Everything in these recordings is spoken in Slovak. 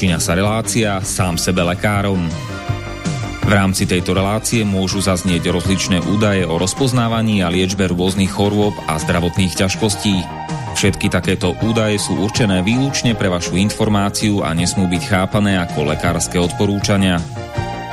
Začína sa relácia sám sebe lekárom. V rámci tejto relácie môžu zaznieť rozličné údaje o rozpoznávaní a liečbe rôznych chorôb a zdravotných ťažkostí. Všetky takéto údaje sú určené výlučne pre vašu informáciu a nesmú byť chápané ako lekárske odporúčania.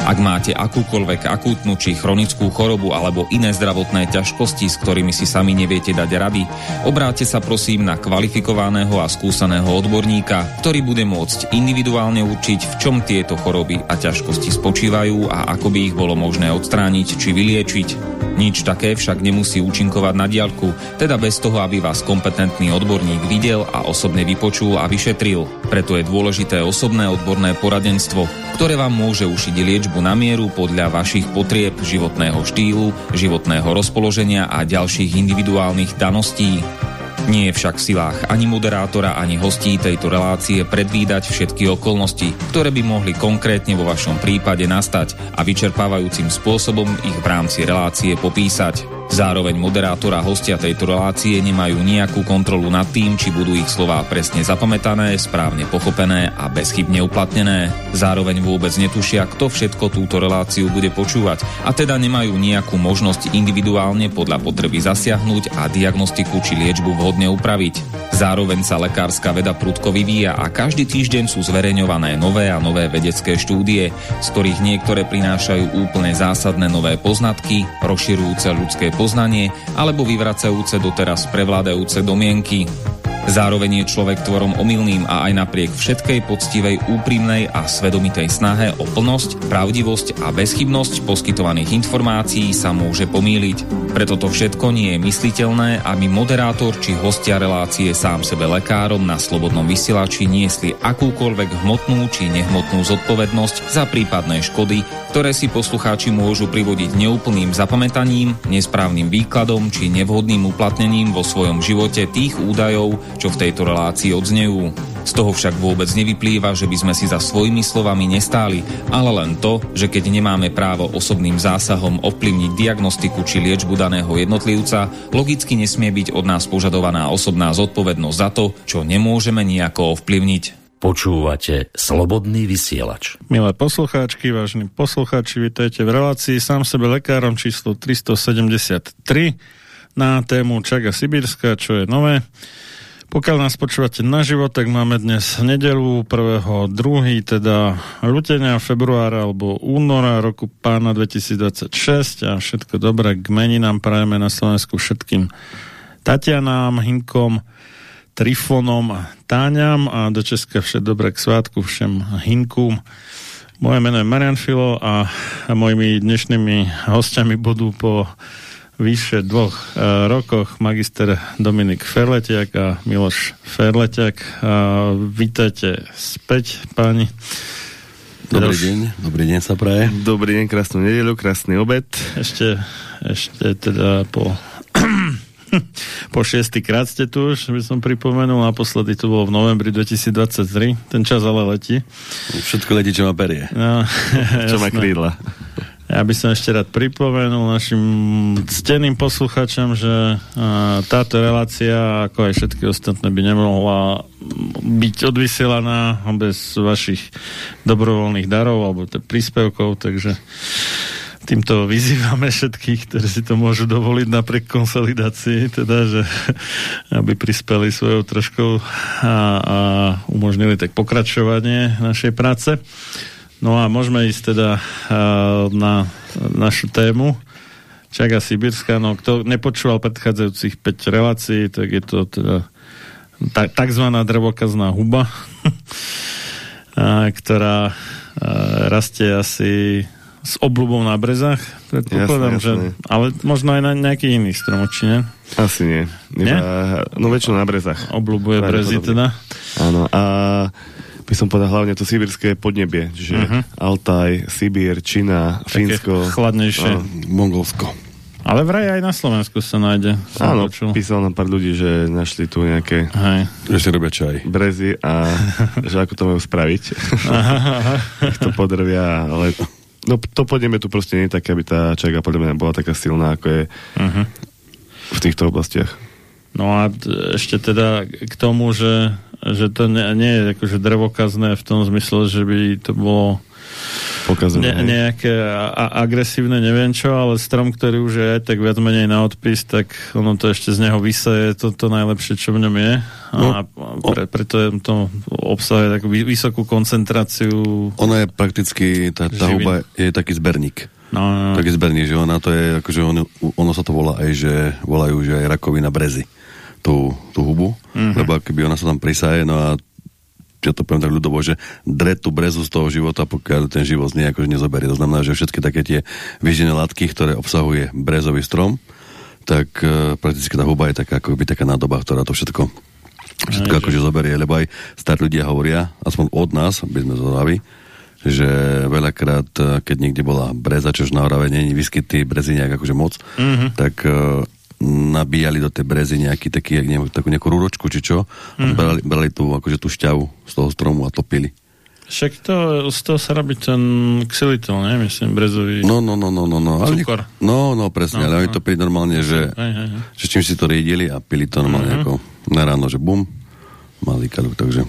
Ak máte akúkoľvek akútnu či chronickú chorobu alebo iné zdravotné ťažkosti, s ktorými si sami neviete dať rady, obráte sa prosím na kvalifikovaného a skúseného odborníka, ktorý bude môcť individuálne určiť, v čom tieto choroby a ťažkosti spočívajú a ako by ich bolo možné odstrániť či vyliečiť. Nič také však nemusí účinkovať na diaľku, teda bez toho, aby vás kompetentný odborník videl a osobne vypočul a vyšetril. Preto je dôležité osobné odborné poradenstvo, ktoré vám môže ušiť liečbu na mieru podľa vašich potrieb, životného štýlu, životného rozpoloženia a ďalších individuálnych daností. Nie je však v silách ani moderátora, ani hostí tejto relácie predvídať všetky okolnosti, ktoré by mohli konkrétne vo vašom prípade nastať a vyčerpávajúcim spôsobom ich v rámci relácie popísať. Zároveň moderátor a hostia tejto relácie nemajú nejakú kontrolu nad tým, či budú ich slová presne zapamätané, správne pochopené a bezchybne uplatnené. Zároveň vôbec netušia, kto všetko túto reláciu bude počúvať a teda nemajú nejakú možnosť individuálne podľa potreby zasiahnuť a diagnostiku či liečbu vhodne upraviť. Zároveň sa lekárska veda prudko vyvíja a každý týždeň sú zverejňované nové a nové vedecké štúdie, z ktorých niektoré prinášajú úplne zásadné nové poznatky, rozširujúce ľudské poznanie alebo vyvracajúce doteraz prevládajúce domienky. Zároveň je človek tvorom omylným a aj napriek všetkej poctivej, úprimnej a svedomitej snahe o plnosť, pravdivosť a bezchybnosť poskytovaných informácií sa môže pomýliť. Preto to všetko nie je mysliteľné, aby moderátor či hostia relácie sám sebe lekárom na slobodnom vysielači niesli akúkoľvek hmotnú či nehmotnú zodpovednosť za prípadné škody, ktoré si poslucháči môžu privodiť neúplným zapamätaním, nesprávnym výkladom či nevhodným uplatnením vo svojom živote tých údajov, čo v tejto relácii odznejú. Z toho však vôbec nevyplýva, že by sme si za svojimi slovami nestáli, ale len to, že keď nemáme právo osobným zásahom ovplyvniť diagnostiku či liečbu daného jednotlivca, logicky nesmie byť od nás požadovaná osobná zodpovednosť za to, čo nemôžeme nejako ovplyvniť. Počúvate Slobodný vysielač. Milé poslucháčky, vážni poslucháči, vítajte v relácii sám sebe lekárom číslo 373 na tému Čaga Sibírska, čo je nové. Pokiaľ nás počúvate naživo, tak máme dnes nedelu 1.2. teda rutenia februára alebo února roku pána 2026 a všetko dobré k meninám prajeme na Slovensku všetkým Tatianám, Hinkom, Trifonom a Táňam a do Česka všetko dobré k svátku všem Hinkum. Moje meno je Marian Filo a mojimi dnešnými hostiami budú po vyše dvoch uh, rokoch magister Dominik Ferletiak a Miloš Ferletiak. Uh, vítajte späť, páni. Dobrý Teraz... deň, dobrý deň sa praje. Dobrý deň, krásnu nedelu, krásny obed. Ešte, ešte teda po po šiestý krát ste tu už, by som pripomenul, naposledy to bolo v novembri 2023, ten čas ale letí. Všetko letí, čo má perie. No, čo má krídla. Ja by som ešte rád pripomenul našim cteným posluchačom, že táto relácia, ako aj všetky ostatné, by nemohla byť odvysielaná bez vašich dobrovoľných darov alebo príspevkov, takže týmto vyzývame všetkých, ktorí si to môžu dovoliť napriek konsolidácii, teda, že aby prispeli svojou troškou a, a umožnili tak pokračovanie našej práce. No a môžeme ísť teda na našu tému. Čaga Sibirska, no kto nepočúval predchádzajúcich 5 relácií, tak je to teda takzvaná drevokazná huba, ktorá rastie asi s obľubou na brezách, predpokladám, jasne, jasne. že, ale možno aj na nejakých iných stromoch, či nie? Asi nie. Iba, nie? No väčšinou na brezách. Obľubuje brezy teda? Áno, a by som povedal hlavne to sibirské podnebie, čiže uh-huh. Altaj, Sibír, Čína, Také Fínsko. chladnejšie. A Mongolsko. Ale vraj aj na Slovensku sa nájde. Áno, počul. písal nám pár ľudí, že našli tu nejaké Hej. že si robia čaj. brezy a že ako to majú spraviť. aha, aha. to podrvia, ale no to podnebie tu proste nie je také, aby tá čajka podľa mňa bola taká silná, ako je uh-huh. v týchto oblastiach. No a ešte teda k tomu, že že to nie, nie je akože drevokazné v tom zmysle, že by to bolo Pokazené. ne, nejaké a, agresívne neviem čo, ale strom, ktorý už je aj tak viac menej na odpis, tak ono to ešte z neho vysaje to, to najlepšie, čo v ňom je. A, No, pre, preto je to obsahuje takú vy- vysokú koncentráciu. Ono je prakticky, tá, tá huba je taký zberník. No, no, no. Taký zberník, že ona to je, akože ono, ono sa to volá aj, že volajú, že aj rakovina brezy. Tú, tú hubu, mm-hmm. lebo keby ona sa tam prisaje, no a ja to poviem tak ľudovo, že dre tú brezu z toho života, pokiaľ ten život z nej akože nezoberie. To znamená, že všetky také tie vyždené látky, ktoré obsahuje brezový strom, tak e, prakticky tá huba je taká, ako by taká nádoba, ktorá to všetko všetko Aj, akože zoberie, lebo aj starí ľudia hovoria, aspoň od nás, aby sme zoraví, že veľakrát, e, keď niekde bola breza, čož na Orave není vyskyty brezy nejak akože moc, mm-hmm. tak uh, nabíjali do tej brezy nejaký taký, neviem, takú nejakú rúročku, či čo, mm-hmm. brali, brali tú, akože tú šťavu z toho stromu a topili. Však to, z toho sa robí ten xylitol, ne? Myslím, brezový. No, no, no, no, no. no. Cukor. No, no, presne, No, no, ale oni no. to pili normálne, že, Hej, hej, hej. že čím si to riedili a pili to normálne mm-hmm. ako na ráno, že bum, malý kaluch, takže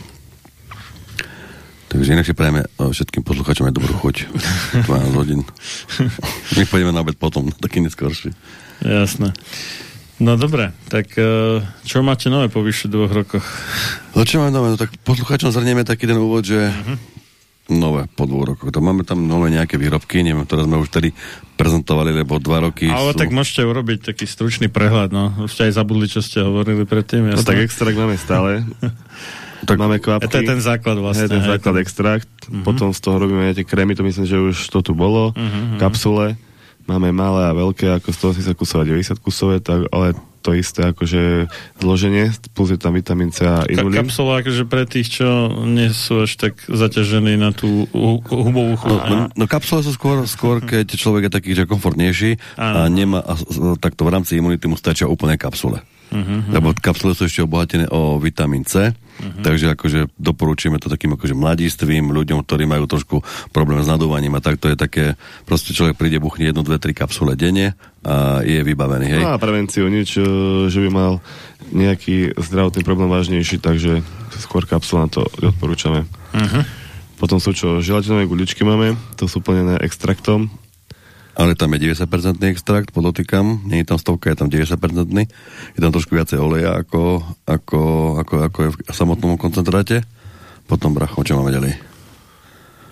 takže inak si prajeme o, všetkým poslucháčom aj dobrú chuť 12 hodín. My pôjdeme na obed potom, taký neskôrší. Jasné. No dobre, tak eh, čo máte nové po vyše dvoch rokoch? No čo máme nové? No tak poslucháčom zhrnieme taký ten úvod, že nové po dvoch rokoch. To máme tam nové nejaké výrobky, neviem, ktoré sme už tedy prezentovali, lebo dva roky Ale sú... tak môžete urobiť taký stručný prehľad, no. Už ste aj zabudli, čo ste hovorili predtým, No jasné. tak extrakt máme stále. Tak- máme kvapky. to je ten základ vlastne. Je ten základ extrakt. Mhm. Potom z toho robíme aj tie krémy, to myslím, že už to tu bolo. Mhm, Kapsule. Máme malé a veľké, ako 180 kusov a 90 kusové, tak, ale to isté akože zloženie, plus je tam vitamín C a Ka- inulín. kapsula akože pre tých, čo nie sú až tak zaťažení na tú hu- hubovú No, chuť. no, no kapsule sú skôr, skôr, keď človek je taký, že komfortnejší a nemá, a, takto v rámci imunity mu stačia úplne kapsule. Mhm, Lebo kapsule sú ešte obohatené o vitamín C, takže akože doporučujeme to takým akože mladistvým ľuďom, ktorí majú trošku problém s nadúvaním a tak to je také, proste človek príde, buchne jednu, dve, tri kapsule denne a je vybavený, hej. No a prevenciu, nič, e, že by mal nejaký zdravotný problém vážnejší, takže skôr kapsul na to odporúčame. Mhm. Potom sú čo, želatinové guličky máme, to sú plnené extraktom. Ale tam je 90% extrakt, podotýkam, nie je tam stovka, je tam 90%. Je tam trošku viacej oleja ako, ako, ako, ako je v samotnom koncentráte. Potom bracho, čo máme ďalej?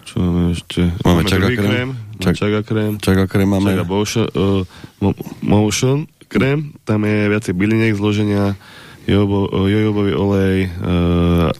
Čo máme ešte? Máme Chaga BB krém. krém, Chag- Chaga krém, Čaká krém máme. Chaga motion, uh, mo- motion krém, tam je viacej byliniek zloženia, jojobo, jojobový olej, uh,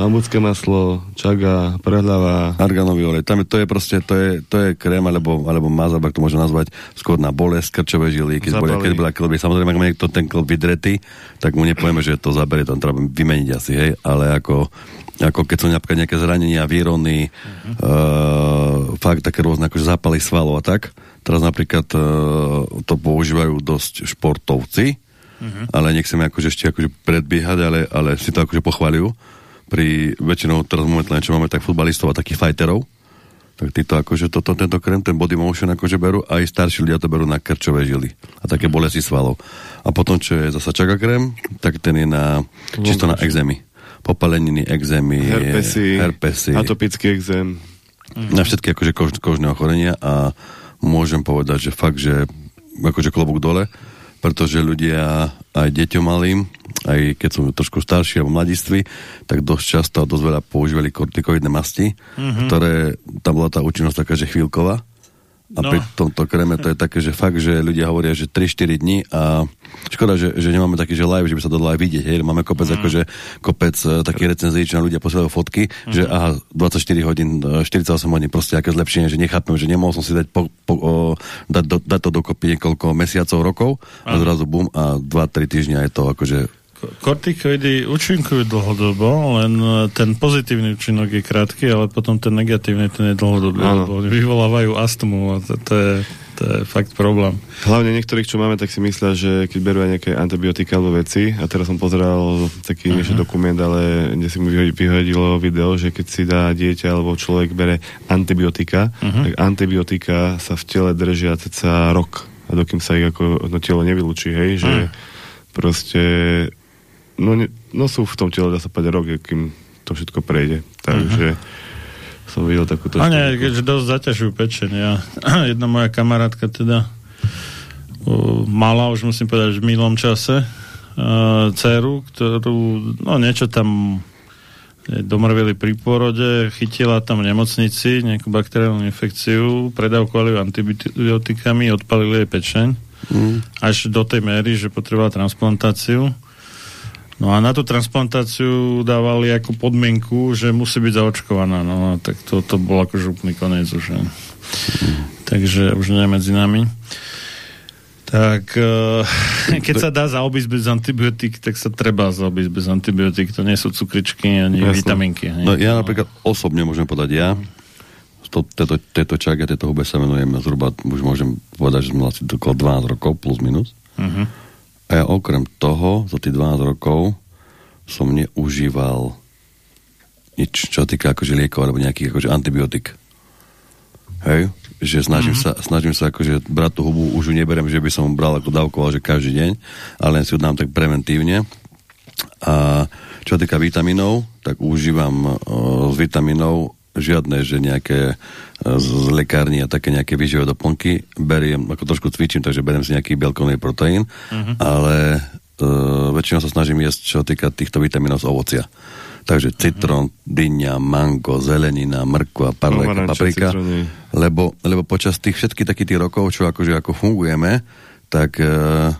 bambucké maslo, čaga, prehľava, Arganový olej. Tam je, to je proste, to je, to je krém alebo, alebo mazab, ak to môžem nazvať, skôr na bolesť, krčové žily, keď, boli, Zapaly. keď bola klby. Samozrejme, ak má niekto ten klb vydretý, tak mu nepovieme, že to zabere, to treba vymeniť asi, hej, ale ako, ako keď sú napríklad nejaké zranenia, výrony, uh-huh. uh, fakt také rôzne, akože zápaly svalov a tak. Teraz napríklad uh, to používajú dosť športovci, uh-huh. ale nechceme akože ešte akože predbiehať, ale, ale si to akože pochváľujú pri väčšinou teraz momentálne, čo máme tak futbalistov a takých fighterov, tak títo akože toto, tento krém, ten body motion akože berú, aj starší ľudia to berú na krčové žily a také bolesti svalov. A potom, čo je zasa čaga krém, tak ten je na, čisto na exémy. Popaleniny, exémy, herpesy, herpesy atopický exém. na všetky akože kož, kožné ochorenia a môžem povedať, že fakt, že akože klobúk dole, pretože ľudia aj deťom malým, aj keď sú trošku starší alebo mladiství, tak dosť často a dosť veľa používali kortikoidné masti, mm-hmm. ktoré, tam bola tá účinnosť taká, že chvíľková. A No. pri tomto kreme to je také, že fakt, že ľudia hovoria, že 3-4 dní a škoda, že, že nemáme taký, že live, že by sa dalo aj vidieť, hej, máme kopec, mm. akože kopec uh, takých recenzií, čo ľudia posielajú fotky, mm. že aha, 24 hodín, uh, 48 hodín, proste aké zlepšenie, že nechápem, že nemohol som si dať, po, po, o, dať, do, dať to dokopy niekoľko mesiacov, rokov a zrazu bum a 2-3 týždňa je to akože Ko- Kortikoidy účinkujú dlhodobo, len e, ten pozitívny účinok je krátky, ale potom ten negatívny, ten je dlhodobý, Áno. lebo vyvolávajú astmu a to, to, je, to je fakt problém. Hlavne niektorých, čo máme, tak si myslia, že keď berú aj nejaké antibiotika alebo veci, a teraz som pozeral taký uh-huh. dokument, ale kde si vyho- vyhodilo video, že keď si dá dieťa alebo človek bere antibiotika, uh-huh. tak antibiotika sa v tele držia ceca rok, a dokým sa ich ako no, telo nevylúči, hej, že proste no, ne, no sú v tom tele, dá sa povedať, rok, kým to všetko prejde. Takže uh-huh. som videl takúto... A nie, keďže dosť zaťažujú pečenie. Jedna moja kamarátka teda uh, mala, už musím povedať, v minulom čase uh, dceru, ktorú, no niečo tam domrvili pri porode, chytila tam v nemocnici nejakú bakteriálnu infekciu, predávkovali antibiotikami, odpalili jej pečeň mm. až do tej méry, že potrebovala transplantáciu. No a na tú transplantáciu dávali ako podmienku, že musí byť zaočkovaná. No tak to, to bol ako župný koniec už. Mm. Takže už nie medzi nami. Tak uh, keď sa dá zaobísť bez antibiotík, tak sa treba zaobísť bez antibiotík. To nie sú cukričky ani Jasne. vitaminky. No, ja napríklad osobne môžem povedať, ja to, tejto, tejto čak a tejto hube sa venujem zhruba, už môžem povedať, že sme asi okolo 12 rokov, plus minus. Uh-huh. A ja okrem toho, za tých 12 rokov som neužíval nič, čo týka akože liekov alebo nejakých akože antibiotik. Hej? že snažím, mm-hmm. sa, snažím sa akože brať tú hubu, už ju neberiem, že by som bral ako dávkoval, že každý deň, ale len si ju dám tak preventívne. A čo týka vitamínov, tak užívam o, z vitamínov žiadne, že nejaké z lekárny a také nejaké výživové doplnky. Beriem, ako trošku cvičím, takže beriem si nejaký bielkovný proteín, mm-hmm. ale e, väčšinou sa snažím jesť, čo týka týchto vitamínov z ovocia. Takže citrón, dyňa, mango, zelenina, mrkva, parleka, paprika. Lebo, lebo počas tých všetkých takých tých rokov, čo akože ako fungujeme, tak uh,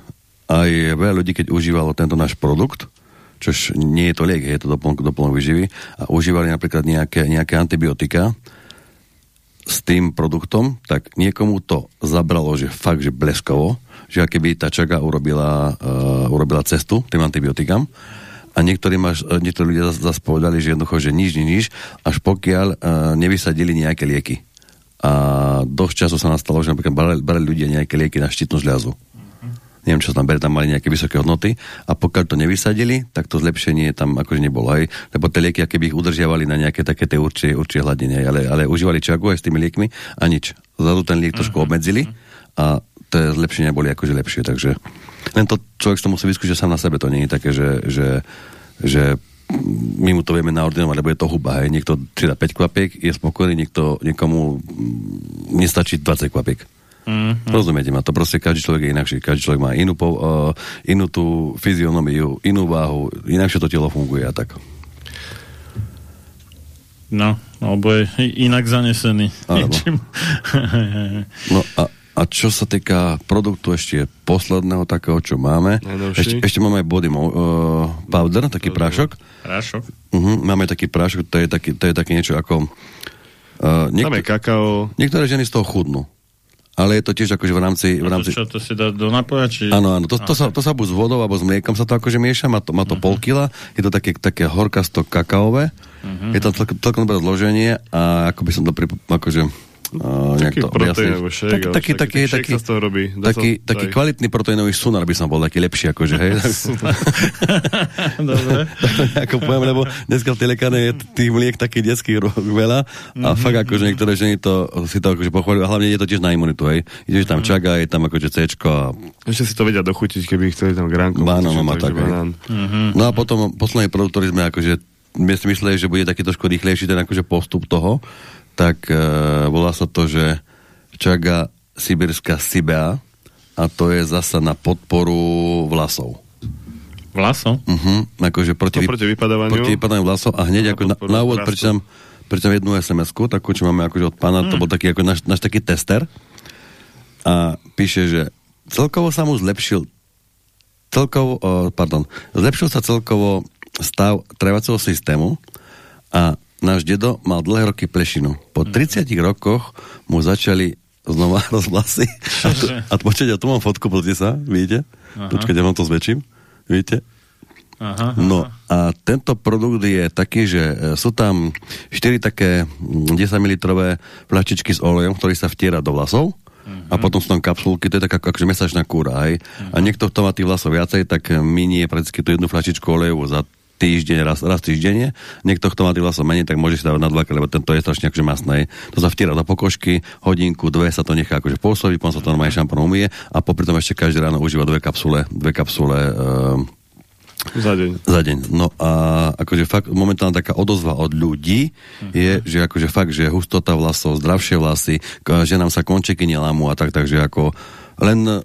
aj veľa ľudí, keď užívalo tento náš produkt, čož nie je to liek, je to doplnok, doplnok vyživy, a užívali napríklad nejaké, nejaké antibiotika s tým produktom, tak niekomu to zabralo, že fakt, že bleskovo, že akéby tá čaga urobila, uh, urobila cestu tým antibiotikám a niektorí, máš, niektorí ľudia zase povedali, že jednoducho, že nič, nič, až pokiaľ uh, nevysadili nejaké lieky. A dosť času sa nastalo, že napríklad brali, brali ľudia nejaké lieky na štítnu žľazu. Neviem, čo tam bere, tam mali nejaké vysoké hodnoty a pokiaľ to nevysadili, tak to zlepšenie tam akože nebolo. Aj, lebo tie lieky, keby ich udržiavali na nejaké také tie určite, určite hladine, ale, ale užívali čagu aj s tými liekmi a nič. Zadu ten liek trošku uh-huh. obmedzili a tie zlepšenia boli akože lepšie, takže len to človek to musí vyskúšať sám na sebe, to nie je také, že, že, že my mu to vieme naordinovať, lebo je to huba. Hej. Niekto si dá 5 kvapiek, je spokojný, niekto, niekomu nestačí 20 kvapiek. Mm-hmm. Rozumiete ma, to proste každý človek je inakší, každý človek má inú, uh, inú tú fyzionomiu, inú váhu, inakšie to telo funguje a tak. No, alebo je inak zanesený. no a a čo sa týka produktu ešte posledného takého, čo máme, ešte, ešte máme aj body uh, powder, taký prášok. Prášok. Uh-huh, máme taký prášok, to je, taký, to je také niečo ako... Uh, niektor- kakao. Niektoré ženy z toho chudnú. Ale je to tiež akože v rámci... V rámci... To, čo, to si dá do napoja? Či... Áno, áno, to, to, sa, to sa buď s vodou alebo s mliekom sa to akože mieša, má to, má to uh-huh. pol kila, je to také, také horkasto kakaové, uh-huh. je to celkom, celkom dobré zloženie a ako by som to pri, akože Uh, taký to proteínový shake, tak, taký, taký, taký, taký, robí. taký, sa, taký kvalitný proteínový sunar by som bol taký lepší, akože, hej. Dobre. ako poviem, lebo dneska v tej lekárne je tých mliek taký detský veľa a mm-hmm. fakt akože niektoré ženy to, si to akože pochváľujú a hlavne je to tiež na imunitu, hej. Je tam mm-hmm. čaga, je tam akože C a... Ešte si to vedia dochutiť, keby chceli tam gránko. Báno, má tak, mm-hmm. No a potom posledný produkt, ktorý sme akože my si mysleli, že bude taký trošku rýchlejší ten akože postup toho, tak uh, volá sa to, že Čaga Sibirská Sibea a to je zasa na podporu vlasov. Vlasov? Uh-huh, akože proti, proti vypadávaniu. Proti vypadávaniu vlasov a hneď ako na, na úvod prečítam, prečítam jednu SMS-ku, takú, čo máme akože od pána, mm. to bol taký ako náš, náš taký tester a píše, že celkovo sa mu zlepšil celkovo, uh, pardon, zlepšil sa celkovo stav trevacieho systému a náš dedo mal dlhé roky plešinu. Po 30 mhm. rokoch mu začali znova rozvlasy. A tu, a počkajte, ja tu mám fotku, pozrite sa, vidíte? Aha. Počkajte, ja vám to zväčším. Vidíte? Aha, no a tento produkt je taký, že e, sú tam 4 také 10 ml fľaštičky s olejom, ktorý sa vtiera do vlasov a potom sú tam kapsulky, to je taká akože mesačná kúra, hej. Uh-huh. A niekto, kto má tých vlasov viacej, tak minie prakticky tú jednu fľaštičku oleju za týždeň, raz, raz týždenne. Niekto, kto má tých vlasov menej, tak môže si dávať na dvakrát, lebo tento je strašne akože masné. To sa vtiera do pokožky, hodinku, dve sa to nechá akože pôsobiť, potom sa to normálne šampónom umie a popri tom ešte každý ráno užíva dve kapsule, dve kapsule uh, Za deň. Za deň. No a akože fakt momentálne taká odozva od ľudí je, že akože fakt, že hustota vlasov, zdravšie vlasy, že nám sa končeky nelámu a tak, takže ako len e,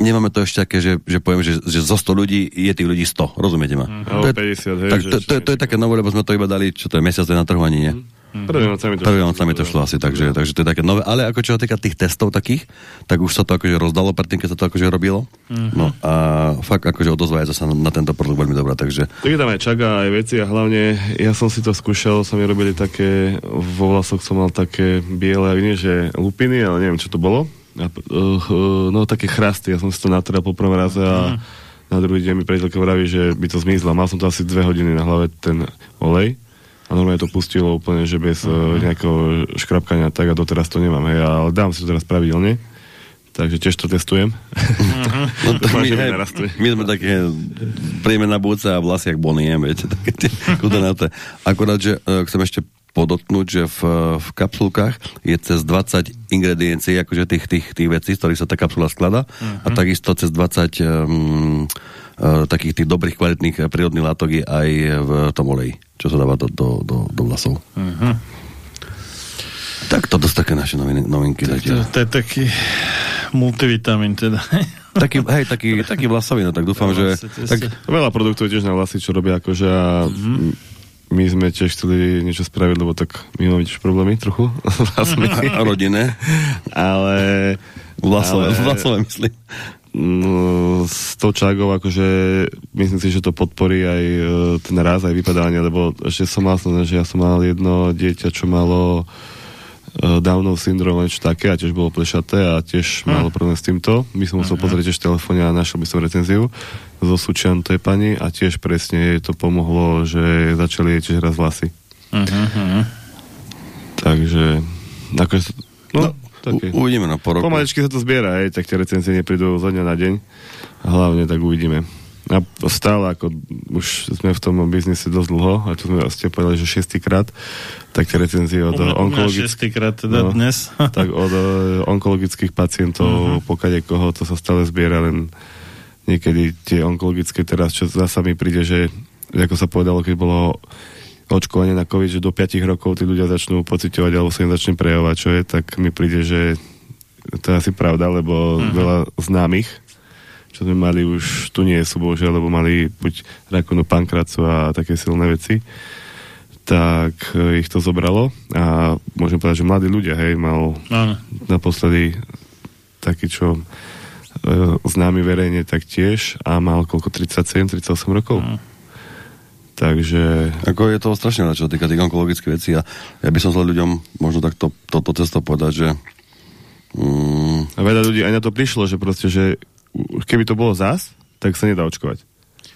nemáme to ešte také, že, že poviem, že, že zo 100 ľudí je tých ľudí 100, rozumiete ma? Alebo To je, 50, hej, tak to, to, to, je také nové, lebo sme to iba dali, čo to je, mesiac je na trhu ani nie. Prvý nocami to Prvý nocami to šlo asi, takže, takže to je také nové. Ale ako čo sa týka tých testov takých, tak už sa to akože rozdalo predtým, keď sa to akože robilo. No a fakt akože odozva je zase na, na tento produkt veľmi dobrá, takže Tak je tam aj čaga, aj veci a hlavne ja som si to skúšal, sa mi robili také, vo vlasoch som mal také biele, nie že lupiny, ale neviem čo to bolo. A, uh, no také chrasty, ja som si to natral po prvom raze a na druhý deň mi priateľka vraví, že by to zmizlo. Mal som to asi dve hodiny na hlave ten olej a normálne to pustilo úplne, že bez uh, nejakého škrapkania tak a doteraz to nemám. Hej, ale dám si to teraz pravidelne. Takže tiež to testujem. no, to my, hej, my, sme také príjme na búce a vlasy jak Bonnie, viete, také tie kudenaté. Akorát, že uh, chcem ešte podotknúť, že v, v kapsulkách je cez 20 ingrediencií, akože tých, tých, tých vecí, z ktorých sa tá kapsula skladá a takisto cez 20 um, uh, takých tých dobrých, kvalitných eh, prírodných látok je aj v tom oleji, čo sa dáva do, do, do, do vlasov. Tak toto sú také naše novinky. To, to je taký multivitamín teda. Taký, hej, taký, taký vlasový, no tak dúfam, že... To Tak, Veľa produktov tiež na vlasy, čo robia akože a my sme tiež chceli niečo spraviť, lebo tak my máme tiež problémy trochu vlasmi. a rodinné. ale Vlasové, Ale- vlasové myslím. no, s tou čagou akože myslím si, že to podporí aj e, ten raz, aj vypadanie, lebo ešte som mal, že ja som mal jedno dieťa, čo malo Downov syndrom, niečo také a tiež bolo plešaté a tiež malo problém s týmto. My som musel pozrieť tiež v telefóne a našiel by som recenziu zo Sučian tej pani a tiež presne jej to pomohlo, že začali jej tiež raz vlasy. Takže akože, no, také. U, uvidíme no, po roku. Pomaličky sa to zbiera, hej, tak tie recenzie neprídu zo dňa na deň. Hlavne tak uvidíme. A stále, ako už sme v tom biznise dosť dlho, a tu sme ste povedali, že šiestýkrát, tak recenzie od U mňa- u mňa onkologických teda No. dnes. tak od eh, onkologických pacientov, uh-huh. pokade koho, to sa stále zbiera, len niekedy tie onkologické teraz, čo zasa mi príde, že ako sa povedalo, keď bolo očkovanie na COVID, že do 5 rokov tí ľudia začnú pocitovať alebo sa im začne prejavovať, čo je, tak mi príde, že to je asi pravda, lebo uh-huh. veľa známych, čo sme mali už, tu nie sú bohužiaľ, lebo mali buď rakovinu pankrácu a také silné veci, tak e, ich to zobralo a môžem povedať, že mladí ľudia, hej, mal Áno. naposledy taký, čo e, známy verejne, tak tiež a mal koľko, 37, 38 rokov. Mm. Takže Ako je to strašne čo sa týka tých onkologických vecí a ja by som chcel ľuďom možno takto toto cesto povedať, že mm, a veľa ľudí aj na to prišlo, že proste, že keby to bolo zas, tak sa nedá očkovať.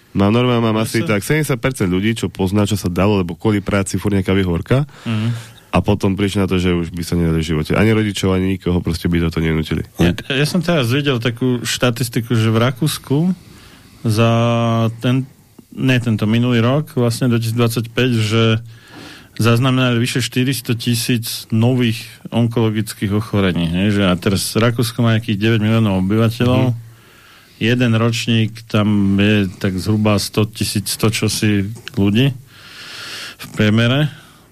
Mám normálne, mám asi tak 70% ľudí, čo pozná, čo sa dalo, lebo kvôli práci furt nejaká vyhorka Mhm. a potom prišli na to, že už by sa nedali v živote. Ani rodičov, ani nikoho proste by to nenutili. Ja, ja som teraz videl takú štatistiku, že v Rakúsku za ten, ne tento minulý rok, vlastne 2025, že zaznamenali vyše 400 tisíc nových onkologických ochorení. Hej? Že a teraz Rakúsko má nejakých 9 miliónov obyvateľov. Mm-hmm. Jeden ročník tam je tak zhruba 100 tisíc, 100 čosi ľudí v priemere.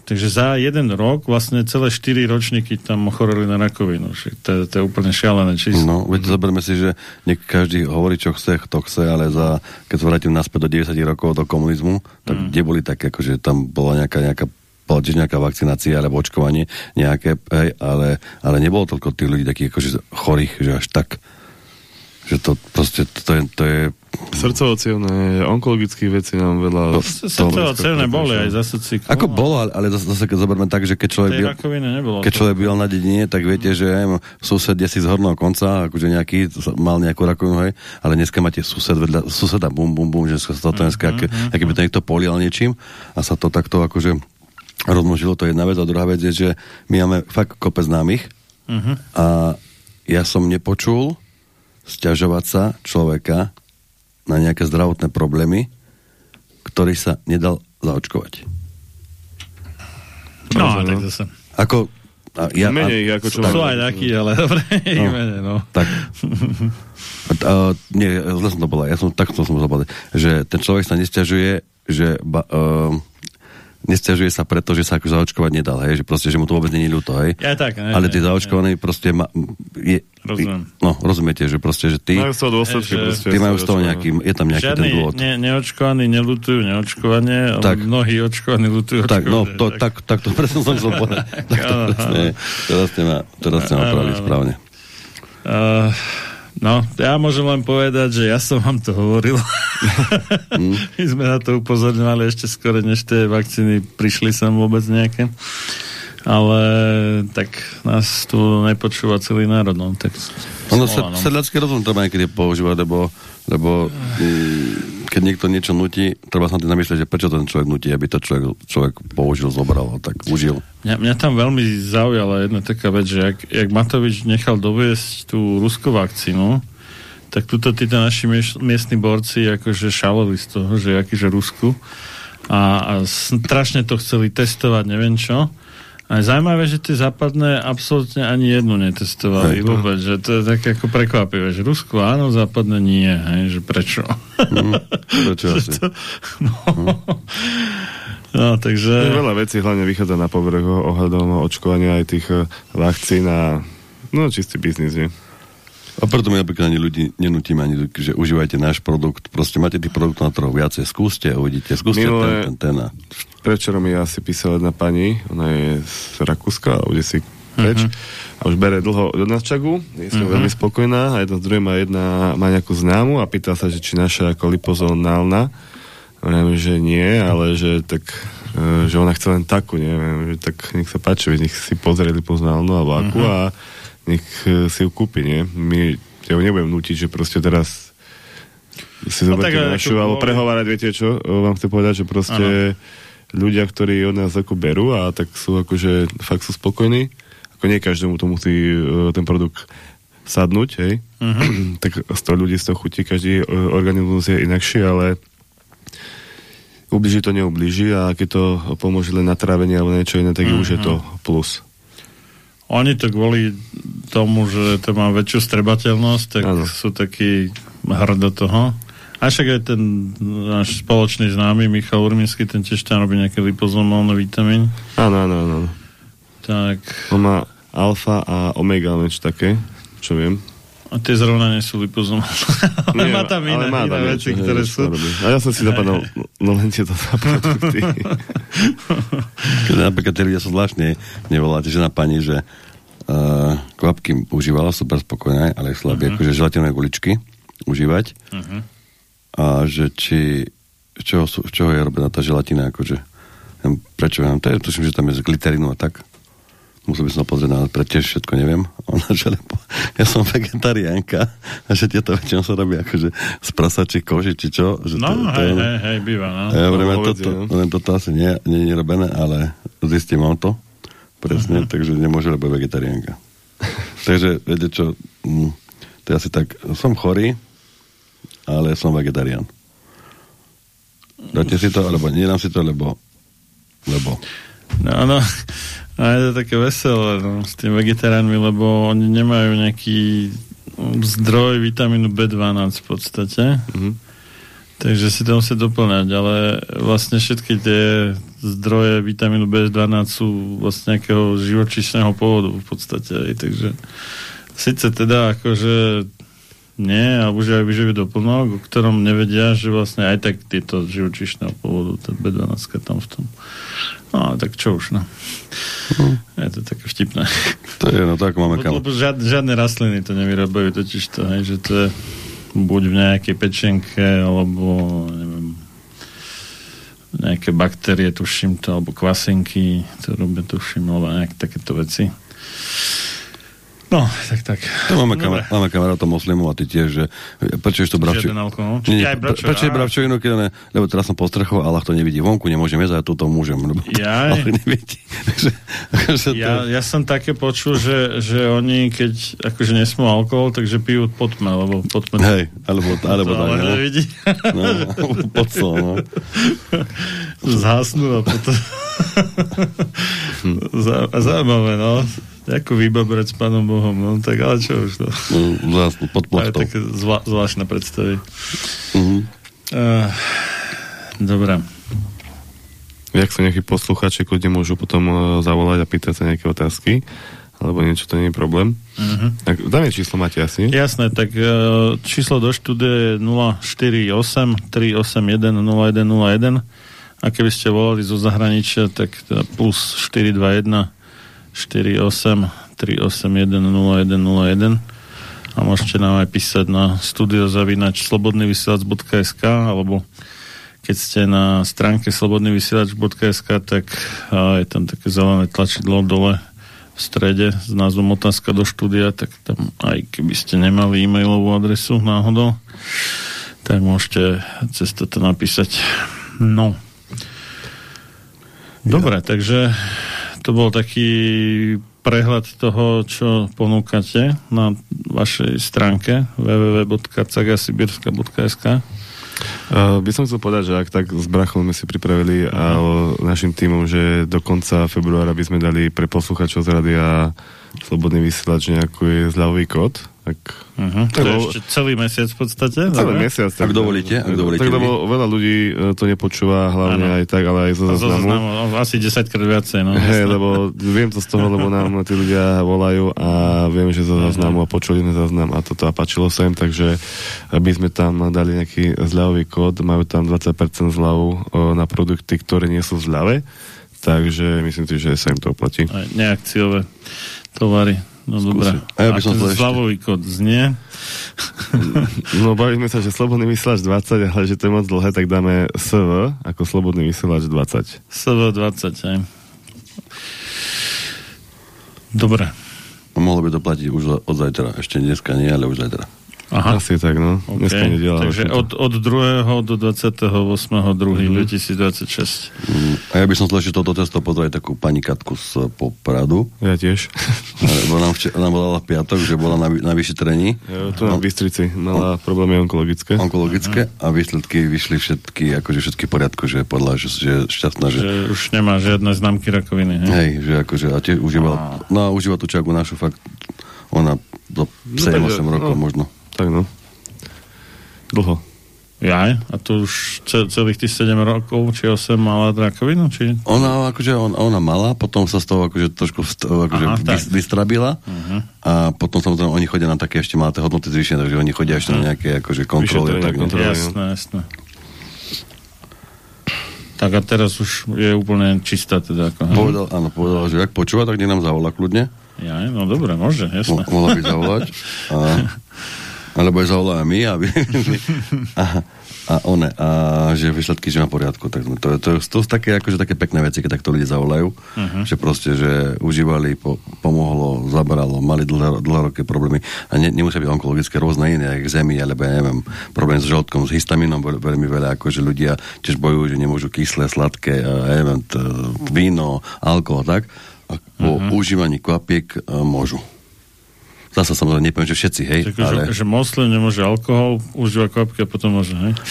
Takže za jeden rok vlastne celé 4 ročníky tam ochoreli na rakovinu. To, je- to je úplne šialené číslo. no, veď zoberme si, že niek každý hovorí, čo chce, kto chce, ale za, keď sa vrátim naspäť do 90 rokov do komunizmu, tak mm. kde boli také, akože tam bola nejaká, nejaká tiež nejaká vakcinácia alebo očkovanie nejaké, hej, ale, ale nebolo toľko tých ľudí takých akože chorých, že až tak že to proste, to je, to je srdcovo onkologických vecí nám veľa... To- Srdcovo cevné boli aj za srdcíku. Ako bolo, ale, ale zase, zase keď zoberme tak, že keď človek, byl, nebolo. keď človek byl na dedine, tak viete, že em, sused je si z horného konca, akože nejaký mal nejakú rakovinu, hej, ale dneska máte sused vedľa, suseda bum, bum, bum, že sa to dneska, aké, aké by to niekto polial niečím a sa to takto akože rozmnožilo, to je jedna vec. A druhá vec je, že my máme fakt kopec známych Mhm. a ja som nepočul sťažovať sa človeka na nejaké zdravotné problémy, ktorý sa nedal zaočkovať. No, Rozumiem. tak zase. Ako, A ja, Menej ich ako čo Sú aj takí, ale dobre, ich menej, no. Tak. A, nie, zle som to povedal, ja som takto som povedať, že ten človek sa nestiažuje, že ba, uh, nestiažuje sa preto, že sa ako zaočkovať nedal, hej, že proste, že mu to vôbec je ľúto, hej. Ja tak, ne, Ale tí zaočkovaní proste ma, je, Rozumiem. no, rozumiete, že proste, že tí, Majú z toho dôsledky. Že- proste, tí majú z toho nejaký, je tam nejaký ten Žiadni dôvod. ne, neočkovaní nelutujú neočkovanie, ale Tak. mnohí očkovaní lutujú Tak, no, to, tak, tak to presne som chcel povedať. Tak to presne, teraz ste ma, teraz ste ma správne. Uh, no, ja môžem len povedať, že ja som vám to hovoril. Hm? My sme na to upozorňovali ešte skôr, než tie vakcíny prišli sem vôbec nejaké. Ale tak nás tu nepočúva celý národ. No, tak Ono sa, sedlácky rozum treba niekedy používať, lebo, lebo mm, keď niekto niečo nutí, treba sa na tým zamyslieť, že prečo ten človek nutí, aby to človek, človek použil, zobral, tak užil. Mňa, mňa tam veľmi zaujala jedna taká vec, že jak, jak Matovič nechal doviesť tú ruskú vakcínu, tak tuto títo naši miestni borci akože šaleli z toho, že akýže Rusku a, a strašne to chceli testovať, neviem čo. A je zaujímavé, že tie západné absolútne ani jednu netestovali Hej. vôbec, že to je tak ako prekvapivé, že Rusko áno, západné nie, hej, že prečo? Prečo asi? to, no, no, takže... Veľa vecí hlavne vychádza na povrch ohľadom očkovania aj tých eh, vakcín a no čistý biznis, nie? A preto my napríklad ani ľudí nenutíme ani, že užívajte náš produkt. Proste máte tých produktov na trhu viacej. Skúste, uvidíte. Skúste Minulé- ten, ten, ten. A... Prečo mi asi písala jedna pani, ona je z Rakúska, už si preč, a už bere dlho do Nasčagu, je s ňou veľmi spokojná a jedna z druhej má jedna, má nejakú známu a pýta sa, že či naša ako lipozonálna. Hovorím, že nie, ale že tak e, že ona chce len takú, neviem, že tak nech sa páči, nech si pozrie lipozonálnu alebo akú a nech e, si ju kúpi, nie? My, ja ju nebudem nutiť, že proste teraz si No zoberte ale našu, alebo prehovárať, viete čo, vám chcem povedať, že proste ľudia, ktorí od nás ako berú a tak sú akože, fakt sú spokojní, ako nie každému to musí uh, ten produkt sadnúť, hej, Mhm. tak 100 ľudí z toho chutí, každý uh, organizmus je inakší, ale ubliží to neubliží a keď to pomôže len na trávenie alebo niečo iné, tak mm-hmm. už je to plus. Oni to kvôli tomu, že to má väčšiu strebateľnosť, tak Áno. sú takí hrd do toho. A však aj ten náš spoločný známy Michal Urminský, ten tiež tam robí nejaké lipozomálne vitamín. Áno, áno, áno. Tak, On má alfa a omega, niečo také, čo viem. a tie zrovna nie sú lipozomálne. Ale má tam iné, ale má iné tam veci, niečo, hej, ktoré sú. A ja som si zapadal, no len tieto dva produkty. Napríklad tí ľudia sú zvláštne, nevoláte žena pani, že uh, kvapky užívala, super spokojná, ale slabé, uh-huh. akože želatinové guličky užívať. Mhm. A že či, čoho, sú, čoho je robená tá želatina, akože prečo ja to je, tuším, že tam je z gliterinu a tak. Musel by som pozrieť na pre tiež všetko neviem. Ona, že lebo, ja som vegetariánka a že tieto väčšinou sa robí akože z prasačích koži, či čo. Že No, to, to, hej, to, hej, hej, býva, no. ja hovedzie, toto, no. len toto asi nie, nie je robené, ale zistím vám to presne, uh-huh. takže nemôže robiť vegetariánka. takže, viete čo, mm, to je asi tak, som chorý, ale som vegetarián. Dáte si to, alebo nedám si to, lebo lebo No, no. A je to také veselé no, s tým vegetariánmi, lebo oni nemajú nejaký zdroj vitamínu B12 v podstate. Mhm. Takže si to musia doplňať, ale vlastne všetky tie zdroje vitamínu B12 sú vlastne nejakého živočíšneho pôvodu v podstate. Aj, takže síce teda akože nie, a už aj vyživý doplnok, o ktorom nevedia, že vlastne aj tak tieto živočíšneho pôvodu, tá B12 tam v tom. No, tak čo už, no. Je to také vtipné. to je, no tak máme kam. Lebo žiad, žiadne rastliny to nevyrábajú, totiž to, hej, že to je buď v nejakej pečenke, alebo neviem, nejaké baktérie, tuším to, alebo kvasinky, to robia, tuším, alebo nejaké takéto veci. No, tak, tak. To máme, kam, máme kamarátov moslimov a ty tiež, že prečo ješ to bravčo? Alkohol. Nie, pre- prečo je bravčovinu, keď ne, lebo teraz som postrchol, Allah to nevidí vonku, nemôžem jesť, a toto môžem, lebo to, Jaj. ale nevidí. Takže, to, Ja, ja som také počul, že, že oni, keď akože nesmú alkohol, takže pijú potme, lebo potme hej, alebo, alebo to tak, ale no. nevidí. No, pod sol, no. Zhasnú a potom zaujímavé, no. Ako vybabrať s pánom Bohom, no tak ale čo už to. No, zás, pod plachtou. také zvla, zvláštne predstavy. Mhm. Uh, dobre. Jak sa nejakí posluchači kľudne môžu potom uh, zavolať a pýtať sa nejaké otázky, alebo niečo, to nie je problém. Uh-huh. Tak, dáme číslo máte asi. Jasné, tak uh, číslo do štúdia je 048 381 0101 a keby ste volali zo zahraničia, tak teda plus 421 48 381 0101 a môžete nám aj písať na studiozavinač slobodnyvysielac.sk alebo keď ste na stránke slobodnyvysielač.sk tak je tam také zelené tlačidlo dole v strede s názvom otázka do štúdia, tak tam aj keby ste nemali e-mailovú adresu náhodou, tak môžete cez toto napísať. No. Dobre, takže to bol taký prehľad toho, čo ponúkate na vašej stránke www.cagasibirska.sk Uh, by som chcel povedať, že ak tak s Brachom sme si pripravili a o, našim týmom, že do konca februára by sme dali pre posluchačov z rádia Slobodný vysielač nejaký zľavový kód. Tak, Uh-huh. To je ešte celý mesiac v podstate? celý dobre? mesiac. Ak dovolíte, ak dovolíte Tak, lebo veľa ľudí e, to nepočúva, hlavne Áno. aj tak, ale aj zo zoznamu, asi 10 krát viacej. No, Hej, jasné. lebo viem to z toho, lebo nám tí ľudia volajú a viem, že zo záznamu a počuli sme záznam a toto a páčilo sa im, takže by sme tam dali nejaký zľavový kód, majú tam 20% zľavu o, na produkty, ktoré nie sú v zľave, takže myslím si, že sa im to oplatí. Aj neakciové tovary. No dobré. A ja by som ešte- Zľavový kód znie. No bavíme sa, že Slobodný vysielač 20, ale že to je moc dlhé, tak dáme SV ako Slobodný vysielač 20. SV20, aj. Dobre. Mohlo by to platiť už od zajtra. Ešte dneska nie, ale už zajtra. Aha. Asi tak, no. Okay. Dneska nedela. Takže to- od, od 2. do 28.2.2026. Mm, A ja by som ešte toto testo pozrieť takú pani Katku z Popradu. Ja tiež. Lebo nám, včera, nám volala piatok, že bola na, na vyšetrení Ja, tu na Bystrici mala problémy onkologické. onkologické a výsledky vyšli všetky, akože všetky v poriadku, že podľa, že, že šťastná, že Že už nemá žiadne známky rakoviny. Hej? Hej, že akože, a tiež užívala, no a užíva tú čaku našu fakt, ona do 7-8 tak, rokov no. možno. Tak no. Dlho. Jaj? A to už ce- celých tých 7 rokov, či 8 mala rakovinu? Či... Ona akože, on, ona mala, potom sa z toho akože trošku vst, akože Aha, vys, vystrabila a potom samozrejme oni chodia na také ešte máte hodnoty zvýšené, takže oni chodia ešte na nejaké akože kontroly. Tak, no. kontroly. Jasné, jasné. Tak a teraz už je úplne čistá teda. Ako? Povedal, áno, povedal, že ak počúva, tak nech nám zavolá kľudne. Jaj, no dobre, môže, jasné. Mo- mohla by zavolať. A, alebo aj zavolá my, aby... a, a one, a že výsledky, že má poriadku. Tak to, to, to, sú také, akože, také pekné veci, keď takto ľudia zavolajú, uh-huh. že proste, že užívali, po, pomohlo, zabralo, mali dlhé, dlhoroké problémy a ne, nemusia byť onkologické, rôzne iné, ako zemi, alebo ja neviem, problém s žalúdkom, s histaminom, veľ, veľmi veľa, akože ľudia tiež bojujú, že nemôžu kyslé, sladké, a ja neviem, t, víno, alkohol, tak. A po uh-huh. užívaní kvapiek a, môžu. Zase samozrejme nepoviem, že všetci, hej, Takže, ale... že moslim nemôže alkohol, užíva kvapky a potom môže, hej?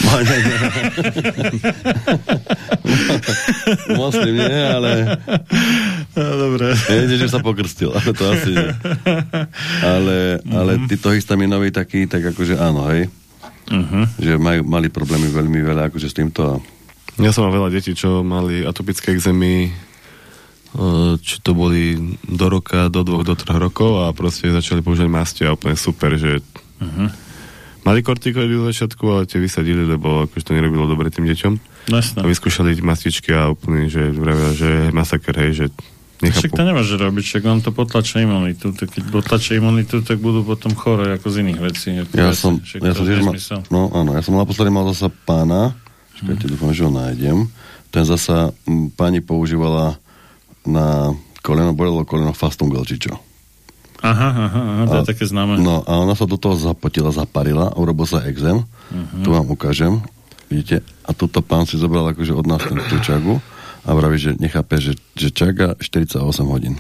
Moslim nie, ale No, dobre. viete, že sa pokrstil, ale to asi nie. Ale, ale títo histaminoví takí, tak akože áno, hej. Uh-huh. Že majú, mali problémy veľmi veľa akože s týmto a Ja som mal veľa detí, čo mali atopické exémy, eh, či to boli do roka, do dvoch, do troch rokov a proste začali používať masti a úplne super, že Uh-huh. mali kortikoidy do začiatku, ale tie vysadili, lebo akože to nerobilo dobre tým deťom. Jasné. A vyskúšali mastičky a úplne, že vravia, že masaker, hej, že Však nechápu. to nemáš robiť, však vám to potlačia imunitu. Tak keď potlačia imunitu, tak budú potom chore ako z iných vecí. Ja veci. som, Však ja to som tiež nezmysel. no áno, ja som naposledy mal zasa pána, čakajte, dúfam, že ho nájdem, ten zasa m, pani používala na koleno, bolelo koleno fastungel, či čo. Aha, aha, aha, to je A- také známe. No a ona sa do toho zapotila, zaparila, urobil sa exém, Mhm. tu vám ukážem, vidíte, a tuto pán si zobral akože od nás ten, tú čagu a vraví, že nechápe, že, že čaga 48 hodín.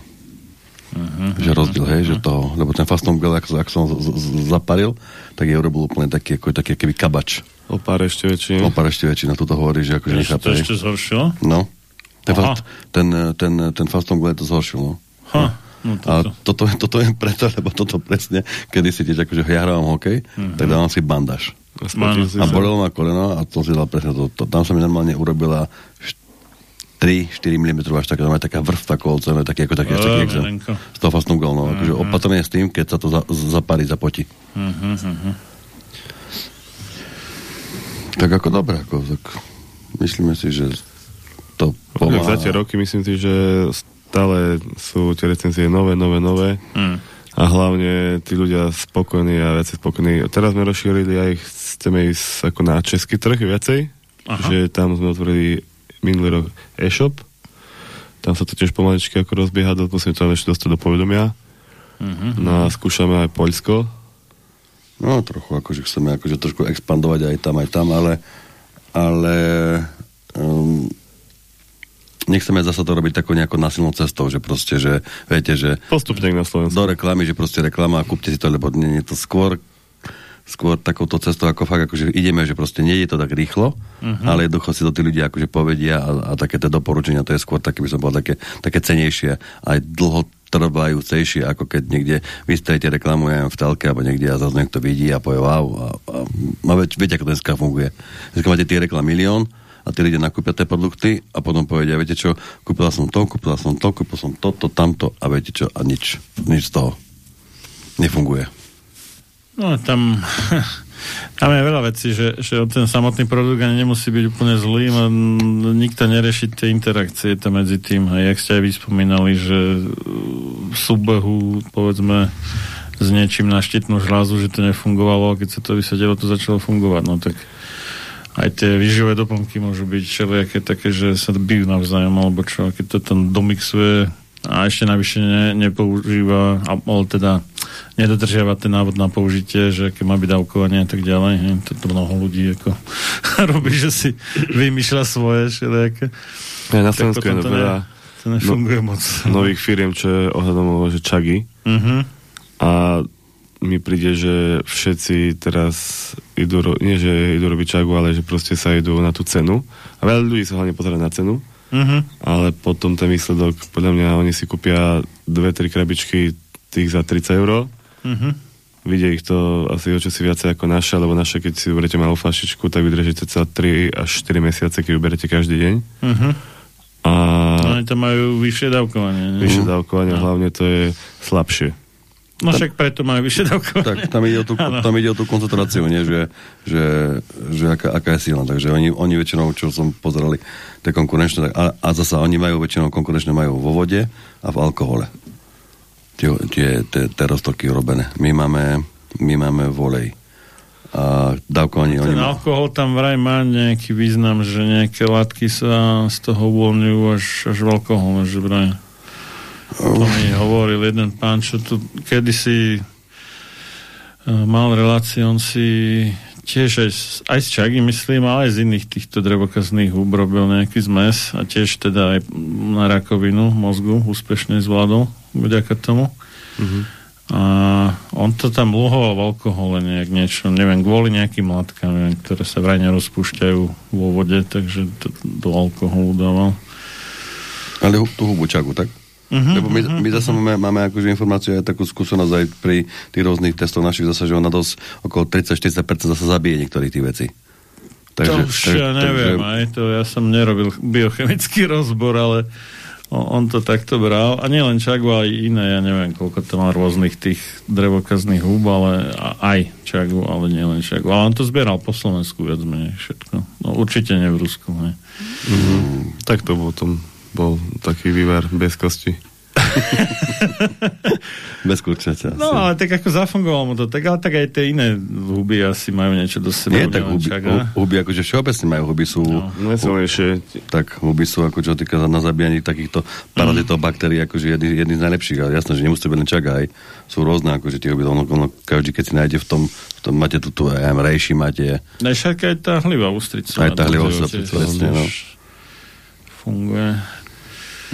Mhm, Že rozdiel, hej, že toho, lebo ten fastom gel, ak, ak som z, z, z, zaparil, tak je urobil úplne taký, ako, taký keby kabač. O pár ešte väčšie. O pár ešte väčšina tuto hovorí, že akože nechápe. to ešte zhoršilo? No, Ten, Aha. fast, ten, ten, ten Faston Glade to zhoršil, no. Ha, no A toto. toto, toto je preto, lebo toto presne, kedy si tiež akože ja hrávam hokej, Mhm. tak dávam si bandáž. A bolelo ma koleno a to si dal presne to, to. Tam sa mi normálne urobila 3-4 mm až taká, normálne taká vrstva kolca, no, taký ako taký, taký milenko. Z toho fastnú gol, no. Akože opatrne s tým, keď sa to za, zapári, zapotí. Tak ako dobre, ako, tak myslíme si, že to pomáha. za tie roky myslím si, že stále sú tie recenzie nové, nové, nové. Hm. A hlavne tí ľudia spokojní a viacej spokojní. Teraz sme rozšírili aj, chceme ísť ako na český trh viacej, Aha. že tam sme otvorili minulý rok e-shop. Tam sa to tiež pomaličky ako rozbieha, do- musíme to ešte dostať do povedomia. Mhm. No a skúšame aj Poľsko. No trochu, akože chceme akože trošku expandovať aj tam, aj tam, ale, ale um, nechceme zasa to robiť takou nejakou násilnou cestou, že proste, že viete, že Postupne na Slovensku. do reklamy, že proste reklama a kúpte si to, lebo nie je to skôr skôr takouto cestou, ako fakt, akože ideme, že proste nie je to tak rýchlo, uh-huh. ale jednoducho si to tí ľudia akože povedia a, a také tie doporučenia, to je skôr také, by som povedal, také, také cenejšie, aj dlho trvajúcejšie, ako keď niekde vystavíte reklamu ja v telke alebo niekde a zase niekto vidí a povie wow. A, a, a viete, viete, ako to dneska funguje. Dneska máte tie reklam milión a tí ľudia nakúpia tie produkty a potom povedia, viete čo, kúpila som to, kúpila som to, kúpil som toto, tamto a viete čo, a nič, nič z toho nefunguje. No tam, tam je veľa vecí, že, že ten samotný produkt ani nemusí byť úplne zlý, len nikto nerieši tie interakcie tam medzi tým. A jak ste aj vyspomínali, že v súbehu, povedzme, s niečím na štítnu žlázu, že to nefungovalo a keď sa to vysadilo, to začalo fungovať. No tak aj tie výživové doplnky môžu byť všelijaké také, že sa bijú navzájom, alebo čo, keď to tam domixuje a ešte navyše ne, nepoužíva, ale teda nedodržiava ten návod na použitie, že aké má byť dávkovanie a tak ďalej. Hej. Toto mnoho ľudí ako robí, že si vymýšľa svoje všelijaké. Aj na Slovensku je to, veľa to nefunguje moc. nových firiem, čo je ohľadom že čagy. Mhm. A mi príde, že všetci teraz idú, nie že idú robiť čagu, ale že proste sa idú na tú cenu. A veľa ľudí sa hlavne pozera na cenu, Mhm. ale potom ten výsledok, podľa mňa oni si kúpia dve, tri krabičky tých za 30 eur. Mhm. Vidia ich to asi o čosi viacej ako naše, lebo naše, keď si berete malú flašičku, tak vydržíte sa 3 až 4 mesiace, keď ju berete každý deň. Mhm. A Oni tam majú vyššie dávkovanie. Ne? vyššie dávkovanie, hlavne to je slabšie. No však preto majú dávkovanie. Tak tam ide o tú, tam ide o tú koncentráciu, nie? Že, že, že aká, aká je silná. Takže oni, oni väčšinou, čo som pozerali, tie konkurenčné, tak, a, a zasa oni majú väčšinou konkurenčné majú vo vode a v alkohole. Tie, tie, tie, tie roztoky urobené. My máme, my máme volej. A dávkovanie oni Ten majú. alkohol tam vraj má nejaký význam, že nejaké látky sa z toho uvoľňujú až, až v alkohole, že vraj. To mi hovoril jeden pán, čo tu kedysi uh, mal reláciu, on si tiež aj, aj z čagy, myslím, ale aj z iných týchto drevokazných húb robil nejaký zmes a tiež teda aj na rakovinu mozgu úspešne zvládol vďaka tomu. A on to tam luhoval v alkohole nejak niečo, neviem, kvôli nejakým látkam, neviem, ktoré sa vraj nerozpúšťajú vo vode, takže to do alkoholu dával. Ale tú hubu čagu, tak? Mhm, Lebo my, my zase máme, máme akože informáciu aj takú skúsenosť aj pri tých rôznych testoch našich zase, že ona dosť okolo 30-40% zase zabije niektorých tých vecí. to už ja neviem, aj to ja som nerobil biochemický rozbor, ale on, on to takto bral. A nielen čagu, aj iné, ja neviem, koľko to má rôznych tých drevokazných húb, ale aj čagu, ale nielen čagu. Ale on to zbieral po Slovensku viac menej všetko. No určite nie v Rusku, hej. Tak to potom bol taký vývar bez kosti. Bez kurčaťa. No, ale tak ako zafungovalo mu to, tak ale tak aj tie iné huby asi majú niečo do seba. Nie, tak huby, hu- huby akože všeobecne majú huby sú, No. Najsilnejšie tak huby sú ako čo týka na zabíjanie takýchto parazitov, baktérií, akože jedný, jedný z najlepších, ale jasné, že nemusíte byť len čak aj sú rôzne, akože tie huby, ono, ono, každý, keď si nájde v tom, v tom máte tu, tu aj rejši, máte, však aj tá hlivá ústrica. Aj tá hlivá ústrica, presne, no. Funguje.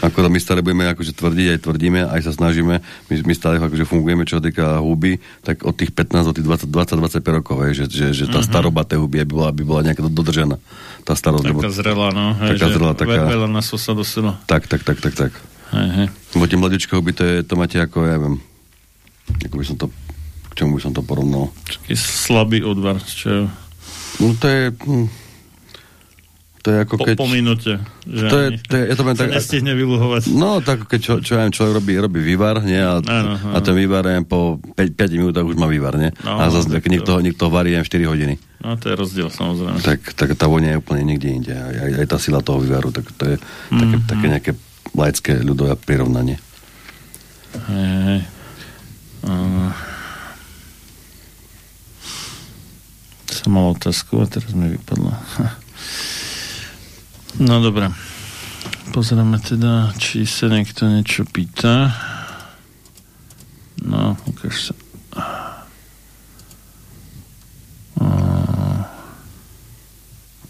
Ako my stále budeme akože tvrdiť, aj tvrdíme, aj sa snažíme, my, my stále akože fungujeme, čo sa týka huby, tak od tých 15 do tých 20, 20 25 rokov, hej, že, že, že tá uh-huh. staroba tej huby aby bola, aby bola nejaká dodržená. Tá starosť. Taká lebo, zrelá, no. Hej, Taká zrelá, taká- Veľa na sosa do seba. tak, tak, tak, tak, tak. Hej, hej. Lebo tie mladečké huby, to, je, to máte ako, ja viem, ako by som to, k čomu by som to porovnal. Taký slabý odvar, čo je No to je, hm, to je ako po, keď... po minúte. Že to je, to je, ja to tak, nestihne vyluhovať. No, tak keď čo, čo ja viem, človek robí, robí vývar, nie? A, Áno, a ten vývar, ja po 5, 5 minútach už má vývar, nie? No, a zase, tak keď niekto, niekto varí aj 4 hodiny. No to je rozdiel samozrejme. Tak, tak tá vonia je úplne niekde inde. Aj, aj, tá sila toho vývaru, tak to je také, Mhm. také nejaké laické ľudové prirovnanie. Hej, hej. Uh, som mal otázku a teraz mi vypadlo. No dobre. Pozrieme teda, či sa niekto niečo pýta. No, ukáž sa.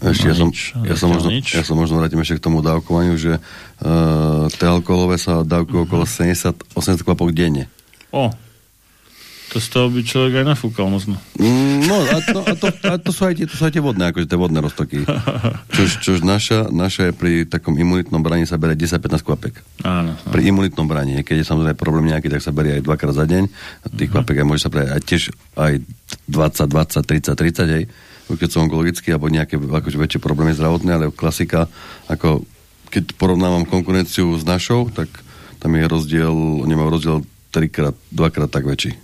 Ešte No ja som, nič, ja, som možno, nič. ja som možno vrátim ešte k tomu dávkovaniu, že uh, tie alkoholové sa dávkujú okolo 70-80 kvapok denne. o, to z toho by človek aj nafúkal možno. Mm, No a to, a, to, a to, sú aj tie, to sú aj tie vodné, akože tie vodné roztoky. Čož, čož naša, naša je pri takom imunitnom braní sa berie 10-15 kvapek. Áno. Pri imunitnom braní. Keď je samozrejme problém nejaký, tak sa berie aj dvakrát za deň. A tých kvapek aj môže sa brať aj tiež aj 20, 20, 30, 30, hej. Keď sú onkologické alebo nejaké akože väčšie problémy zdravotné, ale klasika, ako keď porovnávam konkurenciu s našou, tak tam je rozdiel, oni majú rozdiel trikrát, dvakrát tak väčší.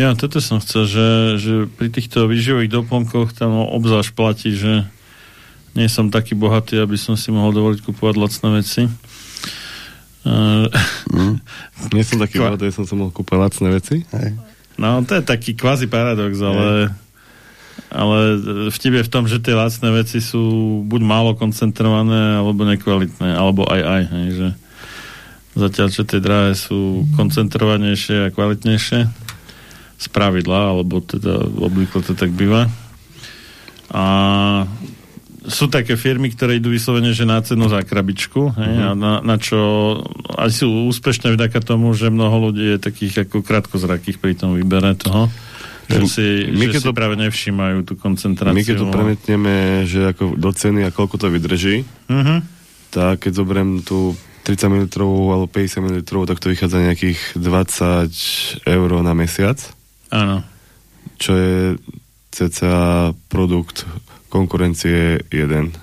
Ja, toto som chcel, že, že pri týchto výživových doplnkoch tam obzvlášť platí, že nie som taký bohatý, aby som si mohol dovoliť kupovať lacné veci. Uh, Nie som taký Kva- bohatý, som sa mohol kúpať lacné veci. Hej. no, to je taký kvázi paradox, ale, ale vtip je v tom, že tie lacné veci sú buď málo koncentrované, alebo nekvalitné, alebo aj aj, hej, že zatiaľ, čo tie drahé sú koncentrovanejšie a kvalitnejšie z pravidla, alebo teda obvykle to tak býva. A sú také firmy, ktoré idú vyslovene, že na cenu za krabičku, hej, a na, na čo aj sú úspešné vďaka tomu, že mnoho ľudí je takých ako krátkozrakých pri tom výbere toho, že si, My že keď si to- práve nevšímajú tú koncentráciu. My keď to premietneme, že ako do ceny a koľko to vydrží, Mhm. tak keď zoberiem tú 30 ml alebo 50 ml, tak to vychádza nejakých 20 eur na mesiac, Áno. čo je cca produkt konkurencie 1.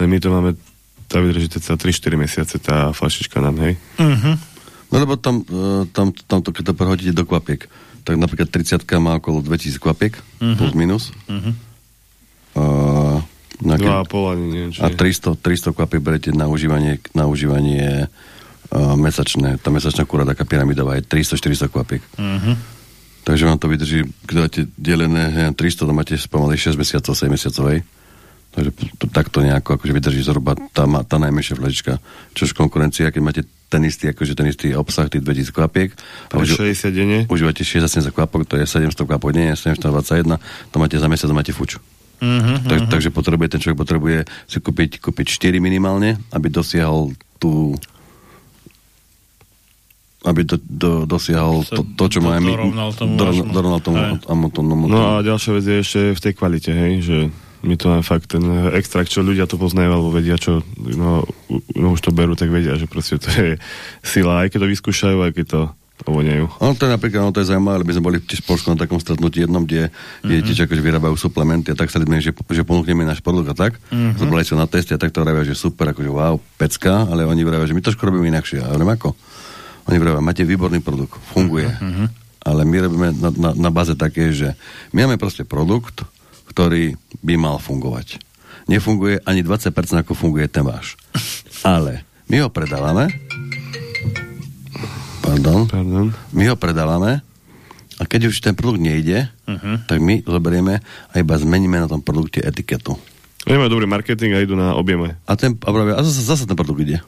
Ale my to máme, tá vydrží cca 3-4 mesiace, tá flašička nám, hej. Mhm. No lebo tam, e, tam, tam to, keď to prehodíte do kvapiek, tak napríklad 30 má okolo 2000 kvapiek, Mhm. plus minus. Mhm. A, na keď, 2,5 ani neviem, či a 300, 300 kvapiek berete na užívanie, na užívanie uh, mesačné. Tá mesačná kúra taká pyramidová je 300-400 kvapiek. Mhm. Takže vám to vydrží, keď dáte delené ja neviem, 300, to máte pomaly 6 mesiacov, 7 mesiacov, hej. Takže to, takto nejako akože vydrží zhruba tá, tá najmenšia flečička. Čož konkurencia, keď máte ten istý, akože ten istý obsah tých 2000 kvapiek, a uži- 60 denne. užívate 60 kvapok, to je 700 kvapok denne, 721, to máte za mesiac, máte fuč. Mhm. Tak, takže potrebuje, ten človek potrebuje si kúpiť, kúpiť 4 minimálne, aby dosiahol tú aby do, do, dosiahol to, to, čo má my. dorovnal tomu tomu, No a ďalšia vec je ešte v tej kvalite, hej, že my to máme fakt ten extrakt, čo ľudia to poznajú, alebo vedia, čo no, u- no už to berú, tak vedia, že proste to je sila, aj keď to vyskúšajú, aj keď to ovoniajú. Ono to je napríklad, ono to je zaujímavé, lebo my sme boli tiež v Polsku na takom stretnutí jednom, kde, kde Mhm. tiež akože vyrábajú suplementy a tak sa lidmi, že, že ponúkneme náš produkt a tak. Mhm. Zobrali sa na testy a tak to vravia, že super, akože wow, pecka, ale oni vravia, že my trošku robíme inakšie. A neviem ako. Oni vravia, máte výborný produkt, funguje. Mhm, Ale my robíme na, na, na báze také, že my máme proste produkt, ktorý by mal fungovať. Nefunguje ani 20% ako funguje ten váš. Ale my ho predávame pardon, Pardon. my ho predávame a keď už ten produkt nejde, Mhm. tak my zoberieme a iba zmeníme na tom produkte etiketu. Oni majú dobrý marketing a idú na objeme. A, ten, a, pravia, a zase, zase ten produkt ide.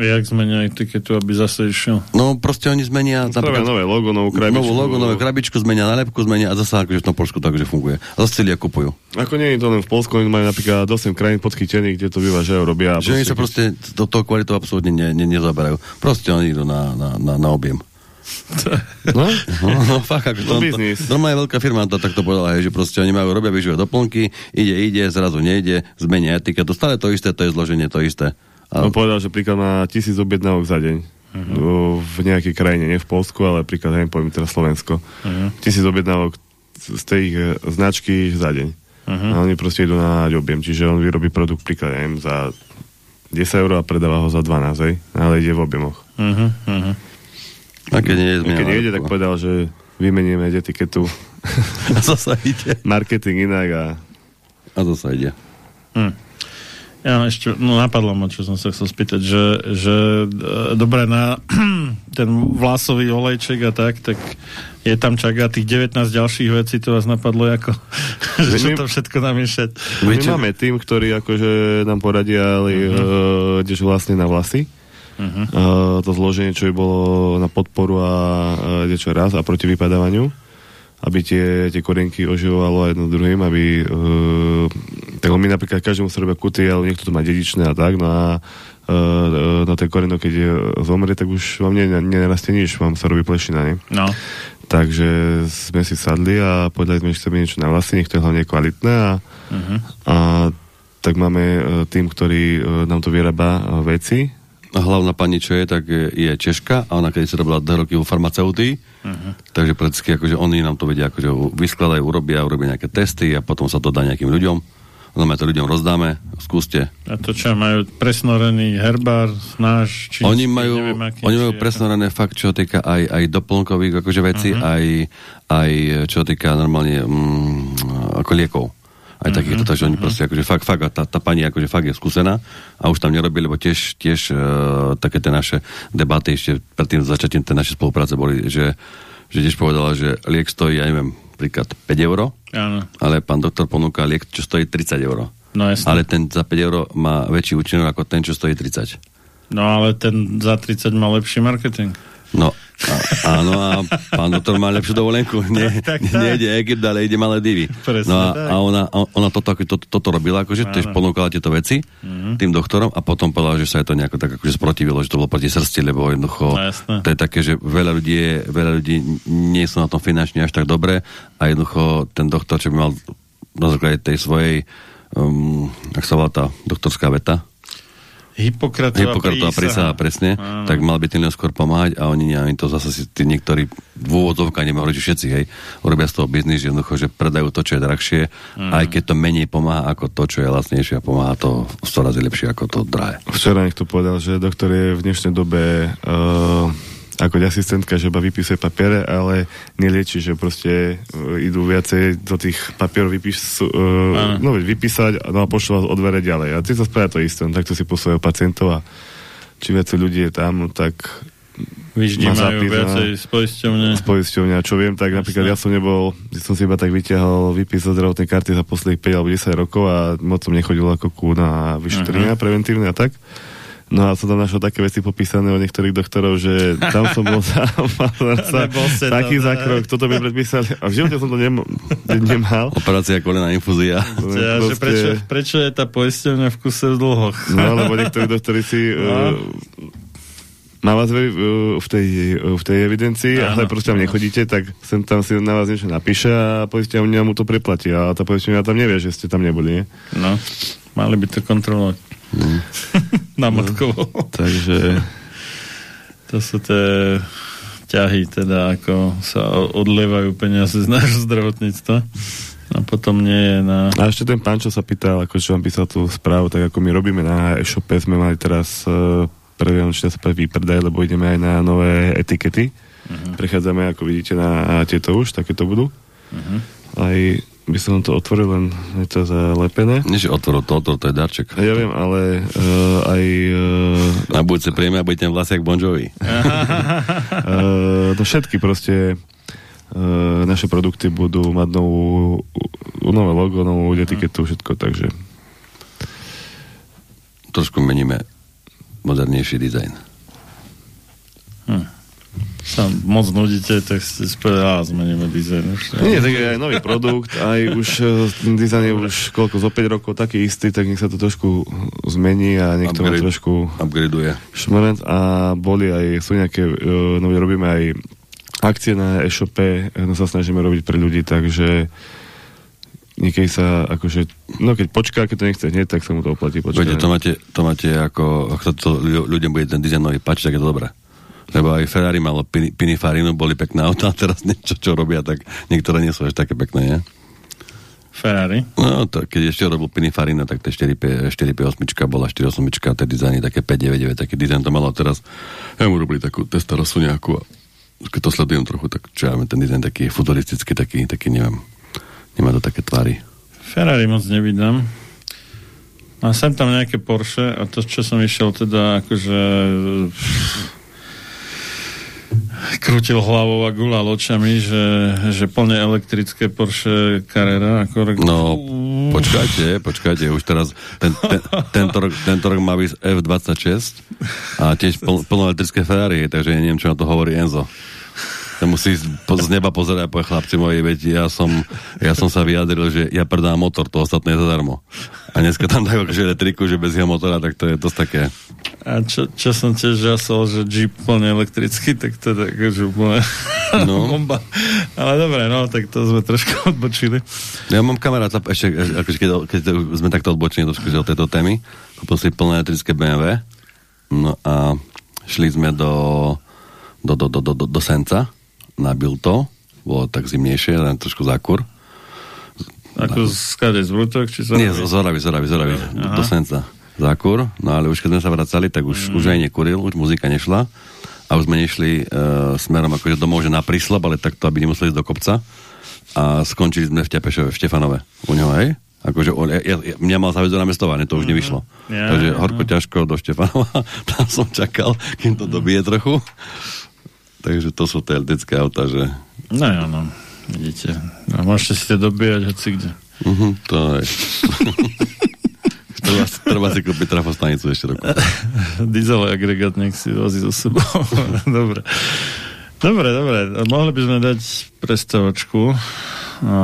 Jak zmenia etiketu, aby zase išiel? No proste oni zmenia... Spravia nové logo, novú krabičku. Novú logo, novú krabičku zmenia, nálepku zmenia a zase akože v tom Polsku takže funguje. A zase celia kupujú. Ako nie je to len v Polsku, oni majú napríklad 8 krajín podchytených, kde to vyvážajú, robia. Že oni sa proste do toho kvalitou absolútne ne, ne, nezaberajú. Proste oni idú na, na, na, na objem. No? No, no fakt, ako No, to, biznis. to, normálne veľká firma to takto povedala, hej, že proste oni majú, robia vyživové doplnky, ide, ide, zrazu nejde, zmenia etiketu, stále to isté, to je zloženie, to isté. A, On povedal, že príklad má tisíc objednávok za deň. Uh-huh. V nejakej krajine, nie v Polsku, ale príklad, neviem, poviem teraz Slovensko. Uh-huh. Tisíc objednávok z tej eh, značky za deň. Uh-huh. A oni proste idú na objem, čiže on vyrobí produkt príklad, neviem, za 10 eur a predáva ho za 12, hej, ale ide v objemoch. Uh-huh, uh-huh. a keď nie je A keď nejde, tak povedal, že vymenieme etiketu, A zasa ide. marketing inak a A zasa ide. Hm. Ja ešte, no napadlo ma, čo som sa chcel spýtať, že, že e, dobre, na ten vlasový olejček a tak, tak je tam čaká tých 19 ďalších vecí, to vás napadlo ako, že čo to všetko namiešať. my Viete- máme tým, ktorí akože nám poradia, ale uh-huh. uh, ideš vlastne na vlasy. Uh, to zloženie, čo by bolo na podporu a uh, niečo raz a proti vypadávaniu, aby tie, tie korienky oživovalo jedno druhým, aby uh, tak my napríklad každému sa robia kuty, ale niekto to má dedičné a tak, no a uh, na ten koreno, keď je zomrie, tak už vám ne, nenarastie nič, vám sa robí plešina, nie? No. Takže sme si sadli a povedali sme, že chceme niečo na vlasy, nech to je hlavne kvalitné a, Uh-huh. a tak máme tým, ktorý nám to vyrába veci, hlavná pani, čo je, tak je, je Češka a ona keď si robila dlhé roky vo farmaceutii, uh-huh. takže prakticky akože oni nám to vedia, akože vyskladajú, urobia, urobia nejaké testy a potom sa to dá nejakým ľuďom. No my to ľuďom rozdáme, skúste. A to čo, majú presnorený herbár, náš, či oni majú, neviem, aký, oni majú presnorené fakt, čo týka aj, aj doplnkových akože veci, uh-huh. aj, aj čo týka normálne mm, ako liekov. Aj uh-huh. takýchto, takže oni proste akože fakt, fakt, tá, tá pani akože fakt je skúsená a už tam nerobí, lebo tiež, tiež uh, také tie naše debaty ešte pred tým začatím tej naše spolupráce boli, že, že tiež povedala, že liek stojí, ja neviem, príklad 5 euro, Áno, ale pán doktor ponúka liek, čo stojí 30 euro. no jasne. Ale ten za 5 euro má väčší účinok ako ten, čo stojí 30. No ale ten za 30 má lepší marketing. No, a, áno, a pán doktor má lepšiu dovolenku. Nie, Tak, tak, ide Egypt, ale ide malé divy. Presne no a, tak. a ona, ona toto, toto, toto robila, akože tiež ponúkala tieto veci Mhm. tým doktorom a potom povedala, že sa je to nejako tak akože sprotivilo, že to bolo proti srsti, lebo jednoducho No, to je také, že veľa ľudí, je, veľa ľudí nie sú na tom finančne až tak dobre a jednoducho ten doktor, čo by mal na základe tej svojej um, ak sa volá tá doktorská veta, Hippokratová, Hippokratová prísaha, presne, Áno. tak mal by tým skôr pomáhať a oni, oni to zase si tí niektorí v úvodzovkách nemohli, že všetci, hej, urobia z toho biznis, že jednoducho, že predajú to, čo je drahšie, Mhm. aj keď to menej pomáha ako to, čo je lacnejšie a pomáha to 100 razy lepšie ako to drahé. Včera niekto povedal, že doktor je v dnešnej dobe uh, ako asistentka, že iba vypisuje papiere, ale nelieči, že proste uh, idú viacej do tých papierov vypis, uh, no, vypísať no a pošlo od dvere ďalej. A ty sa spravia to isté, no, takto si posúvajú pacientov a čím viac ľudí je tam, no, tak Vyždy má majú viacej z poisťovne. z čo viem, tak napríklad ja som nebol, ja som si iba tak vyťahol výpis zo zdravotnej karty za posledných 5 alebo 10 rokov a moc som nechodil ako ku na vyšetrenia preventívne a tak. No a som tam našiel také veci popísané o niektorých doktorov, že tam som bol sám sa, tam, taký ne? zákrok, toto mi predpísali. A v živote som to nem, nemal. Operácia kolena infúzia. Ja, že prečo, prečo je tá poisťovňa v kuse v dlhoch? No, lebo niektorí doktori si... Uh, má vás veri, uh, v, tej, uh, v tej evidencii, Áno. ale proste tam nechodíte, tak sem tam si na vás niečo napíše a poisťovňa mu to preplatí. A tá poisťovňa tam nevie, že ste tam neboli. Nie? No, mali by to kontrolovať. Na matkovo. Takže... To sú tie ťahy, teda ako sa odlievajú peniaze z nášho zdravotníctva. A potom nie je na... A ešte ten pán, čo sa pýtal, ako čo vám písal tú správu, tak ako my robíme na e-shope, sme mali teraz uh, prvý sa výpredaj, lebo ideme aj na nové etikety. Uh-huh. Prechádzame, ako vidíte, na tieto už, takéto budú. Uh-huh. Aj by som to otvoril, len je to zalepené. Nie, že otvoril to, otvoril, to je darček. Ja viem, ale uh, aj uh, Na budúce príjme a bude ten vlasiak Bon Jovi. uh, no všetky proste uh, naše produkty budú mať novú, nové logo, novú etiketu, všetko, takže Trošku meníme modernejší dizajn. Hm. Sa moc nudíte, tak ste a zmeníme dizajn. Nie, tak je aj nový produkt, aj už e, ten dizajn je už koľko, zo 5 rokov taký istý, tak nech sa to trošku zmení a nech to má Upgrade. trošku Upgradeuje. šmrnc a boli aj, sú nejaké, no robíme aj akcie na e-shope, no sa snažíme robiť pre ľudí, takže niekedy sa akože, no keď počká, keď to nechce hneď, tak sa mu to oplatí počkať. Viete, to máte, to máte ako, ak sa to ľu- ľuďom bude ten dizajn nový páčiť, tak je to dobré. Lebo aj Ferrari malo pini, Pininfarinu, boli pekné auta a teraz niečo, čo robia, tak niektoré nie sú až také pekné, nie? Ferrari. No, to, keď ešte robil Pininfarina, tak to 458 bola 48, tie dizajny také 599, taký dizajn to malo teraz ja mu robili takú testarosu nejakú keď to sledujem trochu, tak čo ja ten dizajn taký futuristický, taký, taký neviem, nemá to také tvary. Ferrari moc nevidím. A sem tam nejaké Porsche a to, čo som išiel teda akože krútil hlavou a gulal očami, že, že plne elektrické Porsche Carrera. Ako... No, počkajte, počkajte, už teraz ten, ten, tento, rok, tento rok má byť F26 a tiež pl, plnoelektrické Ferrari, takže neviem, čo na to hovorí Enzo. Musí z neba pozerať a povedať, chlapci moji, veď ja som, ja som sa vyjadril, že ja predám motor, to ostatné je zadarmo. A dneska tam dajú akože elektriku, že bez jeho motora, tak to je dosť také. A čo, čo som tiež žasol, že Jeep plne elektrický, tak to je akože úplne No. bomba. Ale dobre, no, tak to sme trošku odbočili. Ja mám kamaráta, ešte, akože keď, keď sme takto odbočení trošku že od tejto témy, kúpil si plné elektrické BMW, no a šli sme do, do, do, do, do, do, do Senca, nabil to, bolo tak zimnejšie, len trošku zákur. Ako skade z Brutok, či sa... Nie, z Zoravy, Zoravy, Zoravy, Aha. do Senca. Zákur, no ale už keď sme sa vracali, tak už, mm. už aj nekuril, už muzika nešla a už sme nešli uh, smerom akože domov, že na príslab, ale takto, aby nemuseli ísť do kopca a skončili sme v Tepešove, v Štefanove. U neho, hej? Akože on, ja, ja, mňa mal zaviesť do námestovania, to už nevyšlo. Ja, Takže ja. horko ťažko do Štefanova, tam som čakal, kým to dobije trochu. Takže to sú tie elektrické auta, že No jo, no. Vidíte. A môžete si to dobíjať hoci kde. uh-huh, to je... treba, treba si kúpiť trafostanicu ešte roku. Diesel agregát nech si vozí so sebou. dobre. Dobre, dobre. Mohli by sme dať prestavočku. A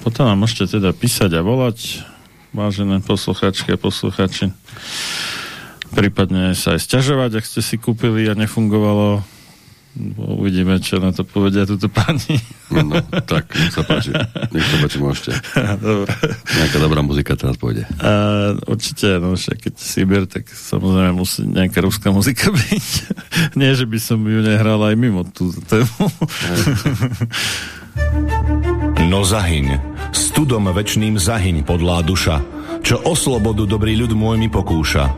potom nám môžete teda písať a volať, vážené posluchačky a posluchači. Prípadne sa aj sťažovať, ak ste si kúpili a nefungovalo. Uvidíme, čo na to povedia túto pani. No, tak, nech sa páči. Nech sa páči, môžete. Dobre. Nejaká dobrá muzika teraz pôjde. A určite, no však keď Sibir, tak samozrejme musí nejaká ruská muzika byť. Nie, že by som ju nehral aj mimo túto tému. No zahyň, studom večným zahyň podlá duša, čo o slobodu dobrý ľud môj mi pokúša.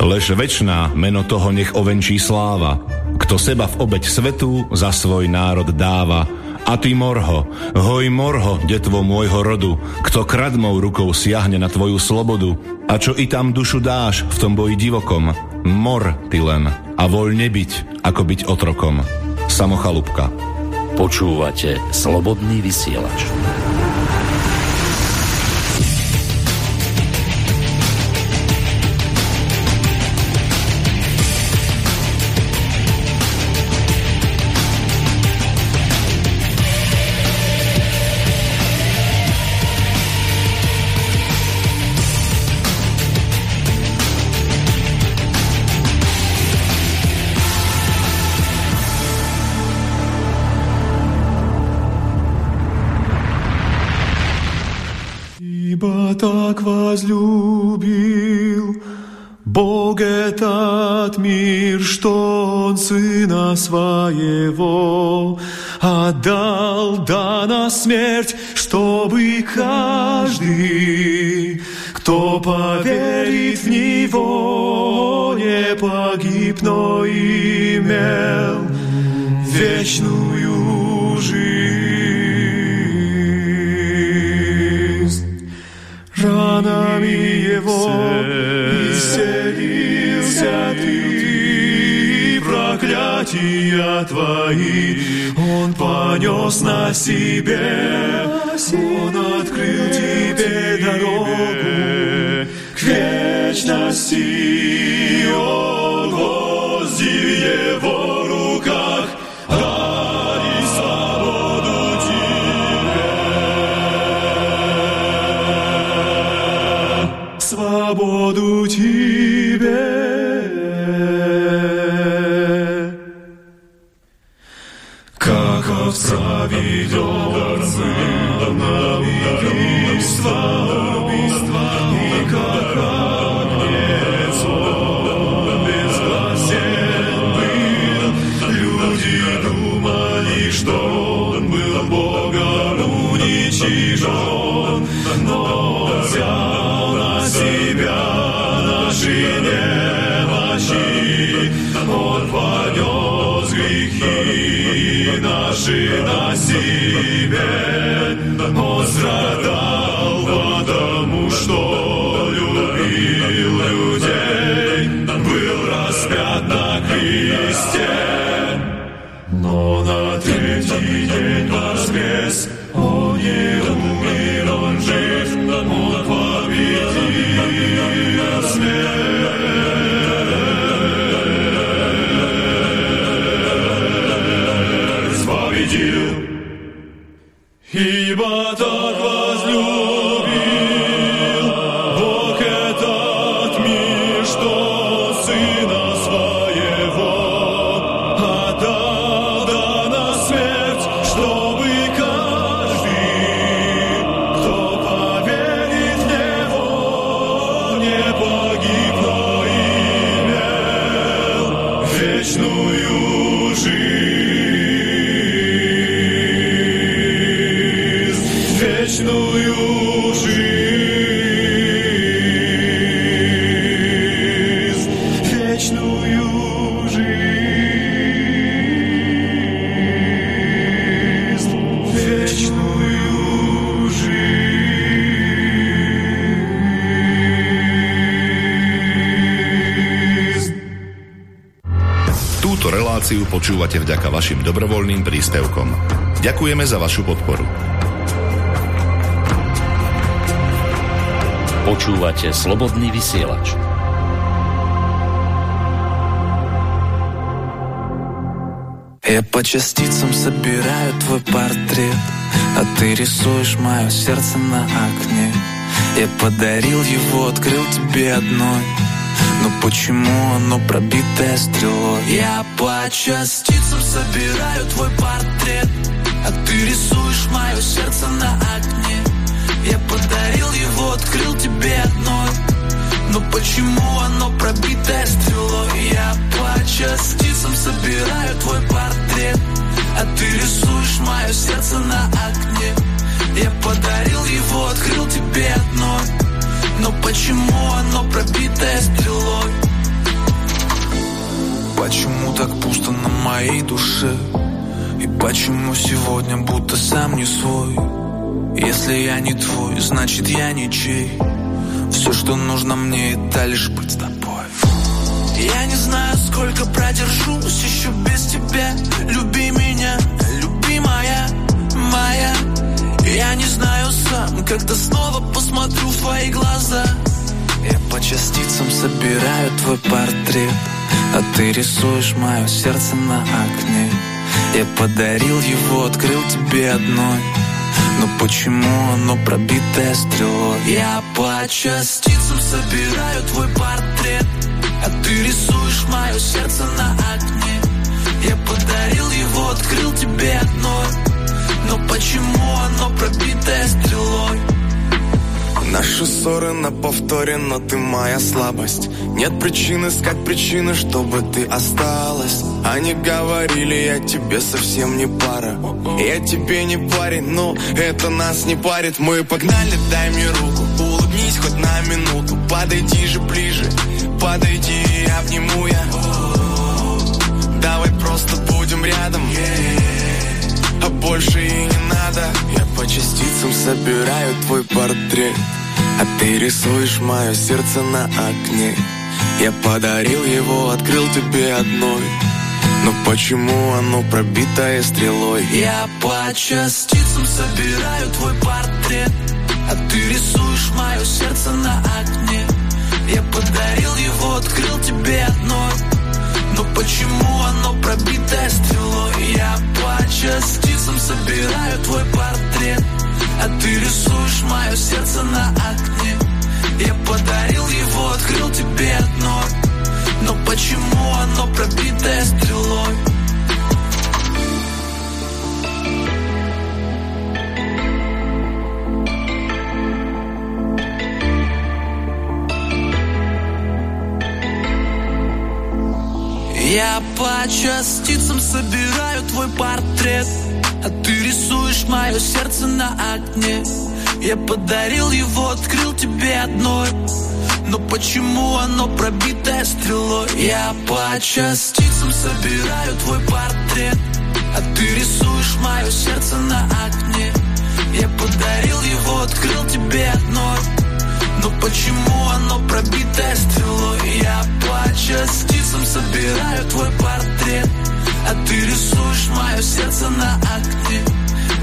Lež večná meno toho nech ovenčí sláva, kto seba v obeď svetu za svoj národ dáva. A ty morho, hoj morho, detvo môjho rodu, kto kradmou rukou siahne na tvoju slobodu, a čo i tam dušu dáš v tom boji divokom, mor ty len a voľne byť, ako byť otrokom. Samochalúbka. Počúvate Slobodný vysielač. Бог этот мир, что Он Сына Своего отдал да на смерть, чтобы каждый, кто поверит в Него, не погиб, но имел вечную жизнь. Ранами Его ты, проклятия твои. Он понес на себе, Он открыл тебе дорогу к вечности. Гвозди в его Ojciec, ide do zvies, o nie Ďakujeme za vašu podporu. Počúvate slobodný vysielač. Я по частицам собираю твой портрет А ты рисуешь мое сердце на окне Я подарил его, открыл тебе одной Но почему оно пробитое стрелой? Я по частицам собираю твой портрет А ты рисуешь мое сердце на окне Я подарил его, открыл тебе одной но почему оно пробитое стрелой? Я по частицам собираю твой портрет А ты рисуешь мое сердце на окне Я подарил его, открыл тебе одной Но почему оно пробитое стрелой? Почему так пусто на моей душе? И почему сегодня будто сам не свой? Если я не твой, значит я ничей все, что нужно мне, это лишь быть с тобой. Я не знаю, сколько продержусь еще без тебя. Люби меня, любимая моя. Я не знаю сам, когда снова посмотрю в твои глаза. Я по частицам собираю твой портрет, а ты рисуешь мое сердце на окне. Я подарил его, открыл тебе одной. Но почему оно пробитое стрелой? Я по частицам собираю твой портрет А ты рисуешь мое сердце на окне Я подарил его, открыл тебе одной Но почему оно пробитое стрелой? Наши ссоры на повторе, но ты моя слабость. Нет причин искать причины, чтобы ты осталась. Они говорили, я тебе совсем не пара Я тебе не парень, но это нас не парит Мы погнали, дай мне руку. Улыбнись хоть на минуту. Подойди же ближе. Подойди, обниму я. Давай просто будем рядом. А больше и не надо. Я по частицам собираю твой портрет а ты рисуешь мое сердце на окне Я подарил его, открыл тебе одной. Но почему оно пробитое стрелой? Я по частицам собираю твой портрет. А ты рисуешь мое сердце на окне Я подарил его, открыл тебе одной. Но почему оно пробитое стрелой? Я по частицам собираю твой портрет А ты рисуешь мое сердце на окне Я подарил его, открыл тебе одной Но почему оно пробитое стрелой? Я по частицам собираю твой портрет А ты рисуешь мое сердце на окне Я подарил его, открыл тебе одной. Но почему оно пробитое стрелой? Я по частицам собираю твой портрет. А ты рисуешь мое сердце на окне Я подарил его, открыл тебе одной. Но почему оно пробитое стрелой? Я по частицам собираю твой портрет А ты рисуешь мое сердце на окне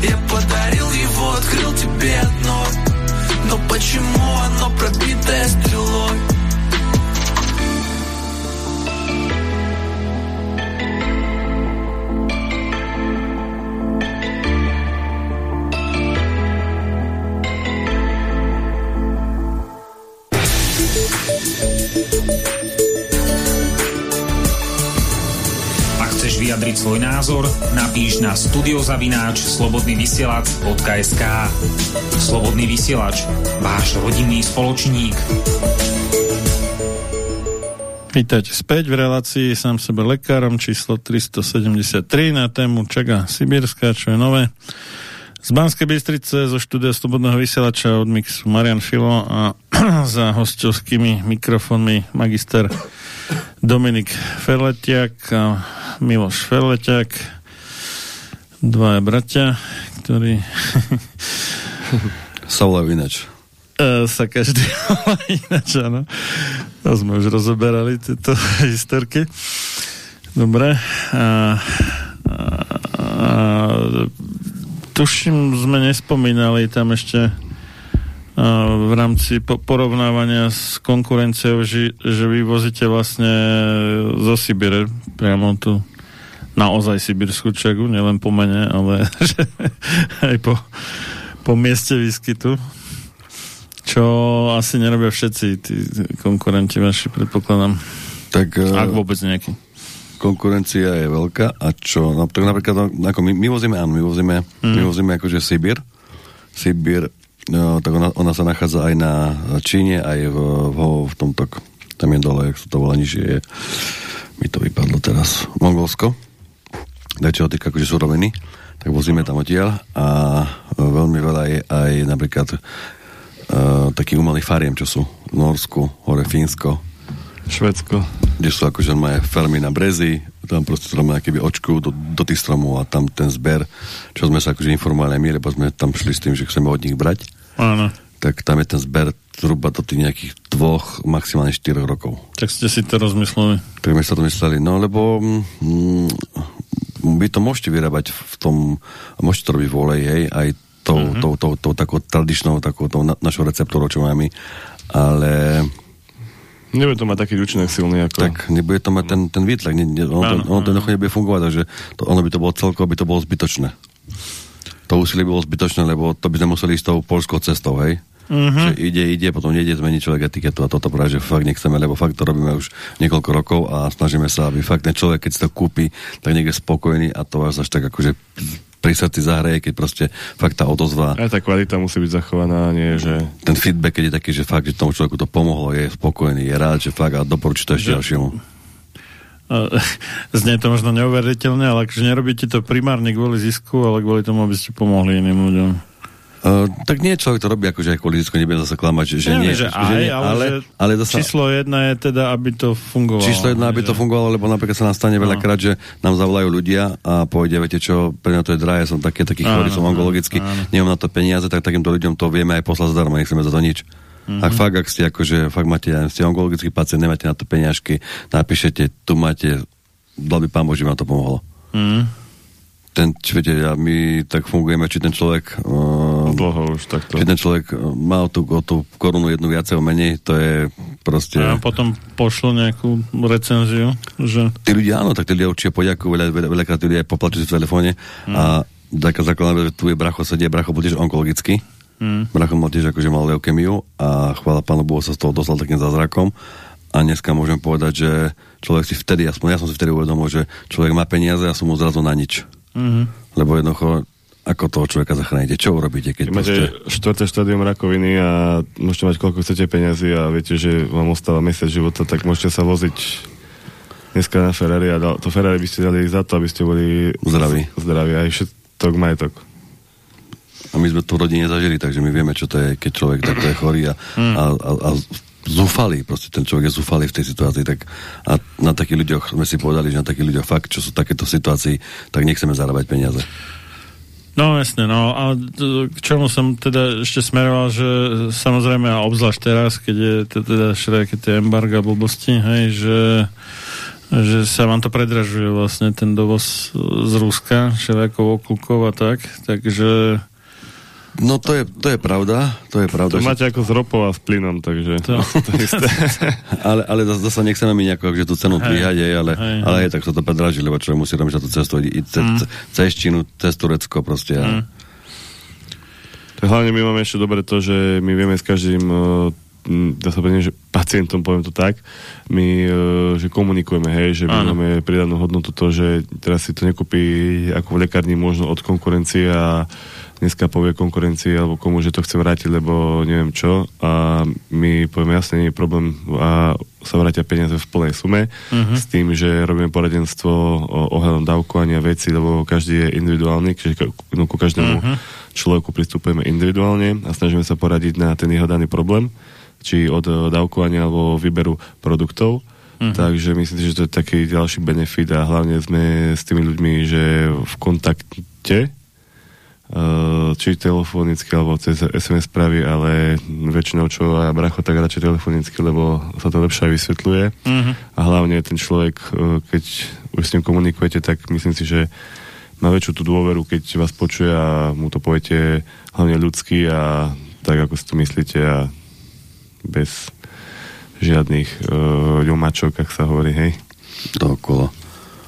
Я подарил его, открыл тебе одной Но почему оно пробитое стрелой? Vyjadriť svoj názor, napíš na studiozavináč slobodnyvysielac.sk Slobodný vysielač, váš rodinný spoločník. Vítajte späť v relácii sám sebe lekárom číslo 373 na tému Čaga Sibírska, čo je nové. Z Banskej Bystrice zo štúdia Slobodného vysielača od Mixu Marian Filo a za hostovskými mikrofónmi magister Dominik Ferletiak a Miloš Ferletiak dvaja bratia, ktorí Sa volajú ináč. e, sa každý volá ináč, áno. To sme už rozoberali, tieto historky. Dobre. A, a, a, tuším, sme nespomínali tam ešte v rámci po, porovnávania s konkurenciou, že, že vy vozíte vlastne zo Sibire priamo tu naozaj sibirskú čagu, nielen po mene, ale že aj po, po mieste výskytu. Čo asi nerobia všetci tí konkurenti vaši, predpokladám. Tak eh, Ak vôbec nejaký. konkurencia je veľká a čo, no, tak napríklad ako my, my vozíme, áno, my vozíme, mm. my vozíme akože Sibir. Sibir, no, tak ona, ona sa nachádza aj na Číne, aj v, v, v tom tak, tam je dole, jak sa to volá, nižšie je, mi to vypadlo teraz, Mongolsko. Čo týka akože suroviny, tak vozíme tam odtiaľ a e, veľmi veľa je aj napríklad uh, takých umelých fariem, čo sú v Norsku, hore Fínsko, Švedsko. kde sú akože normálne farmy na brezy, tam proste normálne keby očkujú do, do tých stromov a tam ten zber, čo sme sa akože informovali aj my, lebo sme tam šli s tým, že chceme od nich brať, Áno. tak tam je ten zber zhruba do tých nejakých dvoch, maximálne 4 rokov. Tak ste si to rozmysleli. Tak sme sa to mysleli, no lebo mm, vy to môžete vyrábať v tom, môžete to robiť v oleji, hej, aj tou, mm-hmm. tou, tou, tou, takou tradičnou, takou tou na, našou receptúrou, čo máme ale Nebude to mať taký účinok silný ako... tak nebude to mať ten, ten výtlak, ne, ne, ono, Áno, to, ono to nebude fungovať, takže to, ono by to bolo celkovo, by to bolo zbytočné. To úsilie bolo zbytočné, lebo to by sme museli ísť tou polskou cestou, hej? Že ide, ide, potom nejde, zmení človek etiketu a toto práve, že fakt nechceme, lebo fakt to robíme už niekoľko rokov a snažíme sa, aby fakt ten človek, keď si to kúpi, tak niekde spokojný a to vás až tak akože pri srdci zahreje, keď proste fakt tá odozva, Aj tá kvalita musí byť zachovaná, nie že... ten feedback, keď je taký, že fakt, že tomu človeku to pomohlo, je spokojný, je rád, že fakt a doporučí to ešte ďalšiemu. A, Znie to možno neuveriteľné, ale akože nerobíte to primárne kvôli zisku, ale kvôli tomu, aby ste pomohli iným ľuďom. Uh, tak nie, človek to robí akože aj kvôli zisku, nebudem zase klamať, že, že Neviem, nie. že aj, nie, ale, ale, že ale zasa, číslo jedna je teda, aby to fungovalo. číslo jedna, aby to Že- fungovalo, lebo napríklad sa nám stane veľakrát, že nám zavolajú ľudia a povedia, viete čo, pre mňa to je drahé, som taký, taký chorý, som onkologický, áno. nemám na to peniaze, tak takýmto ľuďom to vieme aj poslať zadarmo, nechceme za to nič. Mhm. Ak fakt, ak ste akože, fakt máte, ja ste onkologický pacient, nemáte na to peniažky, napíšete, tu máte, dal by pán Bože, vám to pomohlo. Mm. Ten, viete, ja, my tak fungujeme, či ten človek uh, Dlho už takto. či ten človek uh, má o tú, o tú korunu jednu viacej menej, to je proste... A potom pošlo nejakú recenziu, že... Tí ľudia, áno, tak tí ľudia určite poďakujú, veľa, veľa, veľakrát tí ľudia poplačujú v telefóne Mm. a taká základná tu je bracho sedie, bracho bol tiež onkologický, Mm. bracho mal tiež akože mal leukemiu a chvála pánu Bohu sa z toho dostal takým zázrakom a dneska môžem povedať, že človek si vtedy, aspoň ja som si vtedy uvedomil, že človek má peniaze a sú mu zrazu na nič. Mhm. Lebo jednoducho, ako toho človeka zachránite? Čo urobíte, keď máte proste... štvrté štádium rakoviny a môžete mať koľko chcete peniazy a viete, že vám ostáva mesiac života, tak môžete sa voziť dneska na Ferrari a to Ferrari by ste dali za to, aby ste boli Zdraví. zdraví aj všetok majetok. A my sme to v rodine zažili, takže my vieme, čo to je, keď človek takto je chorý a, Mm. a, a, a zúfalý, proste ten človek je zúfalý v tej situácii, tak a na takých ľuďoch sme si povedali, že na takých ľuďoch fakt, čo sú takéto situácii, tak nechceme zarábať peniaze. No jasne, no a k čomu som teda ešte smeroval, že samozrejme a obzvlášť teraz, keď je teda všelijaké tie embarga blbosti, hej, že že sa vám to predražuje vlastne ten dovoz z Ruska, všelijakou okulkov a tak, takže No to je, to je pravda, to je pravda. To že- máte ako s ropou a s plynom, takže To- to, isté. ale, ale zase, nechceme my nejako, že tú cenu Hej. dvíhať, hej, ale, Hej, ale je tak sa to predraží, lebo človek musí robiť za tú cestu, i ce, Mm. ce, cez Čínu, cez Turecko proste. Mm. Tak hlavne my máme ešte dobre to, že my vieme s každým m, dá sa povedať, že pacientom, poviem to tak, my, eh, že komunikujeme, hej, že my Áno. máme pridanú hodnotu to, že teraz si to nekúpi ako v lekárni možno od konkurencie a dneska povie konkurencii alebo komu, že to chce vrátiť, lebo neviem čo a my povieme jasne, nie je problém a sa vrátia peniaze v plnej sume Mhm. s tým, že robíme poradenstvo ohľadom dávkovania veci, lebo každý je individuálny, čiže no, ku každému Mhm. človeku pristupujeme individuálne a snažíme sa poradiť na ten jeho daný problém, či od eh, dávkovania alebo výberu produktov. Mhm. Takže myslím si, že to je taký ďalší benefit a hlavne sme s tými ľuďmi, že v kontakte, či telefonicky alebo cez SMS správy, ale väčšinou čo a bracho tak radšej telefonicky, lebo sa to lepšie aj vysvetľuje Mhm. a hlavne ten človek, eh, keď už s ním komunikujete, tak myslím si, že má väčšiu tú dôveru, keď vás počuje a mu to poviete hlavne ľudsky a tak, ako si to myslíte a bez žiadnych uh, ľumačok, ak sa hovorí, hej. Dookolo.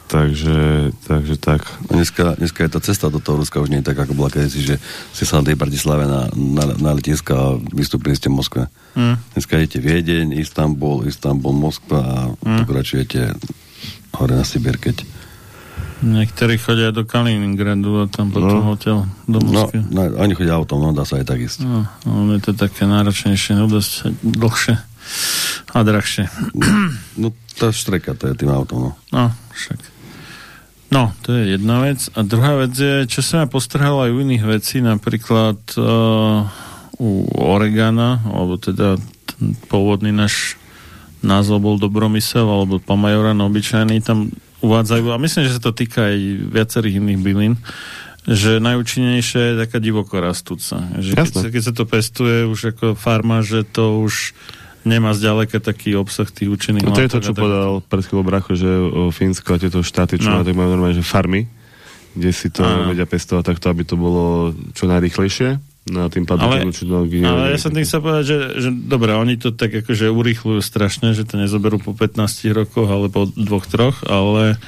Takže, takže tak. A Dneska, dneska je tá cesta do toho Ruska už nie je tak, ako bola kedysi, že si sa tej Bratislave na, na, na letiska a vystúpili ste v Moskve. Mm. Dneska idete Viedeň, Istanbul, Istanbul, Moskva a Mm. pokračujete hore na Sibir, keď... Niektorí chodia do Kaliningradu a tam potom No. hotel do No, Moskvy. no, oni chodia autom, no dá sa aj tak ísť. No, no, je to také náročnejšie, no dosť dlhšie a drahšie. No to štreka, to je tým autom, no. No, však. No, to je jedna vec. A druhá vec je, čo som ja postrhal aj u iných vecí, napríklad uh, u Oregana, alebo teda ten pôvodný náš názov bol Dobromysel, alebo Pamajoran obyčajný, tam uvádzajú, a myslím, že sa to týka aj viacerých iných bylín, že najúčinnejšia je taká divoko rastúca. Že keď, sa, keď sa to pestuje už ako farma, že to už nemá zďaleka taký obsah tých účinných No to je to, čo tak. povedal pred chvíľou Bracho, že o, Fínsko a tieto štáty, čo No. tak majú normálne, že farmy, kde si to Áno. vedia pestovať takto, aby to bolo čo najrychlejšie. No a tým pádom Ale- nie- Ale ja som tým chcel povedať, že, že dobre, oni to tak akože urýchľujú strašne, že to nezoberú po 15 rokoch, ale po dvoch, troch, ale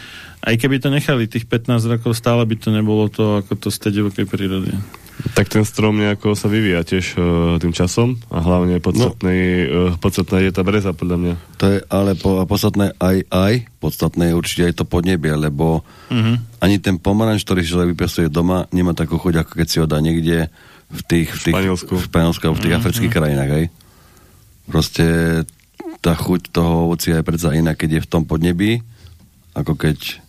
aj keby to nechali tých 15 rokov, stále by to nebolo to, ako to z tej divokej prírody. Tak ten strom nejako sa vyvíja tiež uh, tým časom a hlavne podstatný, no. uh, podstatná je tá breza, podľa mňa. To je ale po, podstatné aj, aj, podstatné je určite aj to podnebie, lebo Mhm. ani ten pomaranč, ktorý si človek vypesuje doma, nemá takú chuť, ako keď si ho dá niekde v tých, v tých Španielsku. v Španielsku alebo v tých afrických krajinách, hej. Proste tá chuť toho ovocia je predsa iná, keď je v tom podnebí, ako keď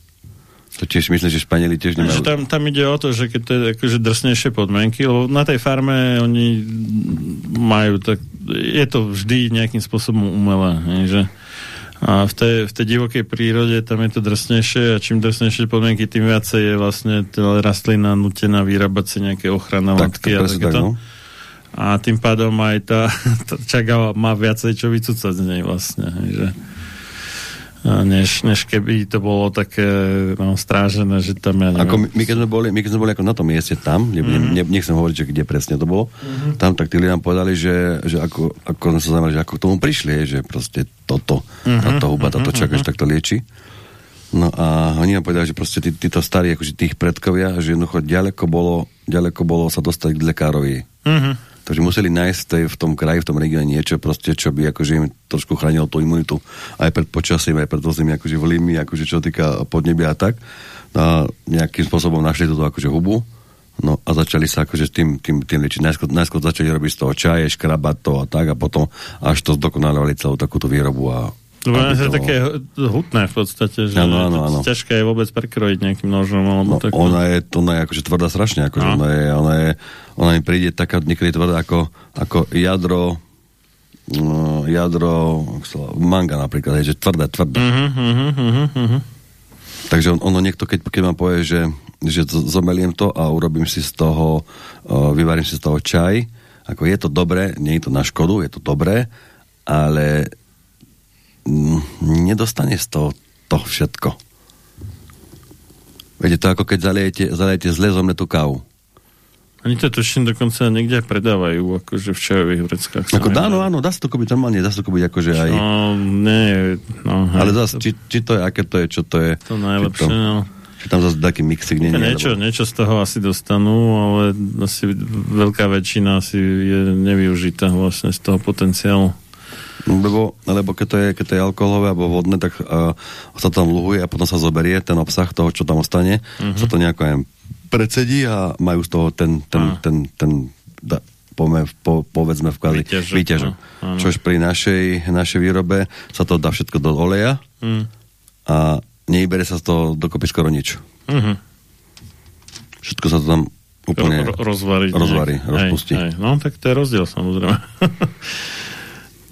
to tiež myslím, že Španieli tiež nemajú... Že tam, tam ide o to, že keď to je akože drsnejšie podmienky, lebo na tej farme oni majú tak, je to vždy nejakým spôsobom umelé, že a v tej, v tej divokej prírode tam je to drsnejšie a čím drsnejšie podmienky, tým viacej je vlastne tá rastlina nutená vyrábať si nejaké ochranné látky a tak, takéto. no. A tým pádom aj tá, tá čaga má viacej čo vycúcať z nej vlastne. Že, než, než keby to bolo také no, strážené, že tam ja neviem. Ako my, my, keď sme boli, my keď sme boli ako na tom mieste tam, nebudem, Mhm. mm-hmm. nechcem hovoriť, že kde presne to bolo, mm-hmm. tam tak tí ľudia nám povedali, že, že ako, ako sme sa znamenali, že ako k tomu prišli, že proste toto, Mhm. mm-hmm. táto huba, táto čakáš, tak to lieči. No a oni nám povedali, že proste tí, títo starí, akože tých predkovia, že jednoducho ďaleko bolo, ďaleko bolo sa dostať k lekárovi. Mhm. Takže museli nájsť v tom kraji, v tom regióne niečo, proste, čo by akože im trošku chránilo tú imunitu aj pred počasím, aj pred rôznymi akože vlými, akože čo týka podnebia a tak. A nejakým spôsobom našli toto akože hubu. No a začali sa akože tým, tým, tým liečiť. Najskôr, najskôr začali robiť z toho čaje, škrabať to a tak a potom až to zdokonalovali celú takúto výrobu a Lebo aby je to také hutné v podstate, že Áno, áno, áno. ťažké je vôbec prekrojiť nejakým nožom. Alebo No, tak, ona je, ona je akože tvrdá strašne, akože No. ona je, ona je, ona mi príde taká niekedy tvrdá ako, ako jadro, no, jadro, manga napríklad, je, že tvrdé, tvrdé. Uh-huh, uh-huh, uh-huh, uh-huh. Takže on, ono niekto, keď, keď vám povie, že, že zomeliem to a urobím si z toho, uh, vyvarím si z toho čaj, ako je to dobré, nie je to na škodu, je to dobré, ale nedostane z toho to všetko. Viete, to ako keď zalejete, zalejete zle zomletú kávu. Oni to tuším dokonca niekde aj predávajú, akože v čajových vreckách. Ako dá, no áno, dá sa to kúpiť normálne, dá sa to kúpiť akože aj... No, nie, no, hej, ale zase, či, či to je, aké to je, čo to je. to najlepšie, to, no. či tam zase taký mixik nie, nie, Niečo, niečo z toho asi dostanú, ale asi veľká väčšina asi je nevyužitá vlastne z toho potenciálu. Lebo, lebo keď, to je, keď to je alkoholové alebo vodné, tak uh, sa tam luhuje a potom sa zoberie ten obsah toho, čo tam ostane, uh-huh. sa to nejako aj precedí a majú z toho ten, ten, Áno. ten, ten, da, pome, po, povedzme v kvázi Výťažok, výťažok. no. Čož pri našej, našej výrobe sa to dá všetko do oleja Mm. a neibere sa z toho dokopy skoro nič. Mhm. Všetko sa to tam úplne Ro- ro- rozvarí. rozvarí, rozpustí. Hej, hej. No, tak to je rozdiel samozrejme.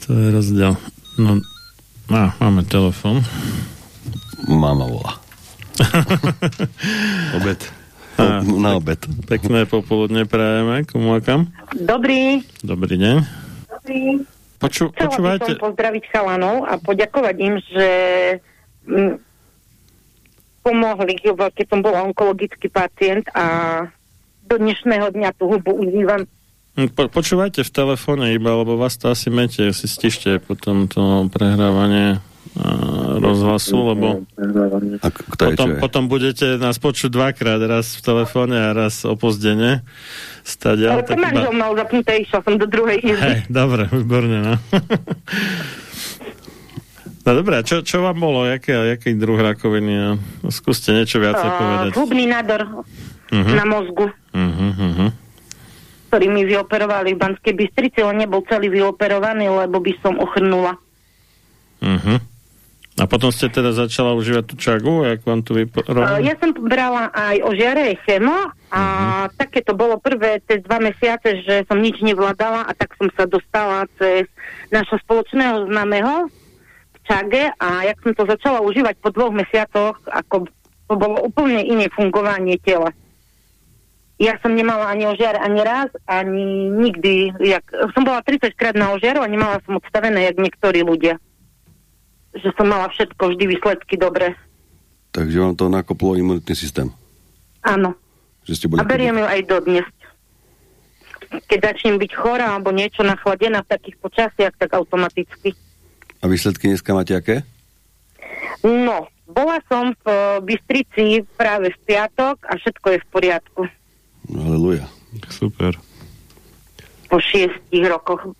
to je rozdiel. No, á, máme telefon. Mama volá. Obed. Á, Na obed. Pekné popoludne prajeme, komu a kam. Dobrý. Dobrý deň. Dobrý. Poču, Chcela by počúvajte, som pozdraviť chalanov a poďakovať im, že mm, pomohli, keď som bola onkologický pacient a do dnešného dňa tú hubu užívam. Hm, po, počúvajte v telefóne iba, lebo vás to asi mete, si stište potom to prehrávanie rozhlasu, lebo potom, je? potom budete nás počuť dvakrát, raz v telefóne a raz opozdene. Stadia, Ale to manžel mal zapnuté, išla som do druhej izby. Hej, dobre, výborne, no. no dobré, čo, čo vám bolo? Jaké, jaký druh rakoviny? No, skúste niečo viacej A, povedať. Hubný nádor Mhm. na mozgu, Uh-huh, uh-huh. Ktorý mi vyoperovali v Banskej Bystrici, on nebol celý vyoperovaný, lebo by som ochrnula. Uh-huh. A potom ste teda začala užívať tú čagu, jak vám tu Uh, vyporovali? ja som brala aj ožiare, chemo a Mhm. také to bolo prvé cez dva mesiace, že som nič nevládala a tak som sa dostala cez našho spoločného známeho v Čage a jak som to začala užívať po dvoch mesiacoch, ako to bolo úplne iné fungovanie tela. Ja som nemala ani ožiar ani raz, ani nikdy. Jak, som bola 30 krát na ožiaru a nemala som odstavené, jak niektorí ľudia. Že som mala všetko, vždy výsledky dobré. Takže vám to nakoplo imunitný systém. Áno. Že ste boli A beriem ju aj dodnes. Keď začnem byť chorá alebo niečo nachladená v takých počasiach, tak automaticky. A výsledky dneska máte aké? No, bola som v Bystrici práve v piatok a všetko je v poriadku. Halleluja. Super. Po šiestich rokoch.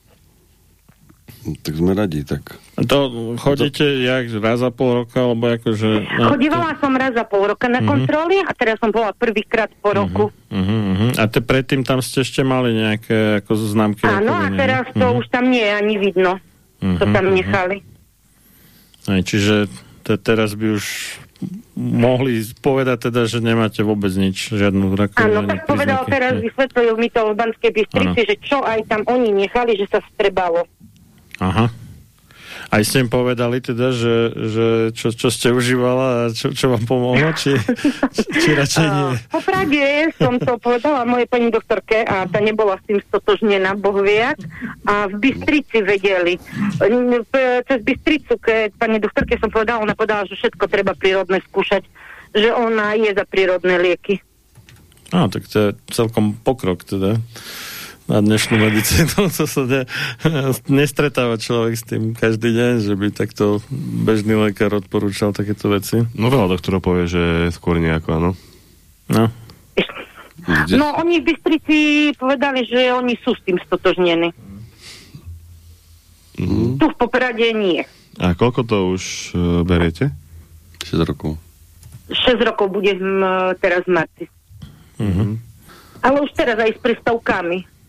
Tak sme radi, tak... A To chodíte jak raz za pol roka, alebo akože... no, Chodívala som raz za pol roka na kontroly a teraz som bola prvýkrát po roku. Uh-huh, uh-huh. A te, predtým tam ste ešte mali nejaké ako známky? Áno, a teraz to už tam nie je ani vidno, čo Mhm, tam mhm. nechali. Aj, čiže te, teraz by už mohli povedať teda, že nemáte vôbec nič, žiadnu rakovinu. Áno, tak povedal príznaky. teraz, vysvetlil mi to v Banskej Bystrici, že čo aj tam oni nechali, že sa strebalo. Aha. Aj ste im povedali teda, že, že čo, čo ste užívala a čo, čo vám pomohlo, či, či, radšej nie? Po Prage som to povedala mojej pani doktorke a tá nebola s tým stotožnená, boh viak. A v Bystrici vedeli. Cez Bystricu, keď pani doktorke som povedala, ona povedala, že všetko treba prírodné skúšať, že ona je za prírodné lieky. Á, tak to je celkom pokrok teda na dnešnú medicínu. To sa ne, nestretáva človek s tým každý deň, že by takto bežný lekár odporúčal takéto veci. No veľa doktorov povie, že skôr nejako, áno. No. Kde? No oni v Bystrici povedali, že oni sú s tým stotožnení. Mhm. Tu v Poprade nie. A koľko to už uh, beriete? 6 rokov. 6 rokov bude m, teraz v marci. Mhm. Ale už teraz aj s prístavkami.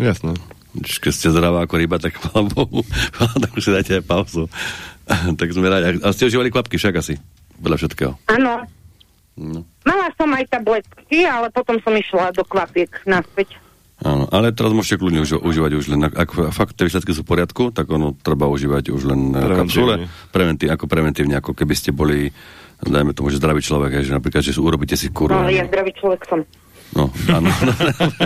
Jasné. Keď ste zdravá ako ryba, tak chvála Bohu, tak už si dajte aj pauzu. tak sme rádi. A ste užívali kvapky však asi? Veľa všetkého. Áno. No. Mala som aj tabletky, ale potom som išla do kvapiek naspäť. Áno, ale teraz môžete kľudne už, užívať už len, ak, ak fakt tie výsledky sú v poriadku, tak ono treba užívať už len eh, Preventívne. kapsule, preventív, ako preventívne, ako keby ste boli, dajme tomu, že zdravý človek, že napríklad, že urobíte si kuru. No, ja zdravý človek som. No, áno.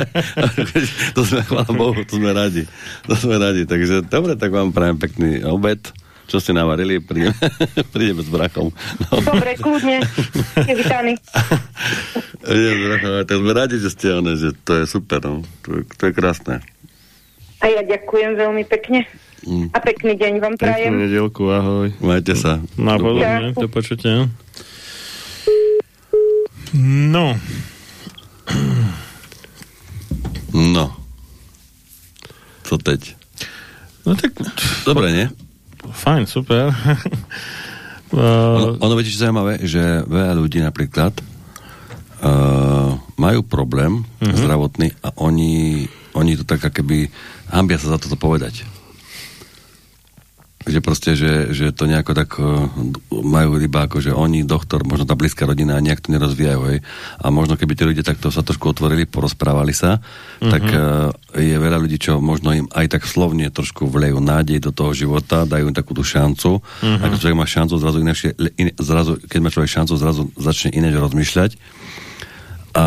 to sme, chvála Bohu, to sme radi. To sme radi. Takže dobre, tak vám prajem pekný obed. Čo ste navarili, prídeme, prídeme s brachom. No. Dobre, kľudne. S brachom, tak sme radi, že ste one, že to je super, no. to, je, to je krásne. A ja ďakujem veľmi pekne. Mm. A pekný deň vám Peknú prajem. nedelku, ahoj. Majte sa. Na podobne, to počujete. No, No. Co teď? no tak Dobre, nie? fajn, super. Ono, uh, ono viete, zaujímavé, že veľa ľudí napríklad uh, majú problém Mhm. zdravotný a oni, oni to tak akoby hambia sa za toto povedať. Že proste, že, že to nejako tak uh, majú iba ako, že oni, doktor, možno tá blízka rodina nejak to nerozvíjajú, hej. A možno keby tí ľudia takto sa trošku otvorili, porozprávali sa, Mhm. tak uh, je veľa ľudí, čo možno im aj tak slovne trošku vlejú nádej do toho života, dajú im takú tú šancu. Mhm. Ako človek má šancu, zrazu, inakšie, in, zrazu keď má človek šancu, zrazu začne inéč rozmýšľať. A,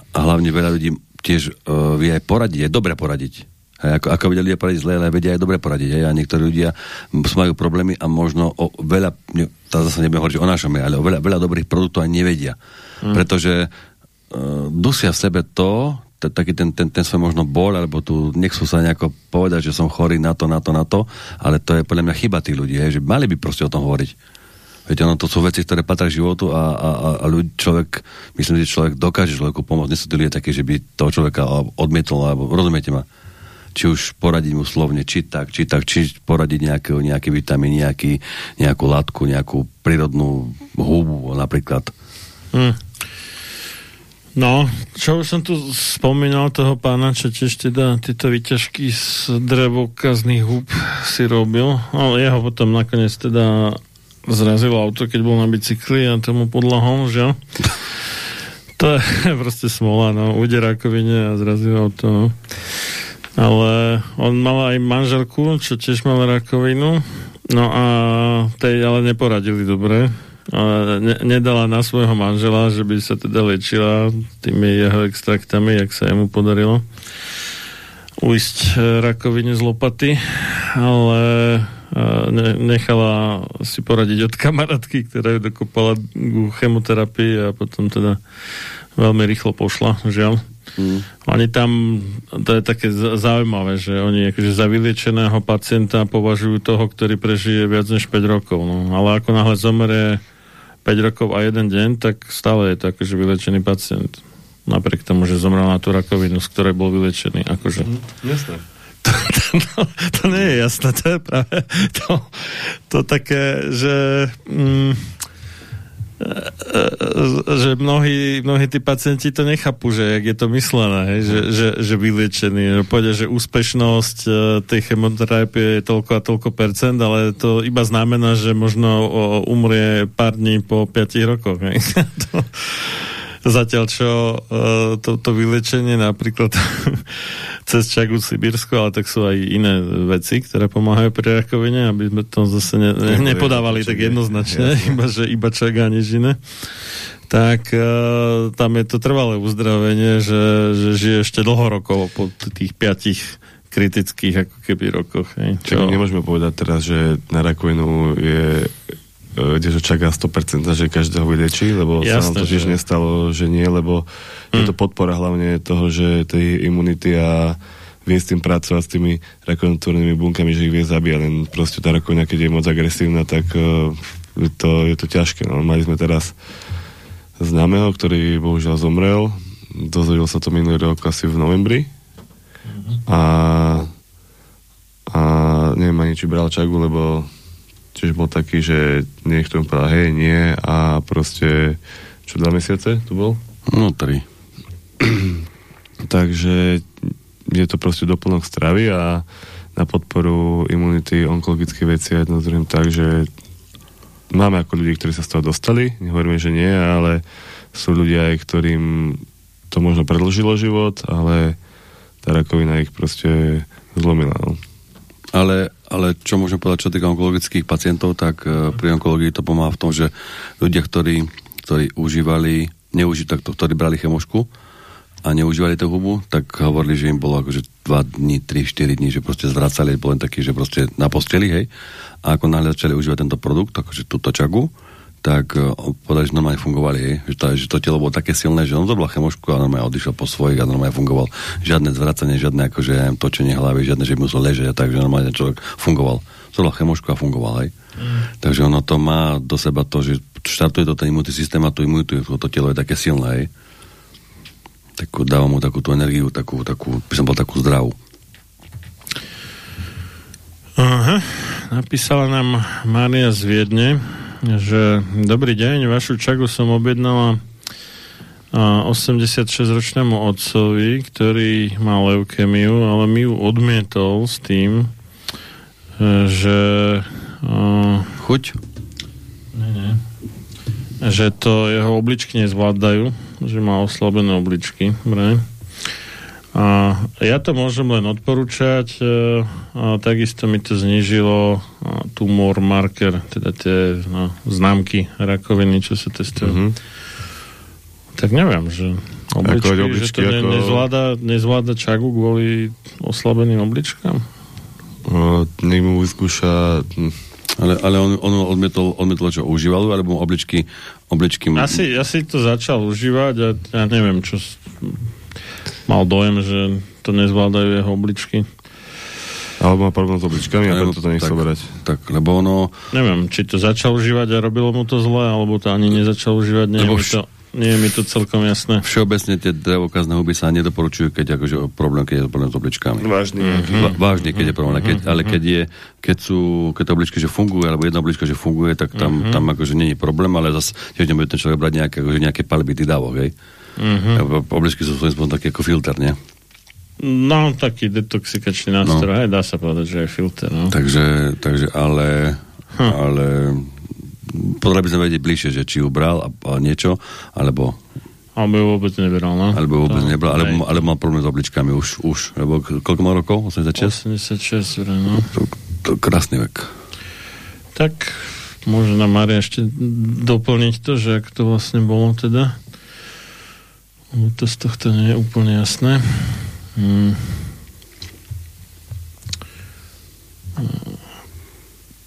a hlavne veľa ľudí tiež uh, vie aj poradiť, je dobre poradiť. Hej, ako, ako vedia ľudia poradiť zle, ale vedia aj dobre poradiť. Hej, a niektorí ľudia majú problémy a možno o veľa, ne, tá zase nebudem hovoriť o našom, ale o veľa, veľa dobrých produktov aj nevedia. Mm. Pretože uh, dusia v sebe to, taký ten, ten, ten svoj možno bol, alebo tu nechcú sa nejako povedať, že som chorý na to, na to, na to, ale to je podľa mňa chyba tých ľudí, hej, že mali by proste o tom hovoriť. Viete, ono to sú veci, ktoré patria životu a, a, a, a ľudí, človek, myslím, že človek dokáže človeku pomôcť. Nie sú tí ľudia takí, že by toho človeka odmietol, alebo rozumiete ma? Či už poradiť mu slovne, či tak, či tak, či poradiť nejaký, nejaký vitamín, nejaký, nejakú látku, nejakú prírodnú hubu napríklad. hm. No, čo už som tu spomínal toho pána, čo tiež teda tieto vyťažky z drevokazných húb si robil, ale jeho potom nakoniec teda zrazilo auto, keď bol na bicykli a tomu podlahol, že? To je proste smola, no. Ujde rakovine a zrazilo auto, no. Ale on mal aj manželku, čo tiež mala rakovinu, no a tej ale neporadili dobre. Ne, nedala na svojho manžela, že by sa teda liečila tými jeho extraktami, jak sa jemu podarilo uísť e, rakovine z lopaty, ale e, ne, nechala si poradiť od kamarátky, ktorá ju dokopala k chemoterapii a potom teda veľmi rýchlo pošla, žiaľ. Mm. Oni tam, to je také zaujímavé, že oni akože za vyliečeného pacienta považujú toho, ktorý prežije viac než 5 rokov. No. Ale ako náhle zomere 5 rokov a jeden deň, tak stále je to akože vylečený pacient. Napriek tomu, že zomrel na tú rakovinu, z ktorej bol vylečený. Akože. Jasné. to, to nie je jasné, to je práve to, to také, že mm, že mnohí, mnohí tí pacienti to nechápu, že jak je to myslené, hej, že, že, že vyliečený. Že Povedia, že úspešnosť e, tej chemoterapie je toľko a toľko percent, ale to iba znamená, že možno umrie pár dní po 5 rokoch. Hej. to, Zatiaľ, čo uh, to, to vylečenie napríklad cez Čagu Sibirsko, ale tak sú aj iné veci, ktoré pomáhajú pri rakovine, aby sme to zase ne, ne, nepodávali tak jednoznačne, iba, že iba Čaga nič iné tak uh, tam je to trvalé uzdravenie, že, že žije ešte dlho rokov po tých piatich kritických ako keby rokoch. Hej. Čo? Nemôžeme povedať teraz, že na rakovinu je kdeže čaká 100%, že každého vylečí, lebo Jasne, sa nám to tiež že... nestalo, že nie, lebo hm. je to podpora hlavne toho, že tej imunity a vie s tým pracovať s tými rakovinotvornými bunkami, že ich vie zabíjať, len proste tá rakovina, keď je moc agresívna, tak uh, to, je to ťažké. No. Mali sme teraz známeho, ktorý bohužiaľ zomrel, dozvedel sa to minulý rok asi v novembri mm-hmm. a a neviem ani, či bral čagu, lebo tiež bol taký, že niekto mu povedal, hej, nie a proste čo dva mesiace tu bol? No, tri. Takže je to proste doplnok stravy a na podporu imunity onkologické veci a jedno druhým tak, že máme ako ľudí, ktorí sa z toho dostali, nehovoríme, že nie, ale sú ľudia aj, ktorým to možno predlžilo život, ale tá rakovina ich proste zlomila. No. Ale, ale čo môžem povedať, čo týka onkologických pacientov, tak uh, pri onkológii to pomáha v tom, že ľudia, ktorí, ktorí užívali, neuži, tak to, ktorí brali chemošku a neužívali tú hubu, tak hovorili, že im bolo akože 2 dní, 3, 4 dní, že proste zvracali, bol taký, že proste na posteli, hej. A ako náhle začali užívať tento produkt, akože túto čagu, tak uh, povedali, že normálne fungovali, hej. Že, to, že to telo bolo také silné, že on zobral chemošku a normálne odišiel po svojich a normálne fungoval. Žiadne zvracanie, žiadne akože točenie hlavy, žiadne, že by musel ležať a tak, že normálne človek fungoval. Zobral chemošku a fungoval, hej. Mm. Takže ono to má do seba to, že štartuje to ten imunitný systém a tú imunitu, to telo je také silné, hej. Takú, dáva mu takú tú energiu, takú, takú, by som bol takú zdravú. Aha, napísala nám Mária z Viedne, že dobrý deň, vašu čagu som objednala 86-ročnému otcovi, ktorý má leukemiu, ale mi ju odmietol s tým, e, že chuť? Nie, nie. Že to jeho obličky nezvládajú, že má oslabené obličky. A ja to môžem len odporúčať. E, takisto mi to znižilo tumor marker, teda tie no, známky rakoviny, čo sa testujú. Mm-hmm. Tak neviem, že obličky, ako obličky že to ako... nezvláda, nezvláda čagu kvôli oslabeným obličkám? Nech mu vyskúša... Hm. Ale, ale on, on odmietol, odmietol, čo užíval, alebo obličky... obličky... Asi, asi to začal užívať a ja neviem, čo mal dojem, že to nezvládajú jeho obličky. Alebo má problém s obličkami a preto to nechcel brať. Tak, lebo ono... Neviem, či to začal užívať a robilo mu to zle, alebo to ani nezačal užívať, nie, lebo mi to, nie je mi to celkom jasné. Všeobecne tie drevokazné huby sa nedoporučujú, keď akože problém, keď je problém s obličkami. Vážny. Mm-hmm. vážny, keď je problém. Keď, ale keď, je, keď sú, keď to obličky, že funguje, alebo jedna oblička, že funguje, tak tam, mm-hmm. tam akože nie je problém, ale zase tiež nebude ten človek brať nejaké, akože nejaké palby dávok, hej. Mm-hmm. Obličky sú svojím spôsobom taký ako filter, nie? No, taký detoxikačný nástroj, no. aj dá sa povedať, že je filter. No. Takže, takže ale, hm. ale podľa by sme vedieť bližšie, že či ju bral a, a niečo, alebo alebo ju vôbec nebral, no? Alebo vôbec to, nebral, alebo, alebo mal problém s obličkami už, už, lebo koľko má rokov? 86? 86, no. To, to krásny vek. Tak nám Maria ešte doplniť to, že ak to vlastne bolo teda. To z tohto nie je úplne jasné. Hmm.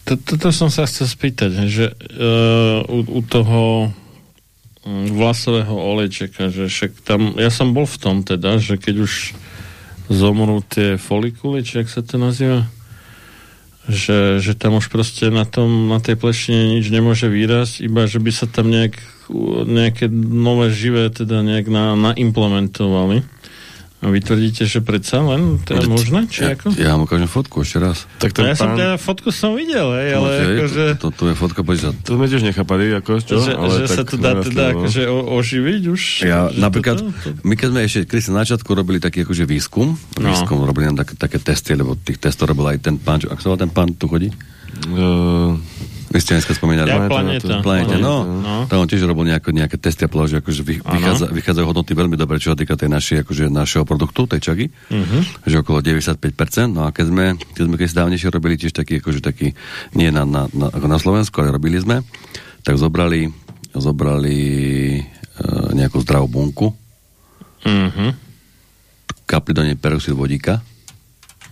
Toto som sa chcel spýtať, že uh, u, u toho hm, vlasového olejčeka, že však tam, ja som bol v tom teda, že keď už zomrú tie folikuly, či ak sa to nazýva, že, že tam už proste na, tom, na tej plešine nič nemôže výrasť, iba že by sa tam nejak, nejaké nové živé teda nejak na, naimplementovali. A vy tvrdíte, že predsa len to je možné? Či ja, ako? Ja vám ukážem fotku ešte raz. Tak no ja pán... som teda fotku som videl, hej, ale no, akože... To, to, to, je fotka, poď sa... To sme tiež nechápali, ako čo? Že, ale že sa to dá teda akože o, oživiť už? Ja, napríklad, to, to... my keď sme ešte keď na začiatku robili taký akože výskum, no. výskum, robili nám také, také testy, lebo tých testov robil aj ten pán, čo, ak sa ten pán tu chodí? Uh, Vy ste dneska spomínali. Ja, Planéta. planéta. Planete, no, No. tam on tiež robil nejako, nejaké testy a povedal, že akože vy, vychádza, vychádzajú hodnoty veľmi dobre, čo sa týka tej našej, akože našeho produktu, tej čagy, že okolo 95%, no a keď sme, keď sme keď dávnejšie robili tiež taký, akože taký, nie na, na, na, ako na Slovensku, ale robili sme, tak zobrali, zobrali e, nejakú zdravú bunku, Mhm. kapli do nej peroxid vodíka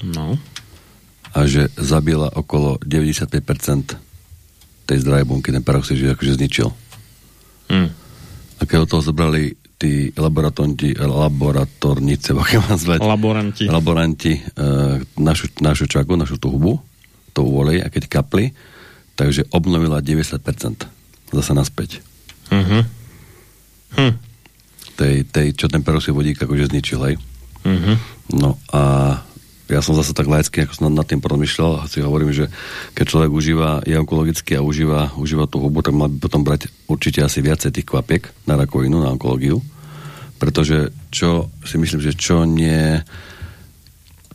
No. a že zabila okolo 95% tej zdravej bunky, ten peroxid, že akože zničil. Hm. A keď od toho zobrali tí laboratorníci, laboratorníci, ako mám zvať, Laboranti. laboranti e, našu, našu čaku, našu tú hubu, to uvolej a keď kapli, takže obnovila 90% zase naspäť. Mhm. Hm. Tej, tej, čo ten peroxid vodík akože zničil, hej. Mhm. No a ja som zase tak laicky, ako som nad tým porozmýšľal a si hovorím, že keď človek užíva, je onkologický a užíva, užíva tú hubu, tak by potom brať určite asi viacej tých kvapiek na rakovinu, na onkológiu. Pretože čo si myslím, že čo nie,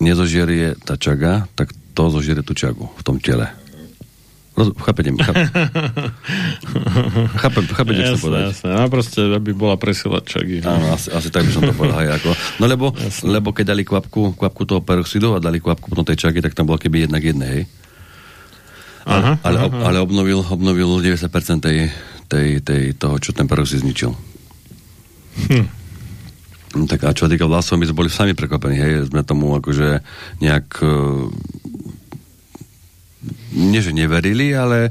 nezožierie tá čaga, tak to zožierie tú čagu v tom tele. Roz, chápete, chápete, chápete, chápete, čo Jasné, povedať? No proste, aby bola presilačaky. Áno, asi, asi tak by som to povedal. Hej, ako. No lebo, lebo keď dali kvapku, kvapku toho peroxidu a dali kvapku potom tej čaky, tak tam bolo keby jednak jedné, hej. Aha, ale, ob, ale obnovil, obnovil 90% tej, tej, tej, toho, čo ten peroxid zničil. Hm. No, tak a čo týka vlasov, my sme boli sami prekvapení, hej, sme tomu akože nejak uh, nie, že neverili, ale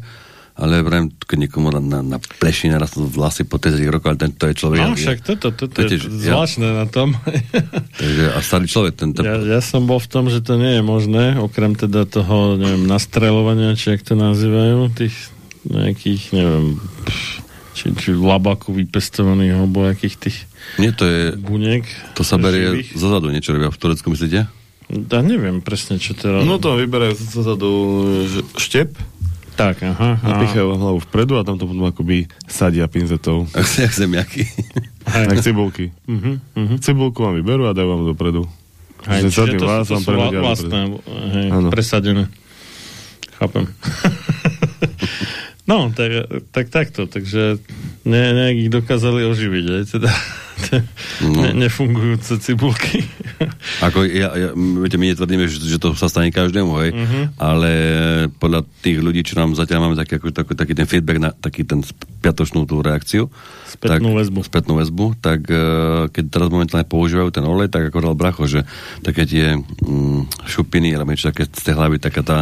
ale vrajím, keď niekomu na, na, na pleši narastú vlasy po 30 rokov, ale ten, to je človek. No však toto, toto to je tiež- ja- zvláštne na tom. Takže, a starý človek, ten, ten Ja, ja som bol v tom, že to nie je možné, okrem teda toho, neviem, nastreľovania, či jak to nazývajú, tých nejakých, neviem, pš, či, či labaku vypestovaných, alebo akých tých nie, to je, buniek. to sa berie zozadu, niečo robia v Turecku, myslíte? Ja neviem presne, čo to je. No to vyberajú zozadu že- štep, Tak, aha. aha. napichajú hlavu vpredu a tam to potom akoby sadia pinzetou. Jak zemiaky. Jak cibulky. Mhm, mhm. Cibulku vám vyberú a dajú vám dopredu. Hej, Že čiže to, vás to sú vlastné, hej, presadené. Chápem. no, tak, tak takto, takže ne, nejak ich dokázali oživiť, aj teda No. ne, nefungujúce cibulky. Ako ja, ja, viete, my netvrdíme, že, že to sa stane každému, hej, Mhm. ale podľa tých ľudí, čo nám zatiaľ máme taký, ako, taký, taký ten feedback, na, taký ten spiatočnú tú reakciu, Spätnú tak, väzbu. spätnú väzbu, tak e, keď teraz momentálne používajú ten olej, tak ako dal bracho, že také tie mm, šupiny, alebo niečo také z tej hlavy, taká tá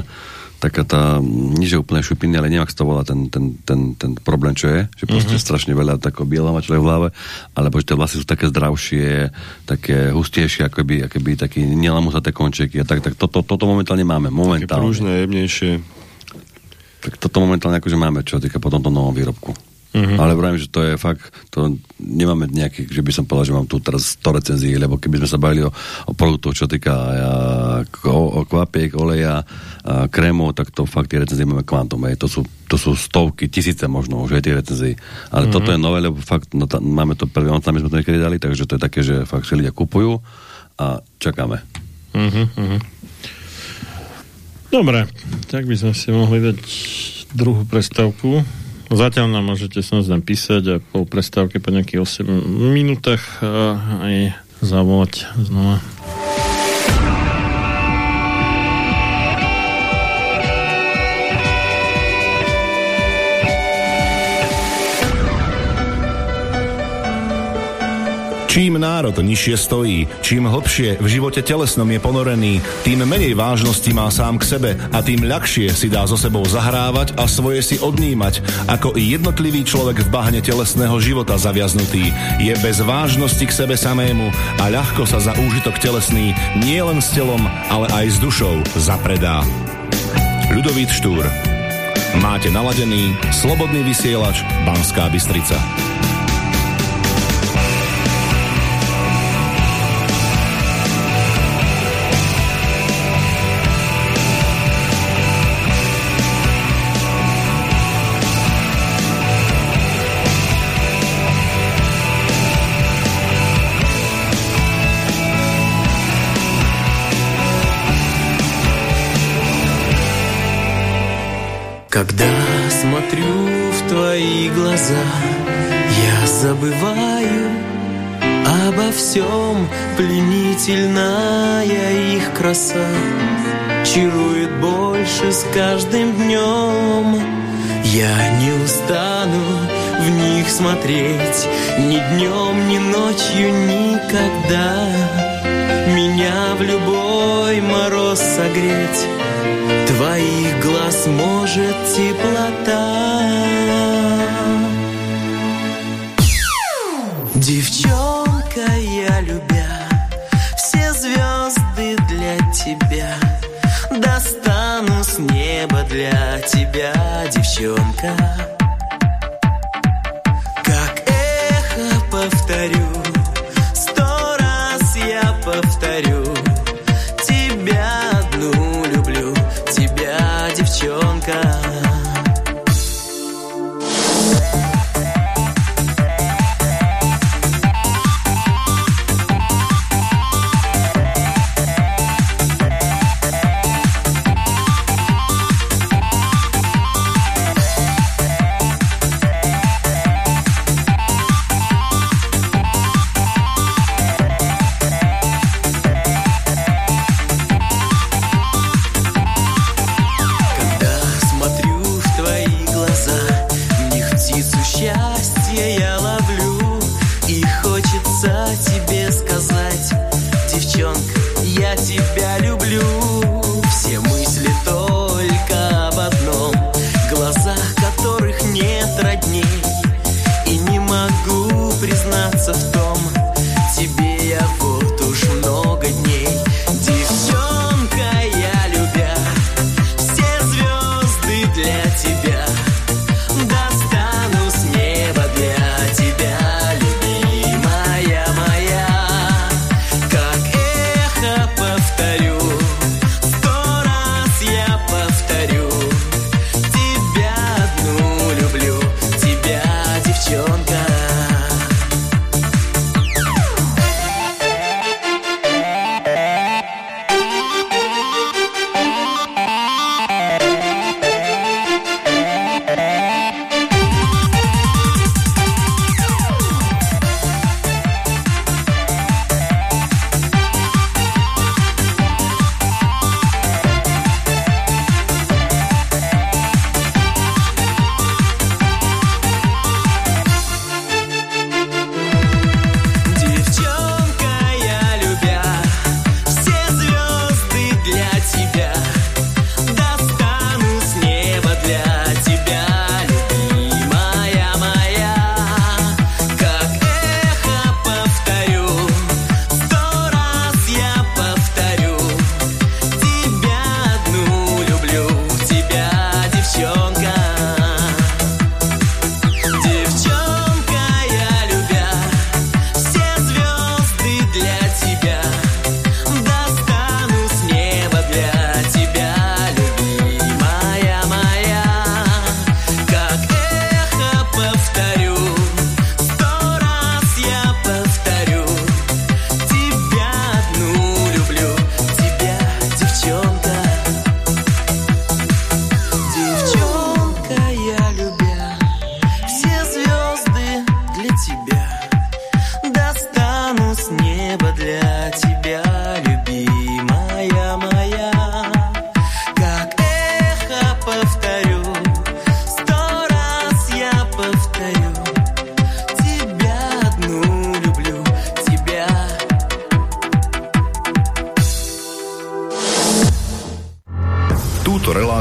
taká tá, nie že úplne šupiny, ale neviem, ak sa to volá ten, ten, ten, ten problém, čo je, že proste Mhm. mm-hmm. strašne veľa takého biela má človek v hlave, alebo že tie vlasy sú také zdravšie, také hustejšie, ako by, ako by taký nelamú sa tie končeky a tak, tak toto, toto momentálne máme, Také momentálne. prúžne, jemnejšie. Tak toto momentálne akože máme, čo týka po tomto novom výrobku. Mhm. Mm-hmm. Ale vravím, že to je fakt, to nemáme nejaký, že by som povedal, že mám tu teraz 100 recenzií, lebo keby sme sa bavili o, o produktoch, čo týka a, o, o kvapiek, oleja, a krémov, tak to fakt tie recenzie máme kvantum. To, sú, to sú stovky, tisíce možno už aj tie recenzií. Ale mm-hmm. toto je nové, lebo fakt no, ta, máme to prvý, on tam sme to niekedy dali, takže to je také, že fakt si ľudia kupujú a čakáme. Mhm, mhm. Dobre, tak by sme si mohli dať druhú prestávku. Zatiaľ nám môžete samozrejme písať a po prestávke po nejakých 8 minútach a aj zavolať znova. Čím národ nižšie stojí, čím hlbšie v živote telesnom je ponorený, tým menej vážnosti má sám k sebe a tým ľahšie si dá so sebou zahrávať a svoje si odnímať, ako i jednotlivý človek v bahne telesného života zaviaznutý. Je bez vážnosti k sebe samému a ľahko sa za úžitok telesný nie len s telom, ale aj s dušou zapredá. Ľudovít Štúr Máte naladený slobodný vysielač Banská Bystrica. Когда смотрю в твои глаза, я забываю обо всем. Пленительная их краса чарует больше с каждым днем. Я не устану в них смотреть ни днем, ни ночью, никогда. Меня в любой мороз согреть твоих глаз может теплота.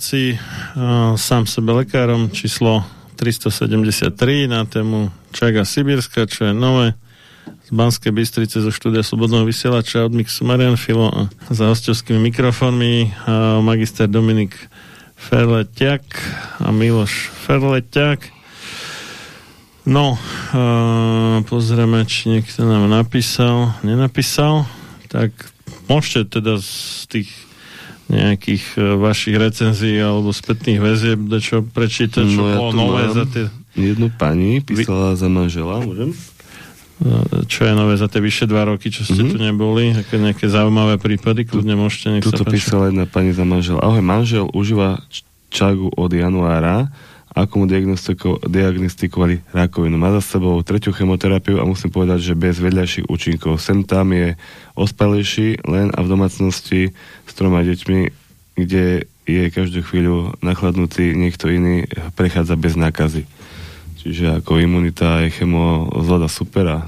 Relácii uh, sám sebe lekárom číslo 373 na tému Čaga Sibírska, čo je nové z Banskej Bystrice zo štúdia Slobodného vysielača od Mixu Marian Filo a za hostovskými mikrofónmi uh, magister Dominik Ferleťak a Miloš Ferleťak. No, uh, pozrieme, či niekto nám napísal, nenapísal. Tak môžete teda nejakých uh, vašich recenzií alebo spätných väzieb čo prečítať, čo No ja bolo nové za tie, Jednu pani písala za manžela, môžem? uh, čo je nové za tie vyše dva roky, čo ste Mhm. tu neboli, také nejaké zaujímavé prípady, kľudne môžete, nech sa Tuto páči. písala jedna pani za manžela. Ahoj, manžel užíva čagu od januára, ako mu diagnostiko- diagnostikovali rakovinu. Má za sebou tretiu chemoterapiu a musím povedať, že bez vedľajších účinkov. Sem tam je ospalejší len a v domácnosti s troma deťmi, kde je každú chvíľu nachladnutý niekto iný, prechádza bez nákazy. Čiže ako imunita je chemo zvláda super a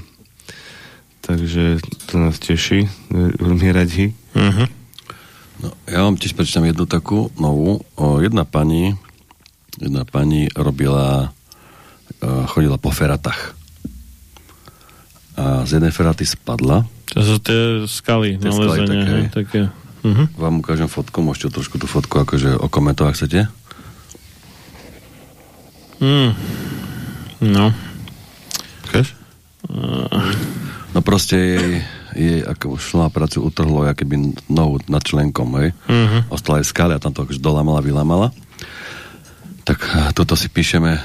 takže to nás teší, veľmi radi. Uh-huh. No, ja vám tiež prečítam jednu takú novú. O, jedna pani jedna pani robila uh, chodila po feratách. A z jednej feraty spadla. To sú tie skaly, Tie skaly nalezenia, také, hej, také. Uh-huh. Vám ukážem fotku, môžete trošku tú fotku akože okomentovať, chcete. Mm. No. Ukáž? No proste jej, jej ako šla na prácu utrhlo, ja keby nohu nad členkom, hej. Mhm. Ostala aj v skale a tam to akože dolamala, vylamala. Tak toto si píšeme,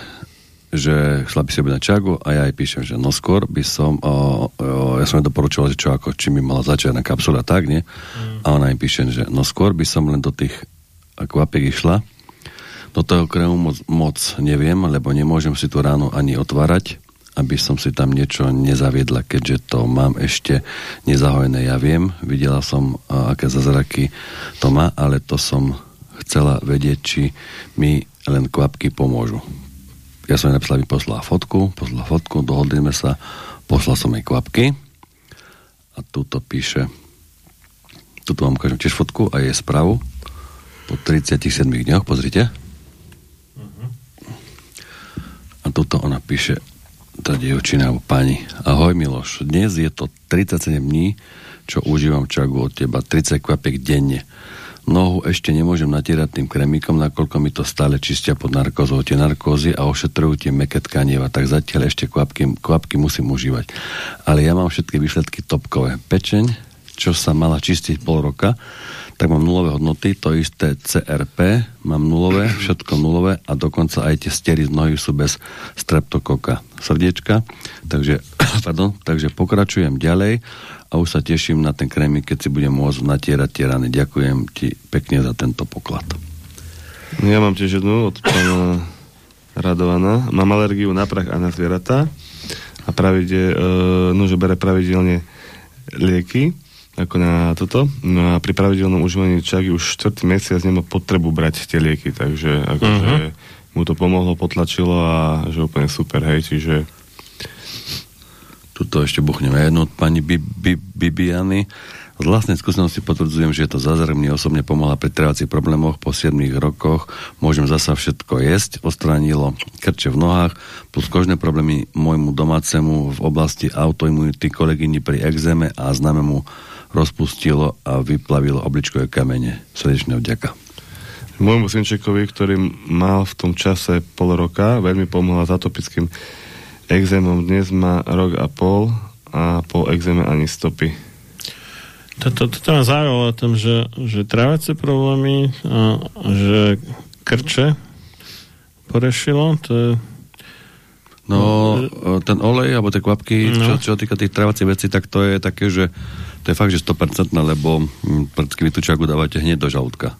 že šla by si na čagu a ja jej píšem, že no skôr by som, o, o, ja som jej doporučoval, že čo ako, či mi mala začať na kapsule a tak, nie? A ona mi píše, že no skôr by som len do tých akvapiek išla. Do toho krému moc, moc neviem, lebo nemôžem si tu ráno ani otvárať, aby som si tam niečo nezaviedla, keďže to mám ešte nezahojené. Ja viem, videla som, aké zázraky to má, ale to som chcela vedieť, či mi len kvapky pomôžu. Ja som jej napísal, aby poslala fotku, poslala fotku, dohodli sme sa, poslal som jej kvapky a tuto píše, tuto vám ukážem tiež fotku a jej správu po 37 dňoch, pozrite. A tuto ona píše, tá dievčina alebo pani, ahoj Miloš, dnes je to 37 dní, čo užívam čagu od teba, 30 kvapiek denne. Nohu ešte nemôžem natierať tým kremikom, nakoľko mi to stále čistia pod narkózou tie narkózy a ošetrujú tie meké tkanieva, tak zatiaľ ešte kvapky, kvapky musím užívať. Ale ja mám všetky výsledky topkové. Pečeň, čo sa mala čistiť pol roka, tak mám nulové hodnoty, to isté CRP, mám nulové, všetko nulové a dokonca aj tie stery z nohy sú bez streptokoka srdiečka. Takže, pardon, takže pokračujem ďalej a už sa teším na ten krémik, keď si budem môcť natierať tie rany. Ďakujem ti pekne za tento poklad. Ja mám tiež jednu od pána Radovana. Mám alergiu na prach a na zvieratá a pravidel, e, no, že bere pravidelne lieky ako na toto. No a pri pravidelnom užívaní čaky už štvrtý mesiac nemá potrebu brať tie lieky, takže akože Mhm. mu to pomohlo, potlačilo a že úplne super, hej, čiže Tuto ešte buchneme jednu od pani Bi- Bi- Bibiany. Z vlastnej skúsenosti potvrdzujem, že je to zázrak. Mne osobne pomohla pri trvacích problémoch. Po 7 rokoch môžem zasa všetko jesť. Odstránilo krče v nohách, plus kožné problémy môjmu domácemu v oblasti autoimunity, kolegyni pri exéme a známemu rozpustilo a vyplavilo obličkové kamene. Srdečne vďaka. Môjmu synčekovi, ktorý mal v tom čase pol roka, veľmi pomohla s atopickým exémom. Dnes má rok a pol a po exéme ani stopy. Toto, toto ma zaujalo o tom, že, že trávacie problémy a, že krče porešilo, to je No, e, ten olej, alebo tie kvapky, No. čo, čo týka tých trávacích vecí, tak to je také, že to je fakt, že 100%, lebo hm, predtým vy tú čaku dávate hneď do žalúdka.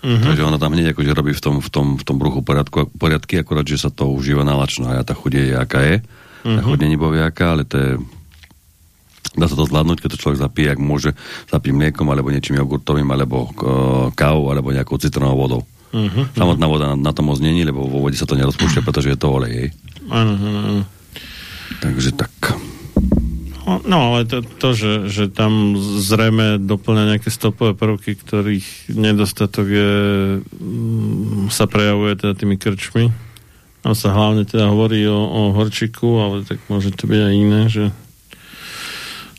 Mhm. Takže ona tam hneď akože robí v tom, v tom, v tom bruchu poriadku, poriadky, akorát, že sa to užíva nalačno a tá chuť je, aká je. Tá Mhm. chuť není boviaká, ale to je dá sa to zvládnuť, keď to človek zapije, ak môže zapiť mliekom, alebo niečím jogurtovým, alebo uh, kávou, alebo nejakou citrónovou vodou. Mhm. Samotná voda na, na to moc není, lebo vo vode sa to nerozpúšťa, pretože je to olej. Áno, áno. Takže tak. No, ale to, to že, že tam zrejme doplňa nejaké stopové prvky, ktorých nedostatok je, mm, sa prejavuje teda tými krčmi. Tam sa hlavne teda hovorí o, o horčiku, ale tak môže to byť aj iné, že,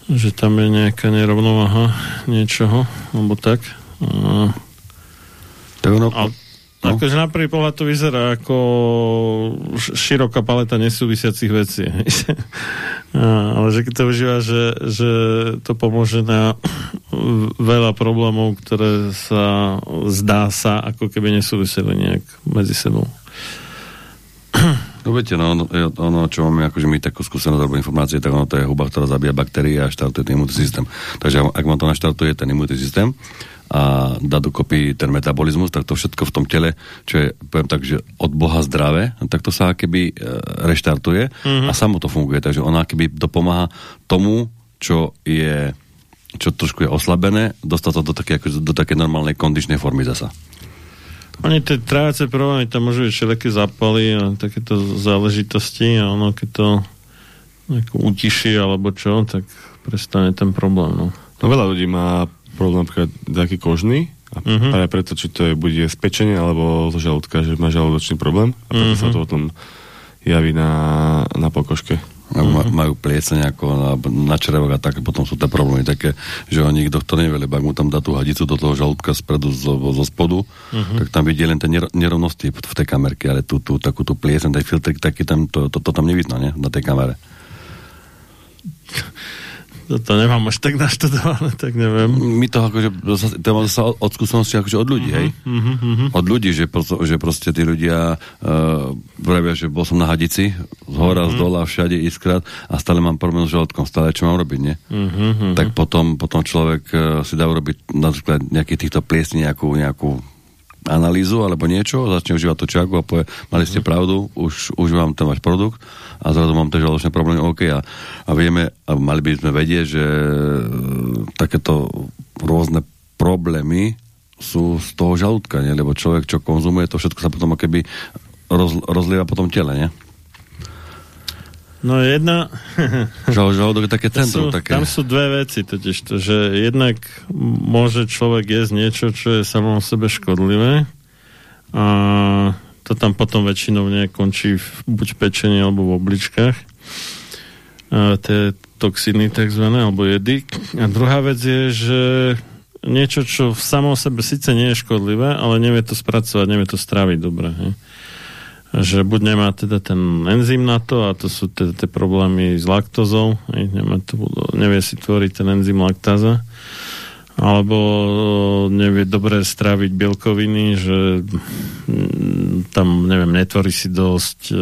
že tam je nejaká nerovnováha niečoho, alebo tak. A, tak ono, a, No. Akože na prvý pohľad to vyzerá ako široká paleta nesúvisiacich vecí. Ale že keď to užíva, že, že to pomôže na veľa problémov, ktoré sa zdá sa, ako keby nesúviseli nejak medzi sebou. No viete, no, ono, ono, čo máme akože my takú skúsenosť alebo informácie, tak ono to je huba, ktorá zabíja baktérie a štartuje ten imunitný systém. Takže ak vám to naštartuje ten imunitný systém a dá dokopy ten metabolizmus, tak to všetko v tom tele, čo je, poviem tak, že od Boha zdravé, tak to sa keby e, reštartuje Mhm. a samo to funguje. Takže ona keby dopomáha tomu, čo je čo trošku je oslabené, dostať to do také, ako, do také normálnej kondičnej formy zasa. Oni tie trávacie problémy, tam môžu byť všelijaké zápaly a takéto záležitosti a ono, keď to utiší alebo čo, tak prestane ten problém. No. No veľa ľudí má problém napríklad taký kožný a Mhm. práve preto, či to je bude z pečenia alebo zo žalúdka, že má žalúdočný problém a preto sa Mhm. to potom javí na, na pokožke. Mm-hmm. majú plieseň ako na, na črevoch a tak, potom sú tie problémy také, že ho nikto to nevie, lebo ak mu tam dá tú hadicu do toho žalúdka spredu, zo, zo spodu, Mhm. mm-hmm. tak tam vidie len tie ner- nerovnosti v tej kamerke, ale tú, tú takú tú plieseň, ten filtrik, taký tam, to, to, to tam nevidno, ne? Na tej kamere. Toto nemám až tak naštudované, tak neviem. My to akože, to mám zase od skúsenosti akože od ľudí, hej? Mhm, mhm. Od ľudí, že, prosto, že proste tí ľudia uh, pravia, že bol som na hadici, z hora, z dola, všade iskrát a stále mám problém s žalúdkom, stále čo mám robiť, nie? Mhm, mhm. tak potom, potom človek uh, si dá urobiť napríklad nejakých týchto pliesní nejakú, nejakú analýzu alebo niečo, začne užívať to čaku a povie, mali ste pravdu, už užívam ten váš produkt a zrazu mám tie žalúdočné problémy, OK, a, a vieme, a mali by sme vedieť, že e, takéto rôzne problémy sú z toho žalúdka, nie? lebo človek, čo konzumuje, to všetko sa potom keby roz, rozlieva po tom tele, nie? No jedna... Žal, žalúdok je také centrum. sú, také... Tam sú dve veci totiž to, že jednak môže človek jesť niečo, čo je samo o sebe škodlivé a to tam potom väčšinou nejak končí v, buď v pečení alebo v obličkách. A tie toxiny takzvané, alebo jedy. A druhá vec je, že niečo, čo v samo o sebe síce nie je škodlivé, ale nevie to spracovať, nevie to stráviť dobre. Hej že buď nemá teda ten enzym na to a to sú teda tie problémy s laktózou, hej, nemá to, nevie si tvoriť ten enzym laktáza alebo nevie dobre stráviť bielkoviny, že mm, tam, neviem, netvorí si dosť uh,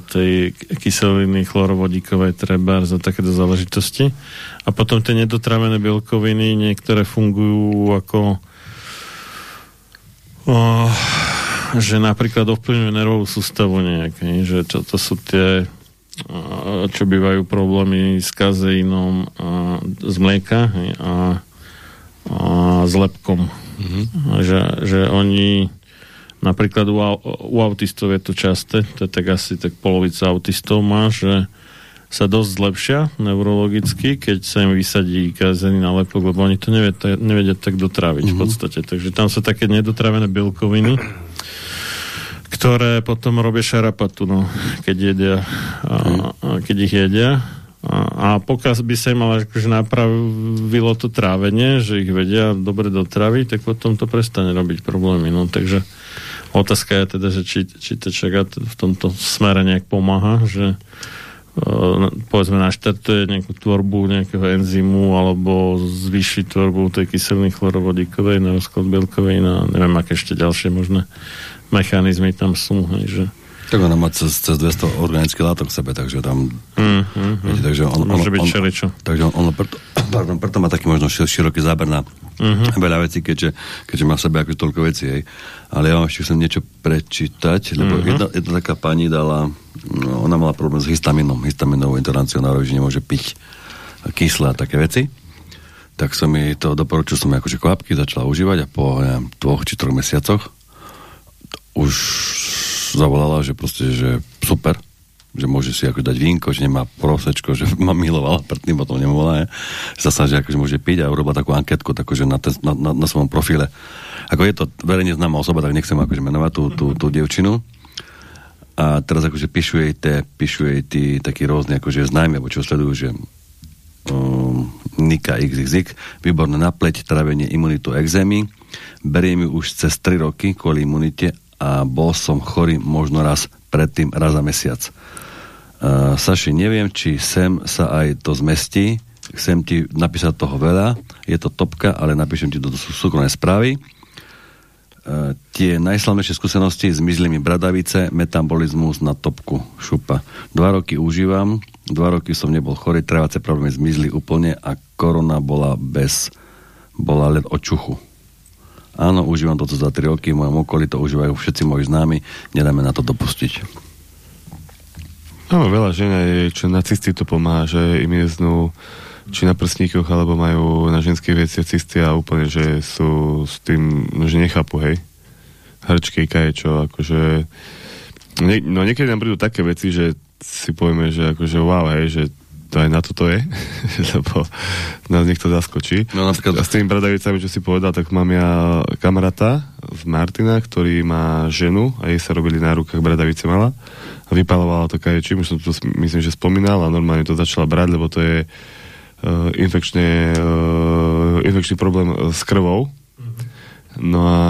tej kyseliny chlorovodíkovej treba za takéto záležitosti. A potom tie nedotrávené bielkoviny niektoré fungujú ako uh, že napríklad ovplyvňuje nervovú sústavu nejak, nie? že to, to sú tie a, čo bývajú problémy s kazeinom a, z mlieka a, a s lepkom. Mm-hmm. Že, že oni napríklad u, u autistov je to časté, to je tak asi tak polovica autistov má, že sa dosť zlepšia neurologicky, keď sa im vysadí kazený na lepok, lebo oni to nevedia, nevedia tak dotraviť mm-hmm. v podstate. Takže tam sú také nedotravené bielkoviny, ktoré potom robia šarapatu, no, keď jedia, a, a keď ich jedia. A, a pokiaľ by sa im ale akože napravilo to trávenie, že ich vedia dobre dotraviť, tak potom to prestane robiť problémy. No, takže otázka je teda, že či, či to čaká v tomto smere nejak pomáha, že uh, povedzme naštartuje nejakú tvorbu nejakého enzymu alebo zvýši tvorbu tej kyseliny chlorovodíkovej na rozklad bielkovej na neviem, aké ešte ďalšie možné mechanizmy tam sú, hej, že Tak ona má cez, cez 200 organických látok v sebe, takže tam... Mm, mm, Viete, takže on, Môže on, byť on, všeličo. Takže on, on preto, pardon, preto má taký možno šir- široký záber na Mhm. veľa vecí, keďže, keďže má v sebe ako toľko vecí. Hej. Ale ja vám ešte chcem niečo prečítať, lebo Mhm. jedna, jedna taká pani dala, no, ona mala problém s histaminom, histaminovou intoleranciou na že nemôže piť kyslé a také veci. Tak som jej to doporučil, som akože kvapky začala užívať a po neviem, dvoch či troch mesiacoch už zavolala, že proste, že super, že môže si ako dať vínko, že nemá prosečko, že ma milovala, predtým potom nemohla, zasa, že akože môže piť a urobila takú anketku, takže na, ten, na, na, na svojom profile. Ako je to verejne známa osoba, tak nechcem akože menovať tú, tú, tú dievčinu. A teraz akože píšu jej, te, píšu jej tí takí rôzni akože známi, alebo čo sledujú, že um, Nika XXX, výborné na pleť, travenie, imunitu, exémy. Beriem ju už cez 3 roky kvôli imunite a bol som chorý možno raz predtým, raz za mesiac. Uh, Saši, neviem, či sem sa aj to zmestí. Chcem ti napísať toho veľa. Je to topka, ale napíšem ti do súkromnej správy. Uh, tie najslavnejšie skúsenosti zmizli mi bradavice, metabolizmus na topku šupa. Dva roky užívam, dva roky som nebol chorý, trávace problémy zmizli úplne a korona bola bez, bola len od čuchu. Áno, užívam toto za 3 roky, v mojom okolí to užívajú všetci moji známi, nedáme na to dopustiť. Áno, veľa žien aj, čo na cysty to pomáha, že im jeznú či na prsníkoch, alebo majú na ženských veciach cysty a úplne, že sú s tým, že nechápu, hej. Hrčky, čo, akože... Nie, no niekedy nám prídu také veci, že si povieme, že akože wow, hej, že to aj na toto je, lebo nás niekto zaskočí. No napríklad... A s tými bradavicami, čo si povedal, tak mám ja kamaráta z Martina, ktorý má ženu a jej sa robili na rukách bradavice mala a vypalovala to kaječím, už som to myslím, že spomínal a normálne to začala brať, lebo to je uh, infekčne, uh, infekčný problém s krvou. No a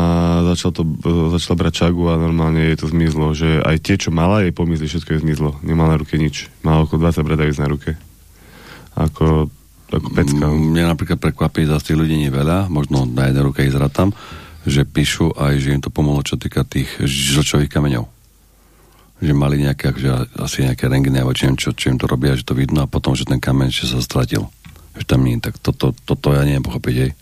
začal to, uh, začala brať čagu a normálne jej to zmizlo, že aj tie, čo mala, jej pomysli, všetko jej zmizlo. Nemala na ruke nič. Mala okolo 20 bradavíc na ruke. Ako, ako pecka. Mňa napríklad prekvapí, za tých ľudí nie veľa, možno na jednej ruke ich zratám, že píšu aj, že im to pomohlo, čo týka tých žlčových kameňov. Že mali nejaké, akože asi nejaké rengeny, alebo či, čo, čo im to robia, že to vidno a potom, že ten kameň že sa stratil. Že tam nie, tak toto, toto ja neviem pochopiť, hej.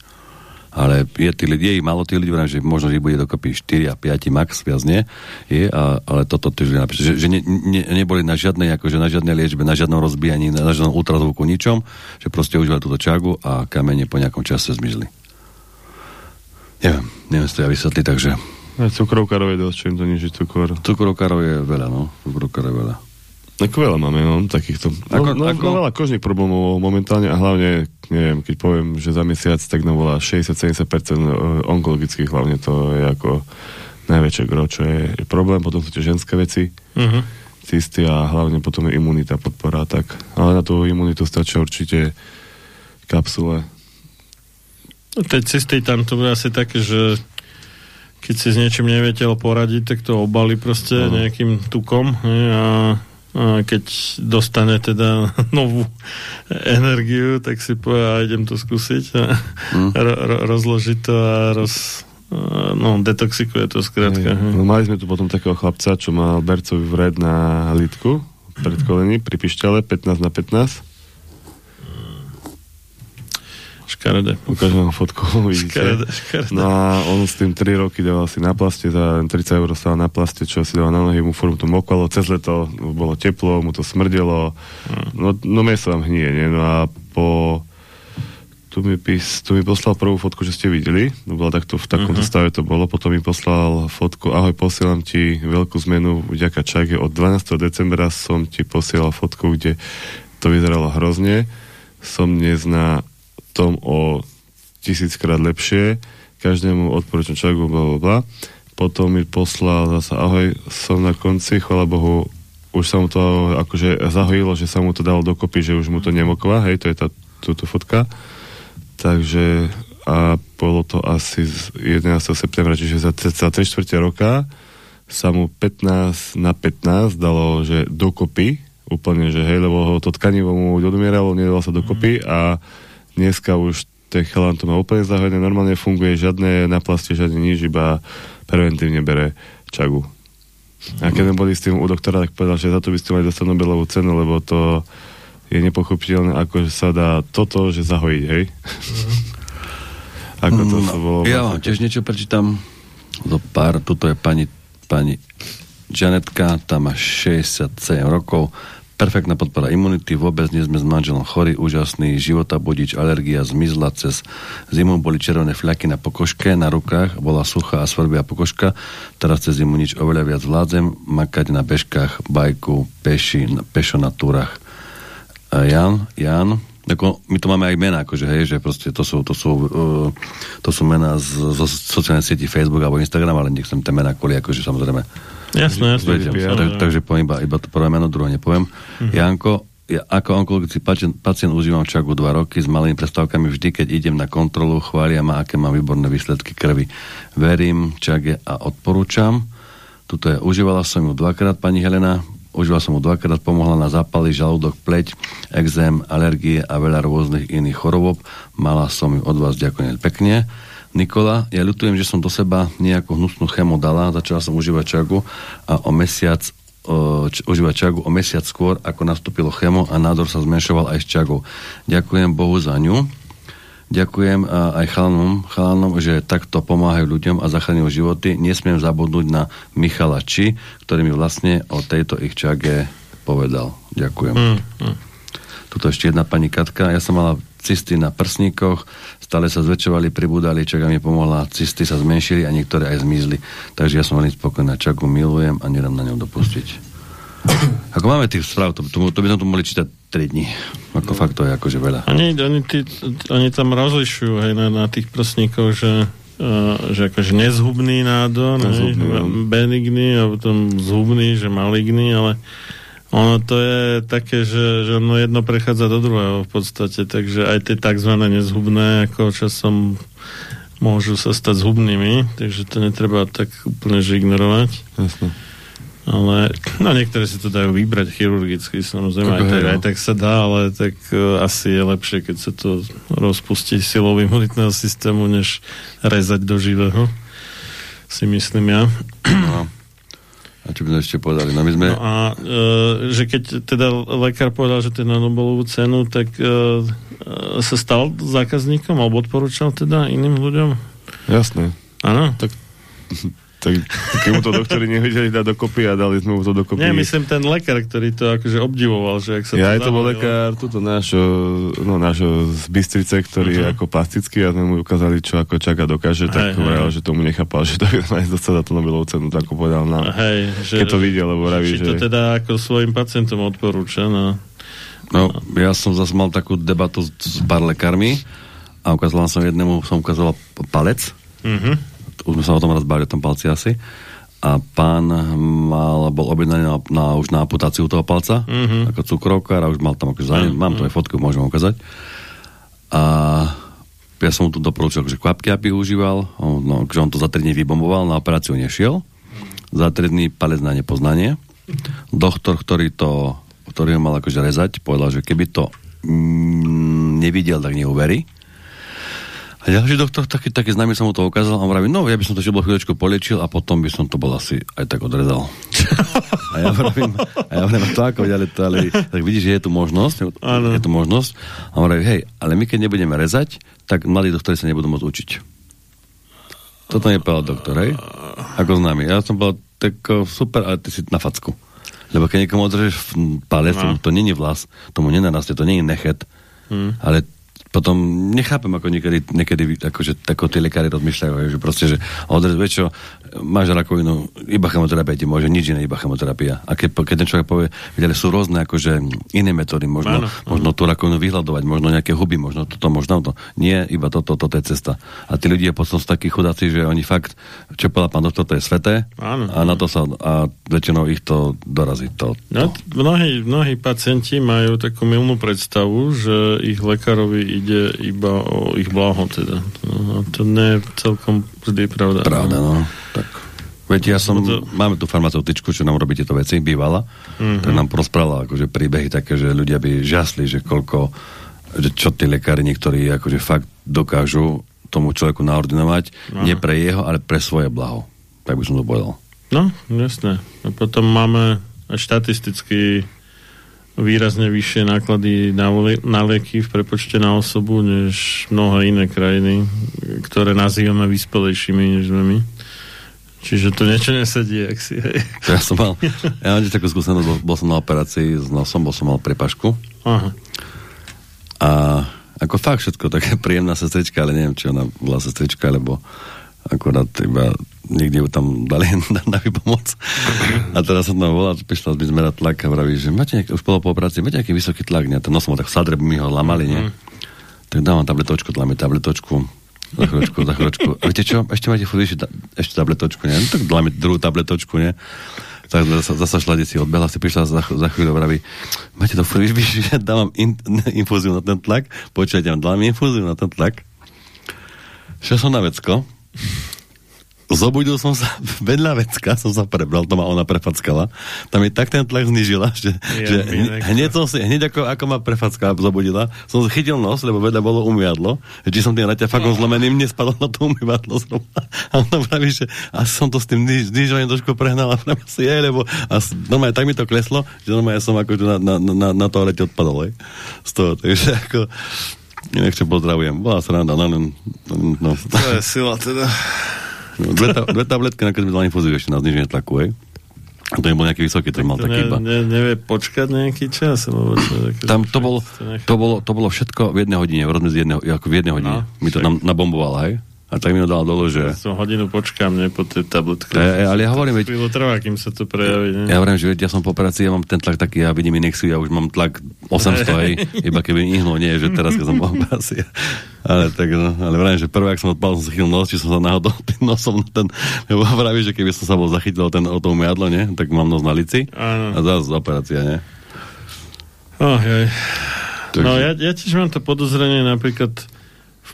Ale je, tí je ich málo tých ľudí, že možno, že ich bude dokopy 4 a 5 max, viac nie, je, a, ale toto tiež že, že ne, ne, neboli na žiadnej, akože na žiadnej liečbe, na žiadnom rozbíjaní, na žiadnom ultrazvuku, ničom, že proste užívali túto čagu a kamene po nejakom čase zmizli. Neviem, neviem si to ja vysvetliť, takže... A cukrovkárov je dosť, čo im to niží cukor. Cukrovkárov je veľa, no. Cukrovkárov je veľa. Ako veľa máme, no, takýchto. No, Ako- no, ako- no, veľa kožných problémov momentálne a hlavne, neviem, keď poviem, že za mesiac, tak nám volá 60-70% onkologických, hlavne to je ako najväčšie gro, čo je problém, potom sú tie ženské veci, Mhm. cysty a hlavne potom je imunita podpora, tak. Ale na tú imunitu stačia určite kapsule. No, Tie cesty tam to bude asi také, že keď si s niečím neviete poradiť, tak to obali proste No. nejakým tukom a, a keď dostane teda novú energiu, tak si povie, a idem to skúsiť a Hm. ro, ro, rozložiť to a roz, no, detoxikuje to skrátka. Hej. No, mali sme tu potom takého chlapca, čo mal bercový vred na litku pred kolení pri pišťale 15 na 15. Škaredé. Ukážem vám fotku, vidíte. Škaredé, škaredé. No a on s tým 3 roky dával si na plaste, za 30 eur stál na plaste, čo si dával na nohy, mu furt to mokalo, cez leto bolo teplo, mu to smrdelo, no, no meso vám hnie, nie? No a po... Tu mi, pís, tu mi poslal prvú fotku, že ste videli, no bola takto, v takomto Mhm. stave to bolo, potom mi poslal fotku, ahoj, posielam ti veľkú zmenu vďaka Čage, od 12. decembra som ti posielal fotku, kde to vyzeralo hrozne, som dnes na tom o tisíckrát lepšie, každému odporúčam čagu, bla, bla, bla. Potom mi poslal zase, ahoj, som na konci, chvala Bohu, už sa mu to akože zahojilo, že sa mu to dalo dokopy, že už mu to nemokva, hej, to je tá túto fotka. Takže a bolo to asi z 11. septembra, čiže za, za 3 čtvrte roka sa mu 15 na 15 dalo, že dokopy, úplne, že hej, lebo to tkanivo mu odumieralo, nedalo sa dokopy a dneska už ten chalán to má úplne zahojené, normálne funguje, žiadne naplastie, žiadne nič, iba preventívne bere čagu. A keď sme boli s tým u doktora, tak povedal, že za to by ste mali dostať Nobelovú cenu, lebo to je nepochopiteľné, ako sa dá toto, že zahojiť, hej? ako to sa bolo... Ja vám tiež niečo prečítam. Zo pár, tuto je pani, pani Janetka, tá má 67 rokov, perfektná podpora imunity, vôbec nie sme s manželom chorí, úžasný života budič, alergia zmizla cez zimu, boli červené fľaky na pokožke, na rukách, bola suchá a svrbia pokožka, teraz cez zimu nič oveľa viac vládzem, makať na bežkách, bajku, peši, pešo na túrach. A Jan, Jan, ako my to máme aj mená, akože hej, že proste to sú, to sú, uh, to sú mená zo sociálnej sieti Facebook alebo Instagram, ale nechcem tie mená kvôli, akože samozrejme. Jasné, jasné. Viete, tak, takže poviem iba, iba to prvé meno, druhé nepoviem. Mm-hmm. Janko, ja ako onkologický pacient, pacient užívam čaku dva roky s malými prestávkami vždy, keď idem na kontrolu, chvália ma, aké mám výborné výsledky krvi. Verím, čage a odporúčam. Tuto je, užívala som ju dvakrát, pani Helena, Užíval som mu dvakrát, pomohla na zápaly, žalúdok, pleť, exém, alergie a veľa rôznych iných chorob. Mala som ju od vás, ďakujem pekne. Nikola, ja ľutujem, že som do seba nejakú hnusnú chemo dala, začala som užívať čagu a o mesiac č, užívať čagu o mesiac skôr, ako nastúpilo chemo a nádor sa zmenšoval aj s čagou. Ďakujem Bohu za ňu. Ďakujem aj chalanom, chalanom, že takto pomáhajú ľuďom a zachránujú životy. Nesmiem zabudnúť na Michala Či, ktorý mi vlastne o tejto ich čage povedal. Ďakujem. Mm, mm. Tuto ešte jedna pani Katka. Ja som mala cysty na prsníkoch, stále sa zväčšovali, pribúdali, čaga mi pomohla, cysty sa zmenšili a niektoré aj zmizli. Takže ja som veľmi spokojná, čagu milujem a nedám na ňu dopustiť. Ako máme tých správ, to, to, to by sme tu mohli čítať 3 dní. Ako no. fakt to je akože veľa. Oni, oni, tí, oni tam rozlišujú aj na, na tých prsníkoch, že, uh, že akože nezhubný nádor, nezhubný, ne, no. benigný a potom zhubný, že maligný, ale ono to je také, že, že ono jedno prechádza do druhého v podstate, takže aj tie tzv. nezhubné ako časom môžu sa stať zhubnými, takže to netreba tak úplne že ignorovať. Jasne. Ale no niektoré si to dajú vybrať chirurgicky, samozrejme, aj tak, aj tak sa dá, ale tak uh, asi je lepšie, keď sa to rozpustí silou imunitného systému, než rezať do živého. Si myslím ja. No. A čo by sme ešte povedali? No, my sme... no a uh, že keď teda lekár povedal, že to je na Nobelovú cenu, tak uh, sa stal zákazníkom alebo odporúčal teda iným ľuďom? Jasné. Áno? Tak tak keď mu to doktori nevedeli dať dokopy a dali sme mu to dokopy. Nie, myslím ten lekár, ktorý to akože obdivoval, že ak sa ja, to aj to bol lekár, tuto nášho, no nášho z Bystrice, ktorý uh-huh. je ako plastický a sme mu ukázali, čo ako čaká dokáže, tak povedal, že tomu nechápal, že to je nájsť dostať za to Nobelovú cenu, tak ako povedal na, hej, že, keď to videl, lebo vraví, že... to teda ako svojim pacientom odporúča, no. No, ja som zase mal takú debatu s pár lekármi a ukázal som jednému, som ukázal palec. Uh-huh už sme sa o tom raz bavili, o tom palci asi. A pán mal, bol objednaný na, na, už na amputáciu toho palca, mm-hmm. ako cukrovkár a už mal tam akože za mm-hmm. mám to aj fotku, môžem ukázať. A ja som mu tu doporučil, že kvapky, aby užíval, on, no, že on to za 3 dní vybomboval, na operáciu nešiel, za 3 dní palec na nepoznanie. Doktor, ktorý to, ktorý ho mal akože rezať, povedal, že keby to mm, nevidel, tak neuverí a ďalší doktor, taký, taký známy som mu to ukázal a vraví, no ja by som to bol chvíľočku poliečil a potom by som to bol asi aj tak odrezal. a ja vravím, a ja vravím, to ako, ale, to, ale tak vidíš, že je tu možnosť, ano. je tu možnosť. A vraví, hej, ale my keď nebudeme rezať, tak mladí doktori sa nebudú môcť učiť. Toto nepovedal doktor, hej? Ako známy. Ja som bol tak super, ale ty si na facku. Lebo keď niekomu odrežeš palec, no. to není vlas, tomu nenarastie, to není nechet, hmm. ale potom nechápem, ako niekedy, niekedy akože, ako tí lekári rozmýšľajú, že proste, že odrez, čo, máš rakovinu, iba chemoterapia ti môže, nič iné, iba chemoterapia. A keď, keď ten človek povie, videli, sú rôzne akože iné metódy, možno, Áno, možno tú rakovinu vyhľadovať, možno nejaké huby, možno toto, možno to. Nie, iba toto, toto je cesta. A tí ľudia potom sú takí chudáci, že oni fakt, čo povedal pán doktor, to je sveté Áno. a na to sa, a väčšinou ich to dorazí. To, No, t- mnohí, mnohí pacienti majú takú milnú predstavu, že ich lekárovi ide iba o ich blaho teda. No, to nie je celkom vždy pravda. Pravda, no. Tak. Viete, ja som, máme tu farmaceutičku, čo nám robí tieto veci, bývala, Mhm. tak nám rozprávala akože príbehy také, že ľudia by žasli, že koľko, že čo tí lekári niektorí akože fakt dokážu tomu človeku naordinovať, Aha. nie pre jeho, ale pre svoje blaho. Tak by som to povedal. No, jasné. A potom máme štatisticky výrazne vyššie náklady na, na lieky v prepočte na osobu, než mnohé iné krajiny, ktoré nazývame vyspelejšími, než sme my. Čiže to niečo nesedí, ak si, hej. Ja som mal, ja mám takú skúsenosť, bol, bol som na operácii s nosom, bol som mal prepašku Aha. a ako fakt všetko, taká príjemná sestrička, ale neviem, či ona bola sestrička, alebo akorát iba niekde ju tam dali na, pomoc. A teraz som tam volal, prišla by zmerať tlak a vraví, že máte nejaký, už po operácii, máte nejaký vysoký tlak, ne? Ten nosom tak v sadre by mi ho lamali, nie? Tak dávam tabletočku, dáme tabletočku, za chvíľočku, za chvíľočku. A viete čo, ešte máte furt ta- ešte tabletočku, nie? No, tak dáme druhú tabletočku, nie? Tak zasa, zasa šla deti, odbehla si, prišla za, za chvíľu, vraví, máte to furt vyššie, dávam in, infúziu na ten tlak, počujete, dám infúziu na ten tlak, Šiel som na vecko, zobudil som sa, vedľa vecka som sa prebral, to ma ona prefackala. Tam mi tak ten tlak znižila, že, Ja, že hneď som si, hneď ako, ako ma prefackala, zobudila, som chytil nos, lebo vedľa bolo umývadlo, že či som tým raťafakom zlomeným nespadol na to umývadlo zrovna. A ona praví, že asi som to s tým zniž- znižovaním trošku prehnal a praví si jej, lebo a normálne tak mi to kleslo, že normálne som ako na, na, na, na toalete odpadol, hej. Z toho, takže ako Inak čo pozdravujem. Bola sranda, no, len, no, To je sila teda. dve, ta, dve tabletky, na keď sme dali infúziu ešte na zniženie tlaku, hej. A to nebol nejaký vysoký, to mal To taký ne, iba. ne, nevie počkať nejaký čas? Alebo čo, také, Tam to bolo, to bolo, to bolo všetko v jednej hodine, v rozmedzi ako v jednej hodine. No, Mi to nám nabombovala, hej. A tak mi ho dala dole, že... Som hodinu počkám, ne, po tej tabletke. E, ale ja hovorím, veď- Chvíľu trvá, kým sa to prejaví, ne? Ja hovorím, že veď ja som po operácii, ja mám ten tlak taký, ja vidím inexu, ja už mám tlak 800, hej, iba keby ihlo, nie, že teraz, keď som po operácii. Ale tak, no, ale vrajím, že prvé, ak som odpal, som chytil nos, či som sa náhodou tým nosom na ten, lebo vraví, že keby som sa bol zachytil ten, o tom jadlo, nie, tak mám nos na lici Áno. a zase operácia, nie. Oh, jaj. Takže- No ja, ja tiež mám to podozrenie napríklad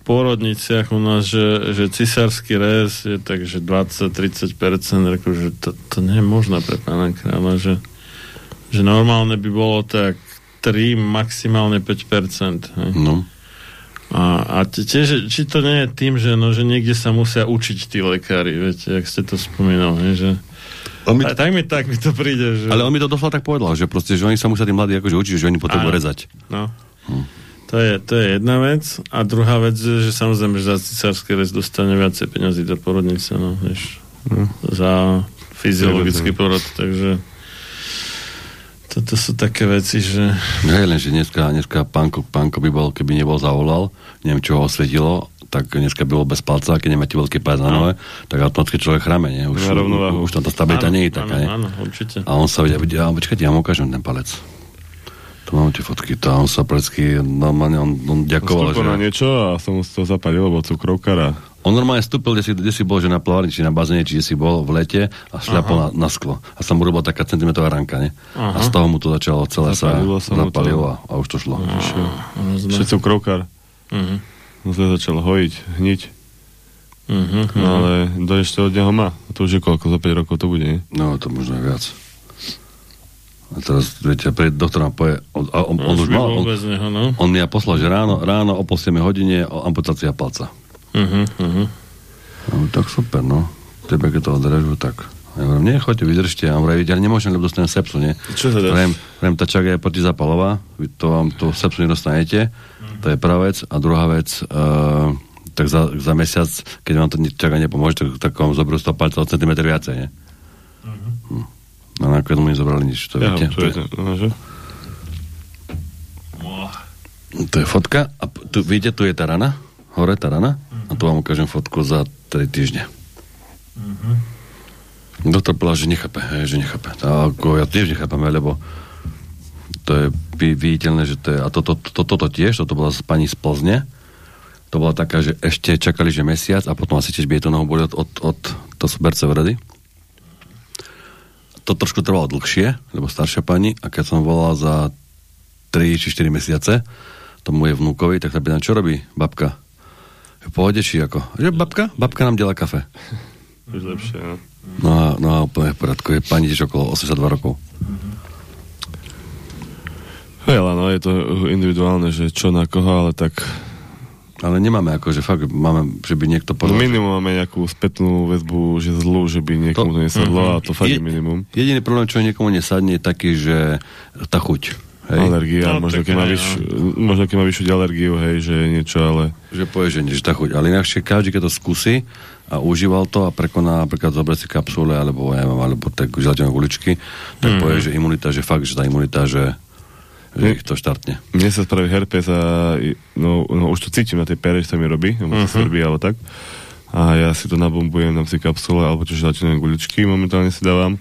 pôrodniciach u nás, že, že cisársky rez je tak, že 20-30%, akože to, to nie je možné pre pána kráľa, že, že normálne by bolo tak 3, maximálne 5%. Hej. No. A, a tiež, či to nie je tým, že, no, že niekde sa musia učiť tí lekári, viete, jak ste to spomínal, hej, že On mi, a, tak, mi, tak mi to príde, že... ale on mi to doslova tak povedal, že proste, že oni sa musia tí mladí akože učiť, že oni potrebujú Áno. rezať. No. To je, to je jedna vec. A druhá vec je, že samozrejme, že za císarský rez dostane viacej peňazí do porodnice, no, než za fyziologický porod. Takže toto sú také veci, že... Hej, lenže dneska, dneska pánko, pánko by bol, keby nebol zavolal, neviem, čo ho osvietilo, tak dneska by bol bez palca, keď nemáte veľké pás na nohe, tak automaticky človek chráme, nie? Už, rovnováhu. už tam tá stabilita Áno, nie je taká, áno, nie? áno, určite. A on sa vedia, vedia, počkajte, ja mu ukážem ten palec. Tu mám tie fotky, to on sa predsky, normálne, on, on ďakoval, Vstúpil na že... niečo a som mu toho zapadil, lebo cukrovkara. On normálne vstúpil, kde si, kde si bol, že na plavárni, či na bazéne, či kde si bol v lete a šľapol na, na sklo. A sa mu robila taká centimetrová ranka, ne? A Aha. z toho mu to začalo celé Zapalilo sa to. zapalilo a, a už to šlo. Rozumiem. Ešte cukrovkar. Mhm. On sa začal hojiť, hniť. Mhm, No ale do ešte od neho má. A to už je koľko, za 5 rokov to bude, nie? No, to možno viac. A teraz, viete, pre doktor nám povie, on, on, on, Už mal, on, neho, no. on mi ja poslal, že ráno, ráno o pol 7 hodine o amputácia palca. Mhm, mhm. No, tak super, no. Tebe, keď to odrežu, tak... Ja hovorím, nie, choďte, vydržte. A hovorím, ja nemôžem, lebo dostanem sepsu, nie? Čo sa dá? Hovorím, tá čaga je protizapalová, vy to vám to sepsu nedostanete, to je prvá vec. A druhá vec, uh, tak za, za mesiac, keď vám to čaga nepomôže, tak, tak vám zoberú 100 palcov o centimetr viacej, nie? Hm. A nakoniec mu nezobrali nič, to Ja, viete. To je je, to? No, že? to je fotka a tu, vidíte, tu je tá rana, hore tá rana a tu vám ukážem fotku za 3 týždne. Doktor povedal, že nechápe, že nechápe. A ako ja tiež nechápem, lebo to je viditeľné, že to je, a toto to, to, to, to tiež, toto bola pani z Plzne, to bola taká, že ešte čakali, že mesiac a potom asi tiež by to nohu boli od, od, od to sú berce vredy. To trošku trvalo dlhšie, lebo staršia pani, a keď som volal za 3 či 4 mesiace tomu je vnúkovi, tak sa pýtam, čo robí babka? V pohode či ako? Že babka? Babka nám delá kafe. Už lepšie, no. No a, no a úplne v poriadku. Je pani tiež okolo 82 rokov. Hej, ale no, je to individuálne, že čo na koho, ale tak... Ale nemáme ako, že fakt máme, že by niekto No, povedal... minimum máme nejakú spätnú väzbu, že zlú, že by niekomu to nesadlo a to fakt je minimum. Jediný problém, čo niekomu nesadne, je taký, že tá chuť. Hej? Alergia, No, možno, keď má vyš, možno keď má vyššiu alergiu, hej, že je niečo, ale... Že povie, že, že tá chuť. Ale inakšie každý, keď to skúsi a užíval to a prekoná napríklad zoberie si kapsule alebo, ja neviem, alebo tak želatinové guličky, tak Mhm. povie, že imunita, že fakt, že tá imunita, že, že to štartne. Mne sa spraví herpes a no, no už to cítim na tej pere, že sa mi robí, alebo Mhm. sa svrbí, alebo tak. A ja si to nabombujem, dám si kapsule, alebo čo želatinové guličky momentálne si dávam.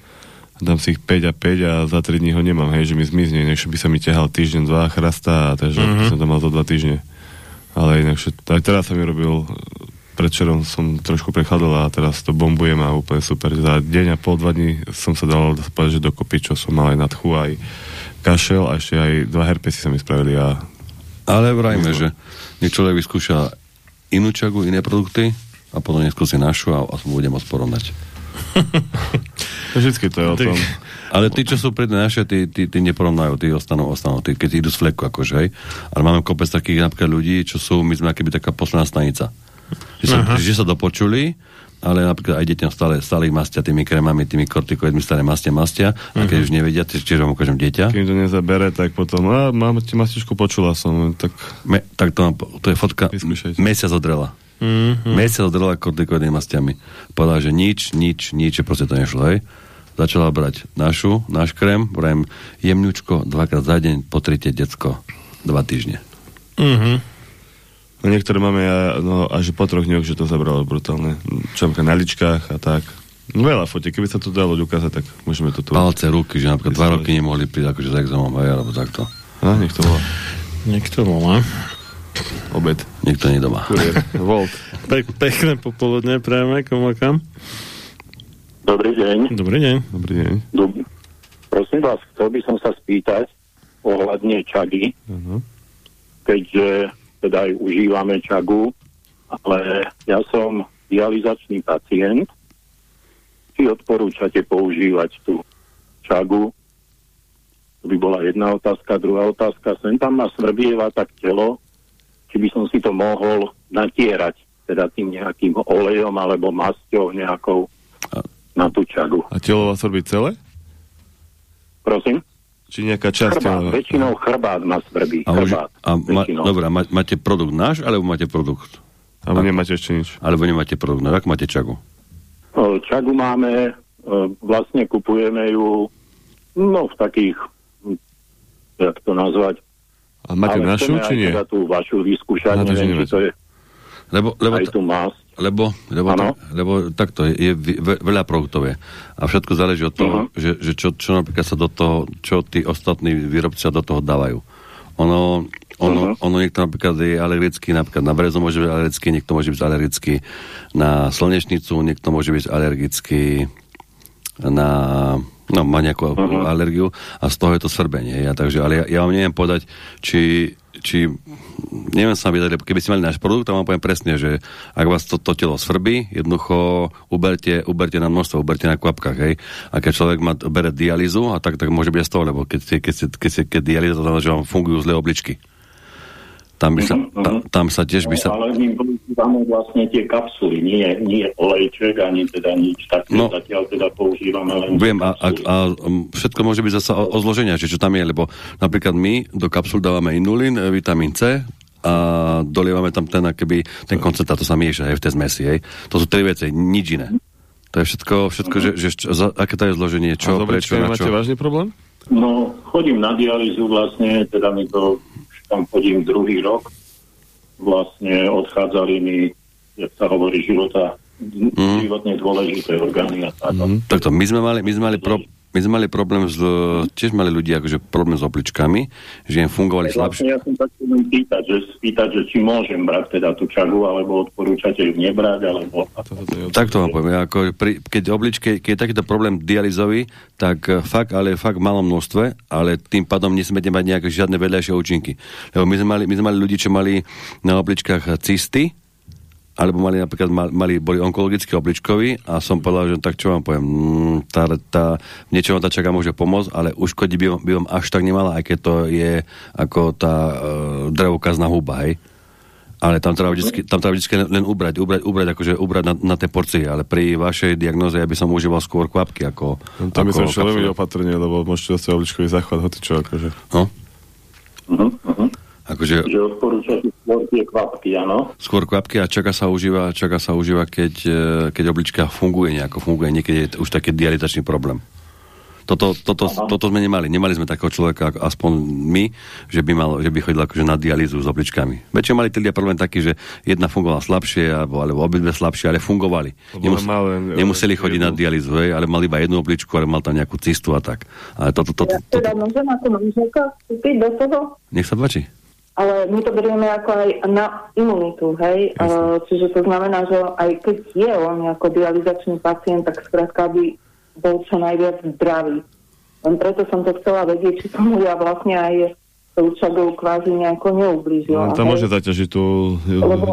Dám si ich 5 a 5 a za 3 dní ho nemám, hej, že mi zmizne, inakšie by sa mi ťahal týždeň, dva chrasta, takže Mhm. som to mal za 2 týždne. Ale inakšie, aj teraz sa mi robil, predčerom som trošku prechladol a teraz to bombujem a úplne super. Za deň a pol, dva dní som sa dal povedať, že dokopy, čo som mal aj nadchu, aj kašel a ešte aj dva herpesy sa mi spravili a Ale vrajme, že človek vyskúša inú čagu, iné produkty a potom neskúsi našu a, a bude môcť porovnať. vždycky to je o tom. Ale tí, čo sú pred naše, tí, tí, tí neporovnajú, tí ostanú, ostanú, tí, keď idú z fleku, akože, hej. Ale máme kopec takých napríklad ľudí, čo sú, my sme akéby taká posledná stanica. Že sa, že sa dopočuli, ale napríklad aj deťom stále, stále ich mastia tými krémami, tými kortikoidmi, stále mastia, mastia. A keď už nevedia, tiež vám ukážem dieťa. Keď to nezabere, tak potom, a mám ti mastičku, počula som, tak Me, tak to, mám, to je fotka Vyskúšajte. mesiac odrela. Mm-hmm. Mesiac odrela kortikoidnými mastiami. Povedala, že nič, nič, nič, proste to nešlo, hej. Začala brať našu, náš krém, vrajem jemňučko, dvakrát za deň, potrite decko, dva týždne. Mhm. No, niektoré máme a, no, až po troch dňoch, že to zabralo brutálne. Čamka na ličkách a tak. No, veľa fotiek, keby sa to dalo ukázať, tak môžeme to tu... Palce, ruky, že napríklad dva roky nemohli prísť akože s exomom, hej, alebo takto. A, nech to volá. Niekto volá. Obed. Nikto nie doma. Kurier. Volt. Pe- pekné popoludne a kam. Dobrý deň. Dobrý deň. Dobrý deň. Dob- Prosím vás, chcel by som sa spýtať ohľadne čagy, Áno. keďže teda aj užívame čagu, ale ja som dializačný pacient. Či odporúčate používať tú čagu? To by bola jedna otázka. Druhá otázka, sem tam ma svrbieva tak telo, či by som si to mohol natierať, teda tým nejakým olejom alebo masťou nejakou na tú čagu. A telo vás robí celé? Prosím? Či nejaká časť Chrbát, tela? väčšinou chrbát ma svrbí. A, už, chrbát, a ma, a ma, máte produkt náš, alebo máte produkt? Alebo nemáte ešte nič? Alebo nemáte produkt náš, ako máte čagu? Čagu máme, e, vlastne kupujeme ju no v takých, hm, jak to nazvať, A máte ale našu, či nie? teda tú vašu vyskúšať, neviem, či to je Lebo, lebo, aj tú masť. Lebo, lebo, tak, lebo takto, je, je ve- veľa produktov je. A všetko záleží od toho, Mhm. že, že čo, čo napríklad sa do toho, čo tí ostatní výrobci sa do toho dávajú. Ono, ono, Mhm. ono niekto napríklad je alergický, napríklad na brezo môže byť alergický, niekto môže byť alergický na slnečnicu, niekto môže byť alergický na no, má nejakú Mhm. alergiu a z toho je to svrbenie. Ja, takže, ale ja, ja vám neviem povedať, či, či neviem sa vydať, lebo keby ste mali náš produkt, tak vám poviem presne, že ak vás to, to telo svrbí, jednoducho uberte, uberte na množstvo, uberte na kvapkách, hej. A keď človek má, bere dialýzu, a tak, tak môže byť z toho, lebo keď, keď, keď, keď, keď dialýza, to znamená, že vám fungujú zlé obličky. Tam, by sa, Mhm, tam, mhm. tam sa tiež by sa... No, ale my používame vlastne tie kapsuly, nie, nie olejček, ani teda nič také. No. Zatiaľ teda používame len Viem, a, a, a um, všetko môže byť zase o, o zloženia, že čo tam je, lebo napríklad my do kapsul dávame inulín, e, vitamín C a dolievame tam ten, akoby, ten koncentrát, to sa mieša aj v tej zmesi, hej. To sú tri veci, nič iné. To je všetko, všetko že, že čo, za, aké to je zloženie, čo, prečo, na máte čo. vážny problém? No, chodím na dialýzu vlastne, teda mi to, tam chodím druhý rok. Vlastne odchádzali mi, jak sa hovorí, života mm. životne dôležité orgány a tak. Mm. Takto, my sme mali, my sme mali, pro, my sme mali problém s, tiež mali ľudia akože problém s obličkami, že im fungovali slabšie. Vlastne ja som sa chcel pýtať, že, spýtať, že či môžem brať teda tú čagu, alebo odporúčate ju nebrať, alebo... Tak to vám poviem, ako pri, keď obličke, keď je takýto problém dializový, tak eh, fakt, ale fakt v malom množstve, ale tým pádom nesmiete mať nejaké žiadne vedľajšie účinky. Lebo my sme mali, my sme mali ľudí, čo mali na obličkách cysty, alebo mali napríklad, mali, boli onkologickí obličkoví a som povedal, že tak čo vám poviem, mm, tá, tá, niečo vám tá čaká môže pomôcť, ale uškodiť by, by vám až tak nemala, aj keď to je ako tá uh, drevokazná huba, hej. Ale tam treba vždy, tam treba vždy len ubrať, ubrať, ubrať, akože ubrať na, na tie porcie, ale pri vašej diagnoze ja by som užíval skôr kvapky ako... No, tam by som šiel veľmi opatrne, lebo môžete dostať obličkový záchvat, hoci čo, akože. No? Uh-huh, uh-huh. Akože... Že odporúčate skôr tie kvapky, áno? Skôr kvapky a čaká sa užíva, čaká sa užíva keď, e, keď oblička funguje nejako, funguje niekedy je už taký dialitačný problém. Toto, toto, toto sme nemali. Nemali sme takého človeka, aspoň my, že by, mal, že by chodil akože na dialýzu s obličkami. Väčšinou mali tí ľudia problém taký, že jedna fungovala slabšie, alebo, alebo obidve slabšie, ale fungovali. Nemus, mal, nemuseli chodiť jednu. na dialýzu, hej, ale mali iba jednu obličku, ale mal tam nejakú cistu a tak. Ale toto, toto, ja teda môžem ako manželka do toho? Nech sa páči ale my to berieme ako aj na imunitu, hej? Uh, čiže to znamená, že aj keď je on ako dializačný pacient, tak skrátka by bol čo najviac zdravý. Len preto som to chcela vedieť, či tomu ja vlastne aj tou čagou kvázi nejako neublížila. No, tam môže zaťažiť tú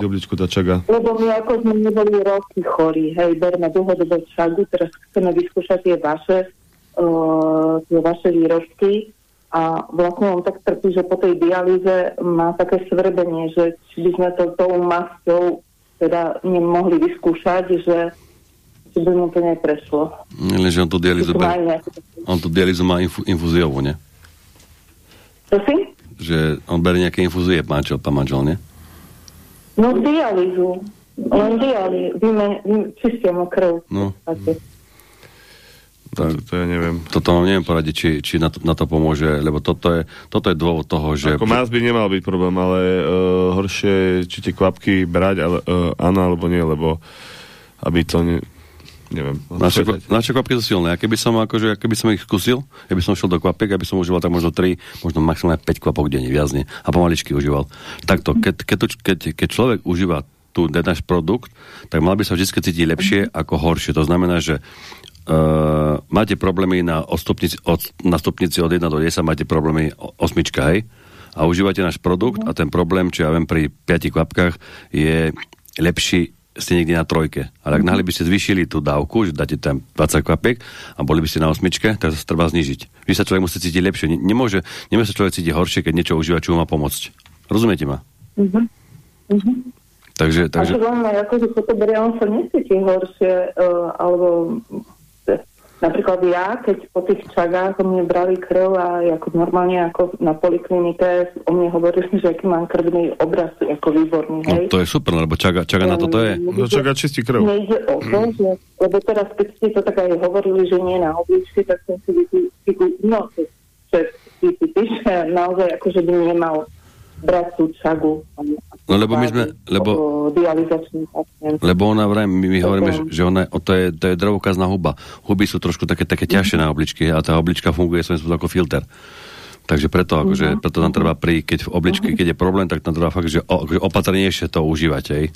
obličku tá čaga. Lebo my ako sme neboli roky chorí, hej, berme dlhodobé čagu, teraz chceme vyskúšať tie vaše, uh, tie vaše výrobky a vlastne on tak trpí, že po tej dialýze má také svrbenie, že či by sme to tou masťou teda nemohli vyskúšať, že či by mu to neprešlo. Lenže on tú dialýzu, ber... on tú dialýzu má infu, infúziovú, ne? Prosím? Že on berie nejaké infúzie, manžel, pán manžel, ne? No dialýzu. Len dialýzu. Čistia mu krv. No. Také. To, to ja neviem. Toto vám neviem poradiť, či, či na, to, na to pomôže, lebo toto je, toto je dôvod toho, že... Ako más by nemal byť problém, ale uh, horšie, či tie kvapky brať, ale, uh, áno alebo nie, lebo aby to ne, neviem. Naše, naše kvapky sú silné. A keby som, akože, keby som ich skúsil, keby som šiel do kvapiek, aby som užíval tak možno 3, možno maximálne 5 kvapok denne, viac nie. A pomaličky užíval. Takto, keď, keď, keď, keď človek užíva tu náš produkt, tak mal by sa vždy cítiť lepšie ako horšie. To znamená, že Uh, máte problémy na, stupnici, od, na stupnici od 1 do 10, máte problémy osmička, hej? A užívate náš produkt a ten problém, čo ja viem pri 5 kvapkách, je lepší ste niekde na trojke. Ale ak náhle by ste zvýšili tú dávku, že dáte tam 20 kvapiek a boli by ste na osmičke, tak sa treba znižiť. Vy sa človek musí cítiť lepšie. Nemôže, nemôže sa človek cítiť horšie, keď niečo užíva, čo má pomôcť. Rozumiete ma? Uh-huh. Uh-huh. Takže, takže... A čo vám, akože to berie, on sa necíti horšie, uh, alebo Napríklad ja, keď po tých čagách o mne brali krv a ako normálne ako na poliklinike o mne hovorili, že aký mám krvný obraz, ako výborný. No, hej. No, to je super, lebo čaga, čaga na toto je. No, čaga čistí krv. Nejde o to, že, lebo teraz, keď ste to tak aj hovorili, že nie na obličky, tak som si vypísal, no, že, že, že naozaj akože by nemal brať tú čagu. No lebo my sme, lebo, lebo ona vraj, my, my hovoríme, že, že ona, to je, to je dravokazná huba. Huby sú trošku také, také ťažšie na obličky a tá oblička funguje svojím spôsobom ako filter. Takže preto, akože, uh-huh. preto tam treba pri, keď v obličke, uh-huh. keď je problém, tak tam treba fakt, že, o, že opatrnejšie to užívať, hej?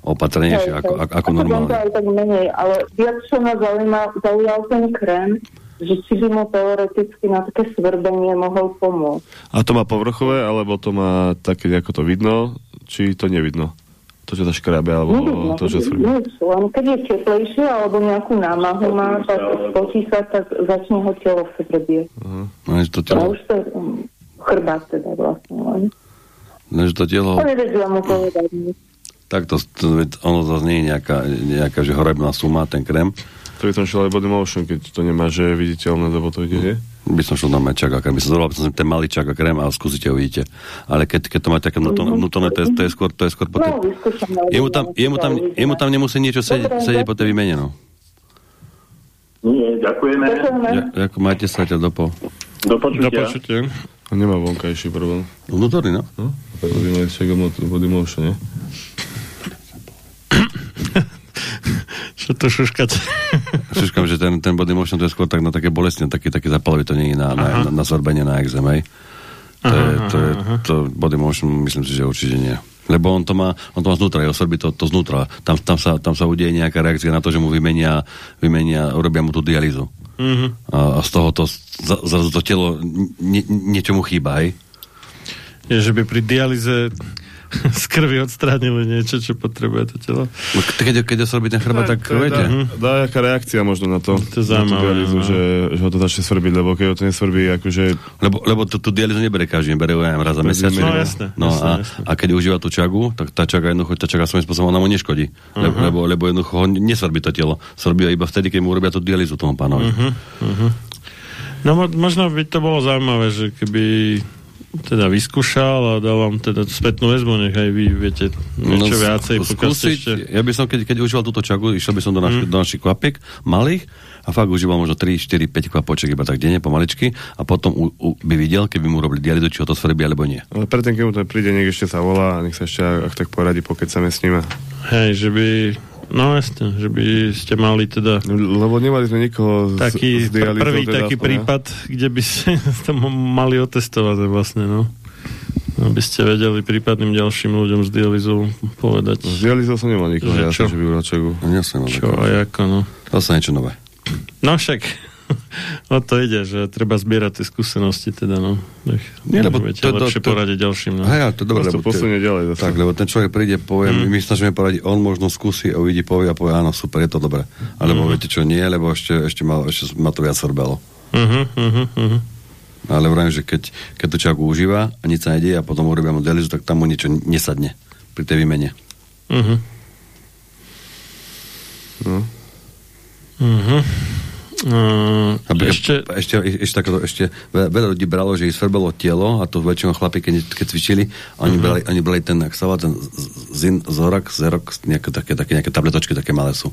Opatrnejšie hej, ako, hej. ako, ako normálne. Aj tak menej, ale viac, čo ma zaujíma, zaujal ten krém, že či by mu teoreticky na také svrbenie mohol pomôcť. A to má povrchové, alebo to má také, ako to vidno, či to nevidno? To, čo sa škrabe, alebo nevidno, to, čo svrbí? Len keď je teplejšie, alebo nejakú námahu má, tak spotí sa, tak začne ho telo svrbieť. Uh-huh. No, to telo... A už to um, chrbát teda vlastne len. No, že to telo... To nevedia mu povedať. Tak to, to, ono zase nie je nejaká, nejaká že horebná suma, ten krém to by som šiel aj body motion, keď to nemá, že je viditeľné, lebo to ide, nie? By som šiel na mečak, ak by som zvolal, by som ten malý čak a krém a skúsite, uvidíte. Ale keď, keď to má také vnútorné, to, je, to je skôr, to je skôr po tej... No, jemu tam, jemu tam, jemu tam nemusí niečo sedieť, sedieť po tej výmene, no. Nie, ďakujeme. Ďakujem, majte sa ťa dopo. Do počutia. Do počutia. A nemá vonkajší problém. Vnútorný, no. no? Body motion, nie? Čo to šuškať? Šuškam, že ten, ten body motion to je skôr tak na také bolestne, taký, taký zapalový, to nie je na, na, na, na zorbenie na exém, hej. To, je, to, je, to body motion, myslím si, že určite nie. Lebo on to má, on to má znútra, je osorbí to, to znútra. Tam, tam, sa, tam sa udeje nejaká reakcia na to, že mu vymenia, vymenia urobia mu tú dialýzu. Mhm. A, a z toho to, zrazu to telo nie, niečomu chýba, hej? Je, že by pri dialyze z krvi odstránili niečo, čo potrebuje to telo. No, Keď, keď osorbí ten chrbát, tak To je viete. dá, dá jaká reakcia možno na to. To je zaujímavé, dialýzu, no. že, že ho to začne svrbiť, lebo keď ho to nesvrbí, akože... Lebo, lebo tú, tú dialýzu nebere každý, bere ju aj raz za mesiac. No, jasné, No jasné, a, jasné. a keď užíva tú čagu, tak tá čaga jednoducho, tá čaga svojím spôsobom ona mu neškodí. Lebo, Mhm. lebo, lebo jednoducho ho nesvrbí to telo. Svrbí ho iba vtedy, keď mu urobia tú dialýzu tomu pánovi. Mhm, mhm. No mo- možno by to bolo zaujímavé, že keby teda vyskúšal a dal vám teda spätnú väzbu, nech aj vy viete niečo s- viacej, pokiaľ skúsiť, ešte... ja by som, keď, keď užíval túto čagu, išiel by som do, naš, Mhm. do našich kvapiek, malých, a fakt užíval možno 3, 4, 5 kvapoček iba tak denne, pomaličky, a potom u, u, by videl, keby mu robili dializu, či ho to svrbí, alebo nie. Ale predtým, keď mu to príde, nech ešte sa volá a nech sa ešte, ak tak poradí, pokecame s ním. Hej, že by... No jasne, že by ste mali teda Lebo nemali sme nikoho z, taký z dialýzou, prvý teda taký aspoň, ja. prípad, kde by ste to mali otestovať vlastne, no. Aby ste vedeli prípadným ďalším ľuďom s dializou povedať. S dialýzou som nemal nikoho, Že ja čo? som, že by čagu. Ja som Čo ako, no. To sa niečo nové. No však, o to ide, že treba zbierať tie skúsenosti teda, no. Nech, Nie, lebo to- to- lepšie to- poradiť ďalším, no. Hej, to Prosto lebo, posunie ďalej zase. tak, lebo ten človek príde, povie, Mm. my snažíme poradiť, on možno skúsi a uvidí, povie a povie, áno, super, je to dobré. Alebo Mm. viete čo, nie, lebo ešte, ešte, ma, ešte ma to viac. Uh-huh, uh-huh, uh-huh. Ale vrajím, že keď, keď to človek užíva a nič sa nedieje a potom urobia mu dialýzu, tak tam mu niečo nesadne pri tej výmene. Uh-huh. No. Uh-huh. Uh, Aby, ešte, ešte, ešte, takéto, ešte veľa, ľudí bralo, že ich svrbelo telo a to väčšinou chlapi, keď, keď cvičili, oni, Mhm. brali, oni brali ten, ak sa volá, ten zin, zorak, zerok, nejaké, také, také nejaké tabletočky, také malé sú.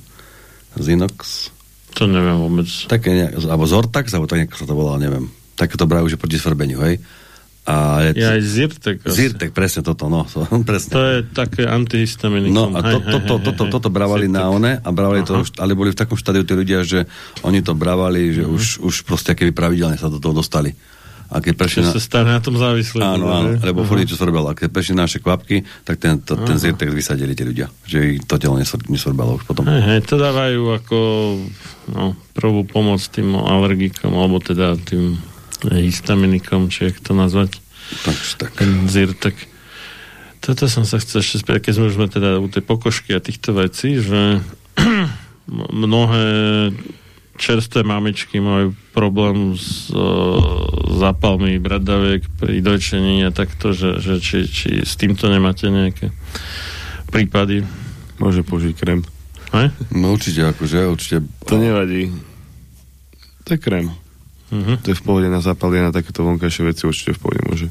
Zinox, to neviem vôbec. také nejak, alebo Zortax, alebo tak nejako sa to volalo, neviem. Také to brajú, že proti svrbeniu, hej. A Ja aj Zyrtek. asi. Zyrtek, presne toto, no, to, presne. To je také antihistaminik. No a to, to, to, toto, toto bravali na one a bravali to, už- ale boli v takom štádiu tí ľudia, že oni to bravali, že už, už proste keby pravidelne sa do toho dostali. A keď prešli na... sa stane na tom závislý. Áno, áno, že? lebo furt niečo sorbalo. A keď prešli na naše kvapky, tak ten, to, ten zirtek vysadili tí ľudia. Že ich to telo nesor, nesorbalo už potom. Hej, hej, to dávajú ako no, prvú pomoc tým alergikom, alebo teda tým histaminikom, či jak to nazvať. Tak, tak. Ten Zyrtek. Toto som sa chcel ešte spýtať, keď sme už teda u tej pokožky a týchto vecí, že mnohé čerstvé mamičky majú problém s uh, zápalmi bradaviek pri dojčení a takto, že, že či, či s týmto nemáte nejaké prípady. Môže použiť krém. Hej? No určite, akože, určite. To nevadí. To je krém. Mhm. To je v pohode na zápaly a na takéto vonkajšie veci určite v pohode môže.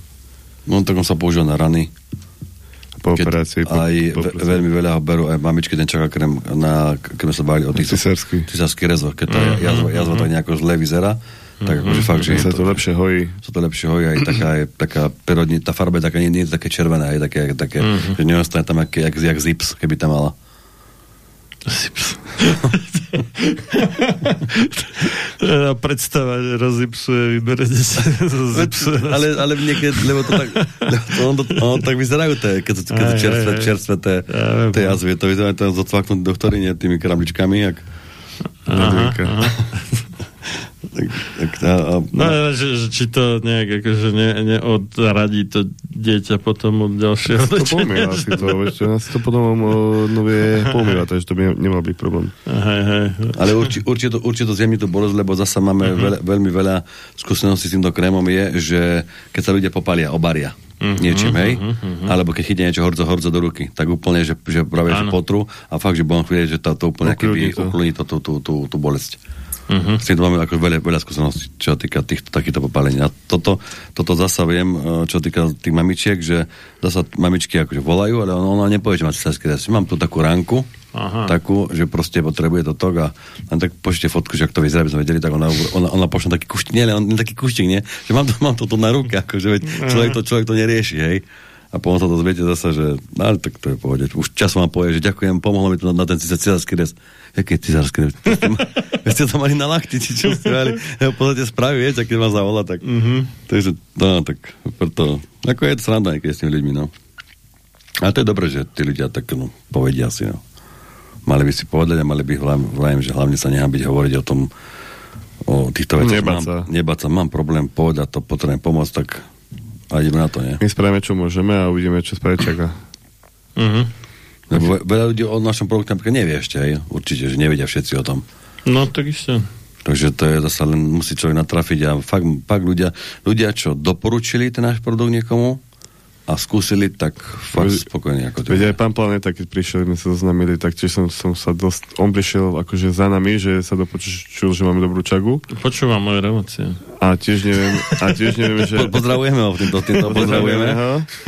No tak on sa používa na rany. Po Keď operácii. Po, aj po, ve, veľmi veľa ho berú aj mamičky ten čaká krém na, keď sme sa bavili o tých Cisársky. cisársky rezor, keď tá Mhm, jazva, jazva tak nejako zle vyzerá, tak akože fakt, že Sa to lepšie hojí. sa to lepšie hojí, aj taká, aj taká prírodní, tá farba je taká, nie, nie je také červená, je také, také Mhm. že neostane tam jak, jak, jak zips, keby tam mala. Predstava, rozipsuje, vyberete sa rozipsuje. ale, ale niekedy, lebo to tak, lebo to, on, on, tak vyzerajú tie, keď sú, keď sú čerstvé, čerstvé tie, tie jazvy, to vyzerajú to zotvaknúť doktoríne tými krabličkami, jak, Aha, aha. Tak, tak, a, No, že, že, či to nejak akože ne, neodradí to dieťa potom od ďalšieho To pomýva si to, vieš nás to potom o, no vie pomýva, takže to by ne- nemal byť problém. Hej, hej. Ale urči, určite, to, určite to zjemní tú bolesť, lebo zasa máme Mhm. veľa, veľmi veľa skúseností s týmto krémom je, že keď sa ľudia popalia, obaria Mhm, niečím, hej? Alebo keď chytia niečo hordzo, hordzo do ruky, tak úplne, že, že práve že potru a fakt, že budem chvíľa, že to, to úplne to. ukludní to, tú, tú, tú, tú bolesť. Mhm. S tým máme ako veľa, veľa skúseností, čo týka týchto, takýchto popálení. A toto, toto zasa viem, e, čo týka tých mamičiek, že zasa mamičky akože volajú, ale ona, ona nepovie, že má cisársky rez. Mám tu takú ránku, Aha. takú, že proste potrebuje to tok a, a tak pošlite fotku, že ak to vyzerá, aby sme vedeli, tak ona, ona, ona pošle taký kuštík, nie, len taký kuštík, nie, že mám to, mám to tu na ruke, akože veď človek to, človek to nerieši, hej. A potom sa dozviete zase, že no, ale tak to je pohode. Už čas vám povie, že ďakujem, pomohlo mi to na, na ten cisársky rez. Jaké cizárske? Vy ste to mali na lakti, či čo ste mali? V podstate spraví, viete, keď vás zavolá, tak... Mhm. Takže, no, tak preto... Ako je to sranda niekedy s tými ľuďmi, no. A to je dobré, že tí ľudia tak, no, povedia si, no. Mali by si povedať a mali by hlavne, že hlavne sa nehambiť hovoriť o tom, o týchto veciach. Nebať sa. nebať sa. Mám problém povedať to, potrebujem pomôcť, tak a ideme na to, nie? My spravíme, čo môžeme a uvidíme, čo spraví čaká. Mhm. Lebo ve- veľa ľudí o našom produkte napríklad nevie ešte, hej? Určite, že nevedia všetci o tom. No, tak isto. Takže to je zase len musí človek natrafiť a fakt, fakt ľudia, ľudia, čo doporučili ten náš produkt niekomu a skúsili, tak fakt Veď- spokojní ako to. Veď aj pán Planeta, keď prišiel, my sa zoznamili, tak tiež som, som sa dosť... On prišiel akože za nami, že sa dopočul, že máme dobrú čagu. Počúvam moje relácie. A tiež neviem, a tiež neviem, že... Po, pozdravujeme ho týmto, týmto pozdravujeme.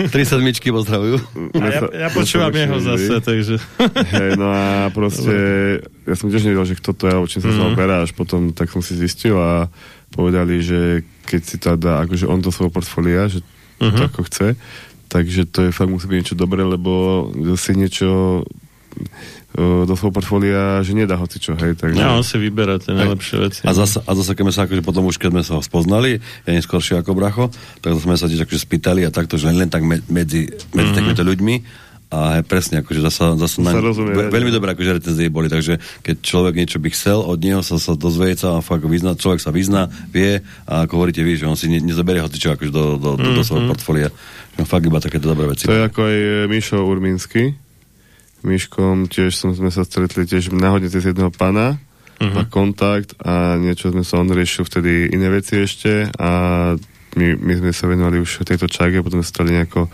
Tri sedmičky pozdravujú. A ja, ja počúvam jeho zase, takže... Hej, no a proste, ja som tiež nevedel, že kto to je, o čím sa Mhm. zaoberá, až potom tak som si zistil a povedali, že keď si to dá, akože on do svojho portfólia, že to Mhm. ako chce, takže to je fakt musí byť niečo dobré, lebo si niečo e, do svojho portfólia, že nedá hoci čo, hej, takže... Ja, on si vyberá tie najlepšie veci. A zase, a zase keď sme sa akože potom už, keď sme sa ho spoznali, ja neskôršie ako bracho, tak sme sa tiež akože spýtali a takto, že len, len tak me, medzi, medzi Mhm. takýmito ľuďmi a presne, akože zase, zase Sa rozumie, ve, veľmi dobré akože recenzie boli, takže keď človek niečo by chcel od neho sa, sa dozvieť sa a fakt vyzna, človek sa vyzná, vie a ako hovoríte vy, že on si ne, nezoberie hoci čo akože do, do, do, do svojho Mhm. portfólia. Že on fakt iba takéto dobré veci. To je ako aj e, Mišo Urmínsky. Myškom tiež som, sme sa stretli tiež náhodne cez jedného pána Mhm. na kontakt a niečo sme sa on riešil vtedy iné veci ešte a my, my sme sa venovali už tejto čage, potom sme stali nejako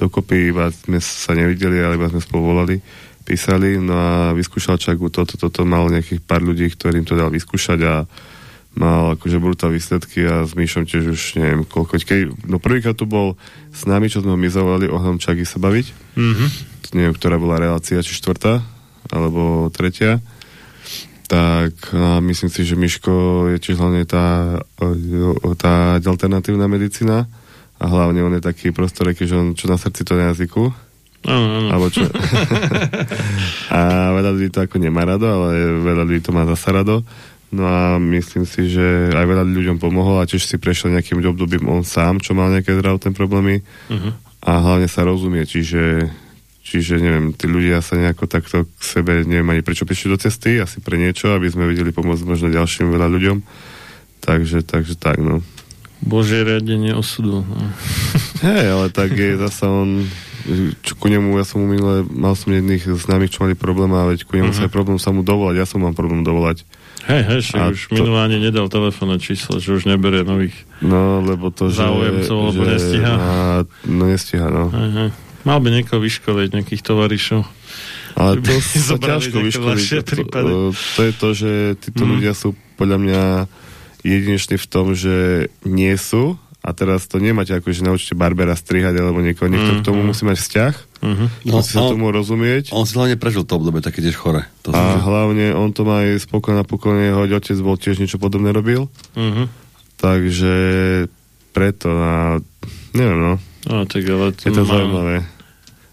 dokopy, iba sme sa nevideli, ale iba sme spolu volali, písali, no a vyskúšal čagu toto, toto, mal nejakých pár ľudí, ktorým to dal vyskúšať a mal akože brutál výsledky a s Míšom tiež už neviem koľko. Keď, no prvýkrát tu bol s nami, čo sme zavolali ohľadom čagy sa baviť. Mhm. Neviem, ktorá bola relácia, či štvrtá, alebo tretia. Tak a myslím si, že Miško je tiež hlavne tá, tá alternatívna medicína a hlavne on je taký prostoreký, že on čo na srdci, to na jazyku. Áno, áno. Alebo čo? a veľa ľudí to ako nemá rado, ale veľa ľudí to má zasa rado. No a myslím si, že aj veľa ľuďom pomohol a tiež si prešiel nejakým obdobím on sám, čo mal nejaké zdravotné problémy Mhm. a hlavne sa rozumie, čiže čiže neviem, tí ľudia sa nejako takto k sebe neviem ani prečo prišli do cesty, asi pre niečo, aby sme vedeli pomôcť možno ďalším veľa ľuďom. Takže, takže tak, no. Božie riadenie osudu. No. Hej, ale tak je zasa on čo ku nemu, ja som mu minule, mal som jedných známych, čo mali problém a veď ku nemu Mhm. sa je problém sa mu dovolať, ja som mám problém dovolať. Hej, hej, že už to- minulé nedal telefónne číslo, že už neberie nových. No, lebo to, že... Záujemcov, lebo nestíha. A, no, nestíha, no. Hej, hej. Mal by niekoho vyškoliť, nejakých tovarišov. Ale to sa ťažko vyškoliť. To, to, je to, že títo Mhm. ľudia sú podľa mňa jedineční v tom, že nie sú a teraz to nemáte ako, že naučíte Barbera strihať alebo niekoho. Niekto Mhm. k tomu musí mať vzťah, Mhm. musí sa tomu rozumieť. On si hlavne prežil to obdobie také tiež chore. To A hlavne on to má aj spokojná pokojne, jeho otec bol tiež niečo podobné robil. Mhm. Takže preto a neviem no. No, tak ale to Je to zaujímavé.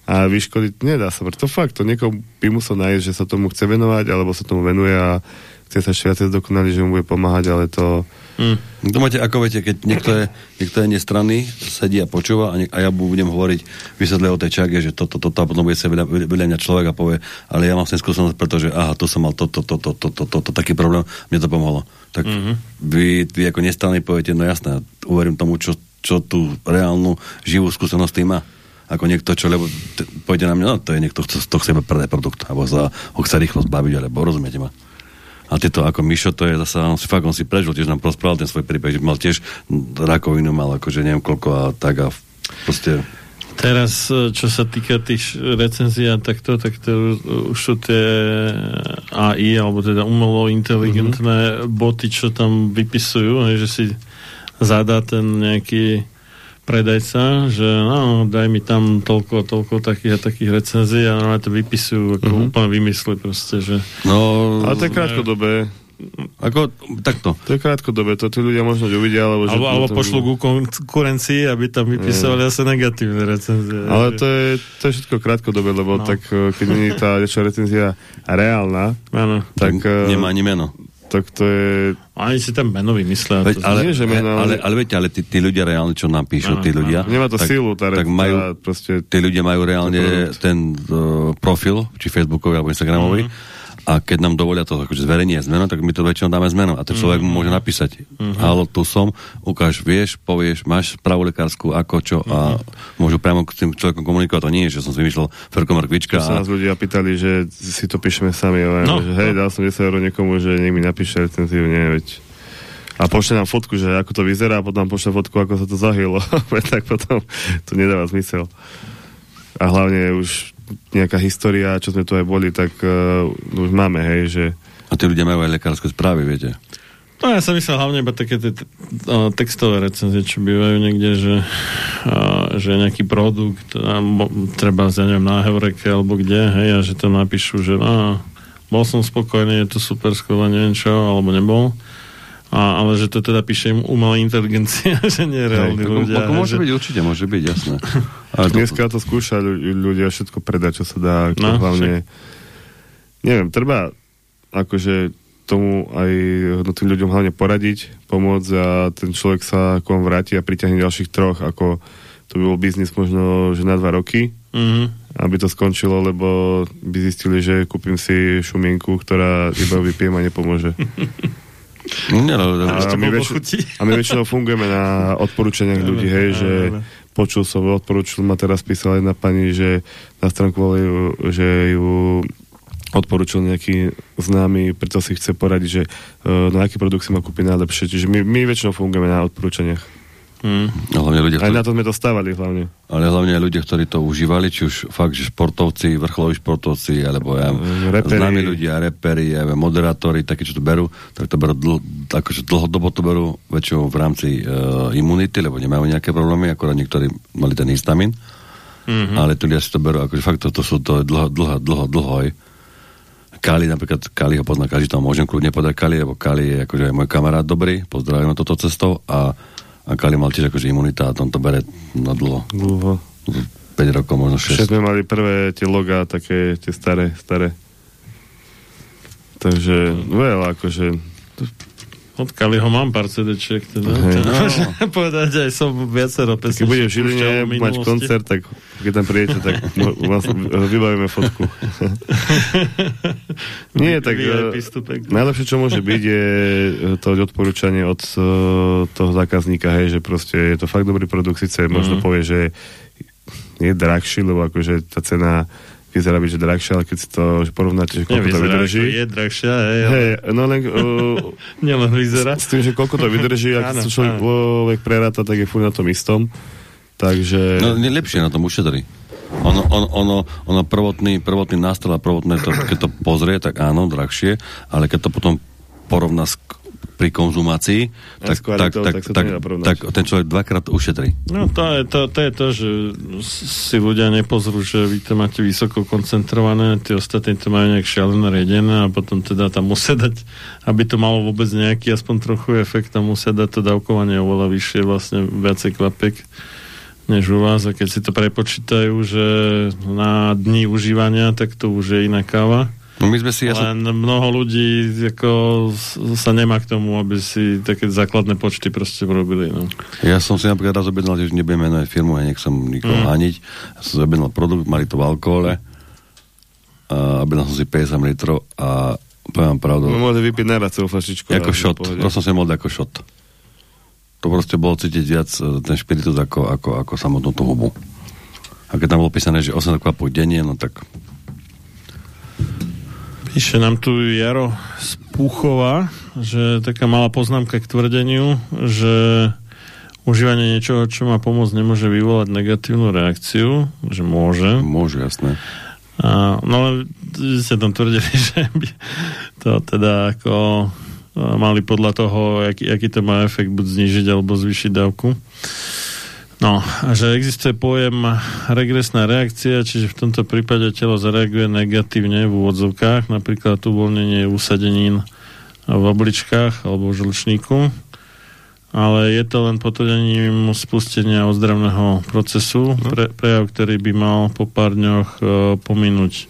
A vyškoliť nedá sa, to fakt, to niekoho by musel nájsť, že sa tomu chce venovať, alebo sa tomu venuje a chce sa ešte viacej zdokonaliť, že mu bude pomáhať, ale to... Mm. To máte, ako viete, keď niekto je, niekto je nestranný, sedí a počúva a, ne, a ja budem hovoriť, vysvetľujem o tej čage, že toto, toto, a potom bude sa vedľa, mňa človek a povie, ale ja mám s skúsenosť, pretože aha, tu som mal toto, toto, toto, toto, to, taký problém, mne to pomohlo. Tak Mhm. vy, vy ako nestranný poviete, no jasné, uverím tomu, čo, čo tú reálnu živú skúsenosť tým má. Ako niekto, čo, lebo t- pôjde na mňa, no to je niekto, kto, kto chce predať produkt, alebo sa ho chce rýchlo zbaviť, alebo rozumiete ma. A tieto ako Mišo, to je zase, on si fakt, on si prežil, tiež nám rozprával ten svoj príbeh, že mal tiež rakovinu, mal akože neviem koľko a tak a proste... Teraz, e, čo sa týka tých recenzií a takto, tak to už sú tie AI, alebo teda umelo inteligentné boty, čo tam vypisujú, že si zadá ten nejaký predajca, že no, daj mi tam toľko, toľko takých a takých recenzií a no, to vypisujú ako Mhm. úplne vymysli proste, že No, Ale to je krátkodobé. Ako, takto. To je krátkodobé, to tí ľudia možno uvidia, alebo... že Alebo, alebo pošlu ku konkurencii, aby tam vypisovali asi negatívne recenzie. Ale to je, to je všetko krátkodobé, lebo No. tak eh, keď nie je tá recenzia reálna, Áno. tak... eh, Nemá ani meno. Tak to je... Oni si tam meno vymyslia. Veď, ale, nie, že meno, ale, ale, viete, ale tí, tí ľudia reálne, čo nám píšu, Áno, tí ľudia... áno. Nemá to silu, tá tak majú, proste- tí ľudia majú reálne ten uh, profil, či Facebookový, alebo Instagramový, Mhm. A keď nám dovolia to akože zverejnie zmeno, tak my to väčšinou dáme zmenu. A ten človek mu môže napísať, Mhm. halo, tu som, ukáž, vieš, povieš, máš správu lekárskú, ako, čo, a Mhm. môžu priamo s tým človekom komunikovať. To nie je, že som si vymyslel Ferko Markvička To sa a nás ľudia pýtali, že si to píšeme sami, ale No, že hej, dal som 10 eur niekomu, že nech mi napíše recenziu, nie, veď. A pošle nám fotku, že ako to vyzerá, a potom pošle fotku, ako sa to zahylo. tak potom to nedáva zmysel. A hlavne už nejaká história, čo sme tu aj boli, tak uh, už máme, hej, že a tí ľudia majú aj lekárske správy, viete. No ja som myslel hlavne iba také tie textové recenzie, čo bývajú niekde, že, a, že nejaký produkt, bo, treba ja neviem, na Heureke alebo kde, hej, a že tam napíšu, že no, bol som spokojný, je to super, skvelé, neviem čo, alebo nebol. A, ale že to teda píše im umelá inteligencia, že nie reálni ľudia. ako môže že... byť, určite môže byť, jasné. Dneska to skúša ľu- ľudia všetko predať, čo sa dá, ako No, hlavne neviem, treba akože tomu aj no, tým ľuďom hlavne poradiť, pomôcť a ten človek sa k vám vráti a priťahne ďalších troch, ako to by bol biznis možno, že na dva roky, Mhm. aby to skončilo, lebo by zistili, že kúpim si šumienku, ktorá iba vypijem a nepomôže. nie, no, A Ešte my, bol väč- a my väčšinou fungujeme na odporúčaniach ľudí, hej, že počul som, odporúčil ma teraz písala jedna pani, že na stránku volali, že ju odporúčil nejaký známy, preto si chce poradiť, že uh, na aký produkt si má kúpiť najlepšie. Čiže my, my väčšinou fungujeme na odporúčaniach. Mm. hlavne ľudia, Aj na to sme to stávali hlavne. ale hlavne aj ľudia, ktorí to užívali, či už fakt, že športovci, vrcholoví športovci, alebo ja, Mm, reperi. známi ľudia, reperi, ja, moderátori, takí, čo to berú, tak to berú dl, akože dlhodobo to berú väčšinou v rámci uh, imunity, lebo nemajú nejaké problémy, akorát niektorí mali ten histamín, mm-hmm. ale tí ľudia si to berú, akože fakt to, to sú to je dlho, dlho, dlho, dlho aj. Kali, napríklad Kali ho pozná každý, tam môžem kľudne podať Kali, lebo Kali je akože aj môj kamarát dobrý, pozdravujem toto cestou a, a Kali mal tiež akože imunita a on to bere na dlho. Dlho. 5 rokov, možno 6. Všetko mali prvé tie logá, také tie staré, staré. Takže veľa, akože Od Kaliho mám pár CD-čiek, teda. Teda môžem povedať, aj som viacero keď pesničiek bude v Žiline mať koncert, tak keď tam prídete, tak vás vybavíme fotku. Nie, tak vstupek. najlepšie, čo môže byť, je to odporúčanie od eh, toho zákazníka, hej, že proste je to fakt dobrý produkt, síce možno Mhm. povie, že je drahší, lebo akože tá cena byť, že drahšia, ale keď si to porovnáte, že koľko to vydrží. ako je drahšia, hej, ale Hej, no len uh, nielen vyzerá. s tým, že koľko to vydrží, ak Áno, to človek preráta, tak je furt na tom istom. Takže... No, lepšie na tom ušetrí. Ono, ono, ono, ono prvotný, prvotný nástroj a prvotné, to, keď to pozrie, tak áno, drahšie, ale keď to potom porovná s, pri konzumácii, tak, tak, tak tak, porovnať. tak, ten človek dvakrát ušetrí. No to je to, to je to, že si ľudia nepozrú, že vy to máte vysoko koncentrované, tí ostatní to majú nejak šialené riedené a potom teda tam musia dať, aby to malo vôbec nejaký aspoň trochu efekt, tam musia dať to dávkovanie oveľa vyššie, vlastne viacej klapek než u vás a keď si to prepočítajú, že na dní užívania, tak to už je iná káva. No my sme si, ja som, Len mnoho ľudí ako sa nemá k tomu, aby si také základné počty proste urobili. No. ja som si napríklad raz objednal, že už nebudem menovať firmu, ja nechcem nikoho Mm. haniť. Ja som si objednal produkt, mali to v alkohole. A objednal som si 50 litrov a poviem pravdu, No, môže vypiť naraz celú flašičku. ako šot. To som si mohol ako šot. To proste bolo cítiť viac e, ten špiritus ako, ako, ako samotnú tú hubu. A keď tam bolo písané, že 8 kvapov denne, no tak Píše nám tu Jaro z Púchova, že taká malá poznámka k tvrdeniu, že užívanie niečoho, čo má pomôcť, nemôže vyvolať negatívnu reakciu, že môže. môže, jasné. A, no ale ste tam tvrdili, že by to teda ako a, mali podľa toho, aký, aký to má efekt, buď znižiť alebo zvýšiť dávku. No, a že existuje pojem regresná reakcia, čiže v tomto prípade telo zareaguje negatívne v úvodzovkách, napríklad uvoľnenie usadenín v obličkách alebo v žlčníku, ale je to len potvrdením spustenia ozdravného procesu, pre, prejav, ktorý by mal po pár dňoch e, pominúť.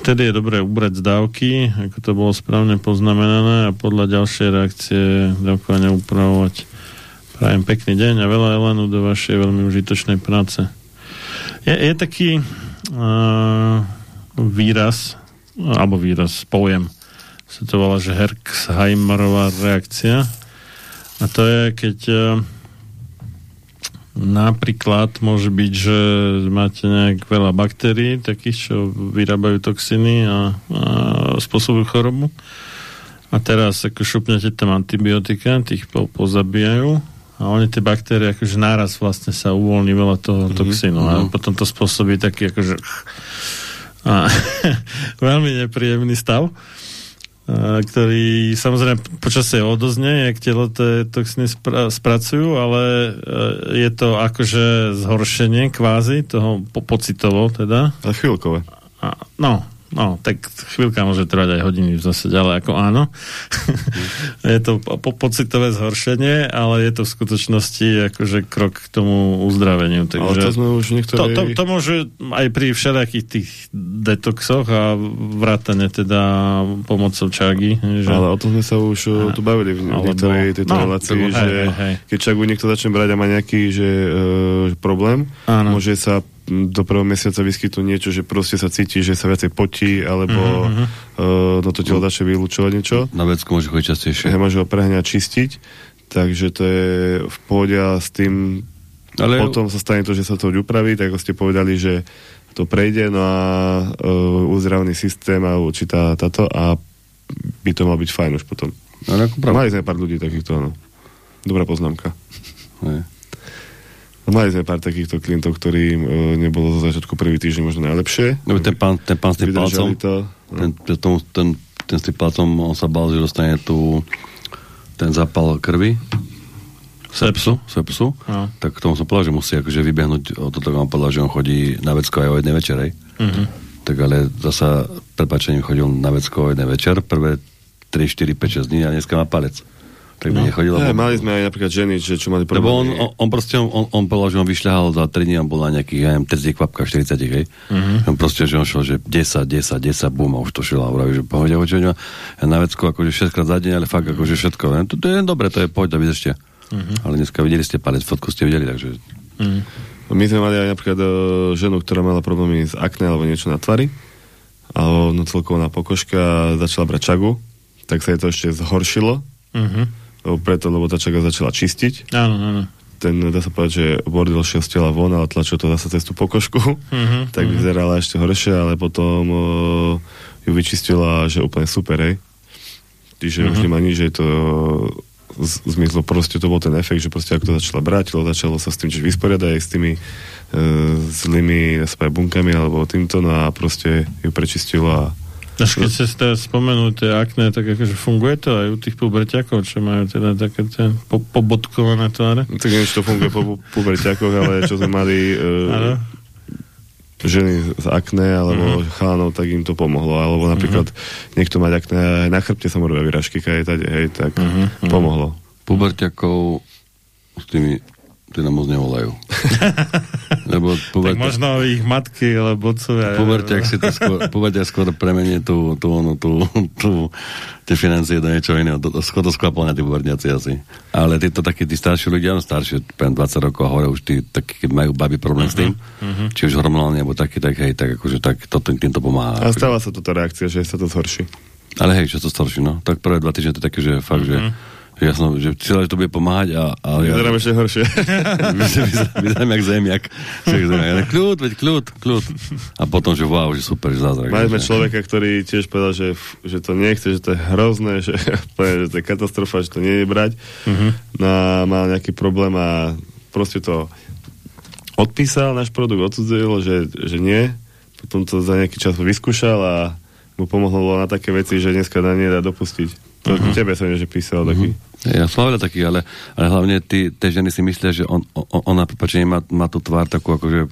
Vtedy je dobré ubrať z dávky, ako to bolo správne poznamenané a podľa ďalšej reakcie dávkovania upravovať. Prajem pekný deň a veľa elenu do vašej veľmi užitočnej práce. Je, je taký uh, výraz, alebo výraz, pojem, sa to volá, že Herxheimerová reakcia. A to je, keď uh, napríklad môže byť, že máte nejak veľa baktérií, takých, čo vyrábajú toxiny a, a spôsobujú chorobu. A teraz ako šupnete tam antibiotika, tých po, pozabíjajú a oni tie baktérie akože náraz vlastne sa uvoľní veľa toho mm-hmm. toxínu a potom to spôsobí taký akože a, veľmi nepríjemný stav a, ktorý samozrejme počasie odoznie, jak telo tie toxiny spra- spracujú, ale a, je to akože zhoršenie kvázi toho po- pocitovo teda. A chvíľkové. A, no, No, tak chvíľka môže trvať aj hodiny v zásade, ale ako áno. je to po- pocitové zhoršenie, ale je to v skutočnosti akože krok k tomu uzdraveniu. Takže Ale to sme už niektorí... to, to, to môže aj pri všelijakých tých detoxoch a vrátane teda pomocou čagy. Že... Ale o tom sme sa už a, tu bavili v alebo- niektorej tejto no, relácii, hej, že hej, hej. keď čagu niekto začne brať a má nejaký že, e, problém, Áno. môže sa do prvého mesiaca vyskytnúť niečo, že proste sa cíti, že sa viacej potí, alebo Mhm, mhm. uh, no to telo začne vylúčovať niečo. Na vecku môže chodiť častejšie. Hej, môže ho prehnať čistiť, takže to je v pohode a s tým Ale- potom sa stane to, že sa to upraví, tak ako ste povedali, že to prejde, no a uh, uzdravný systém a určitá táto a by to mal byť fajn už potom. Ale ako. Mali sme pár ľudí takýchto, no. Dobrá poznámka. Hej. No, Mali sme pár takýchto klientov, ktorým uh, nebolo zo začiatku prvý týždeň možno najlepšie. Lebo ten pán, ten pán s tým palcom, to. no. ten, ten, ten, ten, s tým palcom, on sa bál, že dostane tu ten zápal krvi, sepsu, sepsu, No. tak k tomu som povedal, že musí akože vybehnúť od toho, on povedal, že on chodí na vecko aj o jednej večerej. Mhm. Tak ale zasa prepačením chodil na vecko o jednej večer, prvé 3, 4, 5, 6 dní a dneska má palec. Tak by No. Hej, lebo, mali sme aj napríklad ženy, že čo mali lebo on, problémy. on, on proste, on, on povedal, že on vyšľahal za 3 dní a bol na nejakých, ja neviem, 30 kvapkách, 40, hej. Mhm. On proste, že on šiel, že 10, 10, 10, bum, a už to šiel a vraví, že pohode, hoď, ja na vecku akože 6 krát za deň, ale fakt akože všetko. Ne? To, to je dobre, to je poď, vydržte. Mhm. Ale dneska videli ste palec, fotku ste videli, takže Mhm. My sme mali aj napríklad uh, ženu, ktorá mala problémy s akné alebo niečo na tvári, alebo no celkovo na pokožke a začala brať čagu, tak sa jej to ešte zhoršilo, Mhm. Preto, lebo tá čaga začala čistiť. Áno, áno. Ten, dá sa povedať, že bordel šiel z tela von, ale tlačil to zase cez tú pokožku, Mhm, tak mhm. vyzerala ešte horšie, ale potom uh, ju vyčistila, že úplne super, hej. Čiže už Mhm. nemá nič, že je to zmizlo, proste to bol ten efekt, že proste ako to začala brať, začalo sa s tým, že vysporiadať aj s tými e, zlými povedať, bunkami alebo týmto, no a proste ju prečistilo a Až keď sa teraz spomenú tie akné, tak akože funguje to aj u tých puberťakov, čo majú teda také tie po, pobodkované tváre. No, tak neviem, či to funguje po pu- puberťakoch, ale čo sme mali e, ženy z akné alebo mm-hmm. chalanov, tak im to pomohlo. Alebo napríklad mm-hmm. niekto mať akné aj na chrbte sa mu robia vyražky, tady, hej, tak mm-hmm. pomohlo. puberťakov s tými, tí nám moc nevolajú. Lebo Tak puberťak, možno ich matky, alebo otcovia. puberťak si to skôr, puberťak skôr premenie tú, tú, tú, tú, tú, tie financie do niečo iného. Do, do, skôr to skvapolňa tí puberťaci asi. Ale títo takí tí starší ľudia, no starší, poviem 20 rokov a hore, už tí, takí, keď majú baby problém s tým, mhm. či už hormonálne, alebo taký, tak hej, tak akože tak, to, tým to pomáha. A stáva sa toto reakcia, že sa to zhorší. Ale hej, čo to starší, no. Tak prvé dva týždne to je také, že fakt, že, že ja som, že celé to bude pomáhať a... a ja, Vyzerám ešte horšie. Vyzerám- jak zemiak. Ja, Kľud, veď kľud, kľud. A potom, že wow, že super, že zázrak. Mali sme že- človeka, ktorý tiež povedal, že, že to nechce, že to je hrozné, že, že to je katastrofa, že to nie je brať. Mhm. No mal nejaký problém a proste to odpísal, náš produkt odsudzil, že, že nie. Potom to za nejaký čas vyskúšal a mu pomohlo na také veci, že dneska na nie dá dopustiť. To Mhm. tebe som že písal taký. Ja som veľa taký, ale, ale hlavne tí, tie ženy si myslia, že on, on, ona, prepáčenie, má, má tú tvár takú akože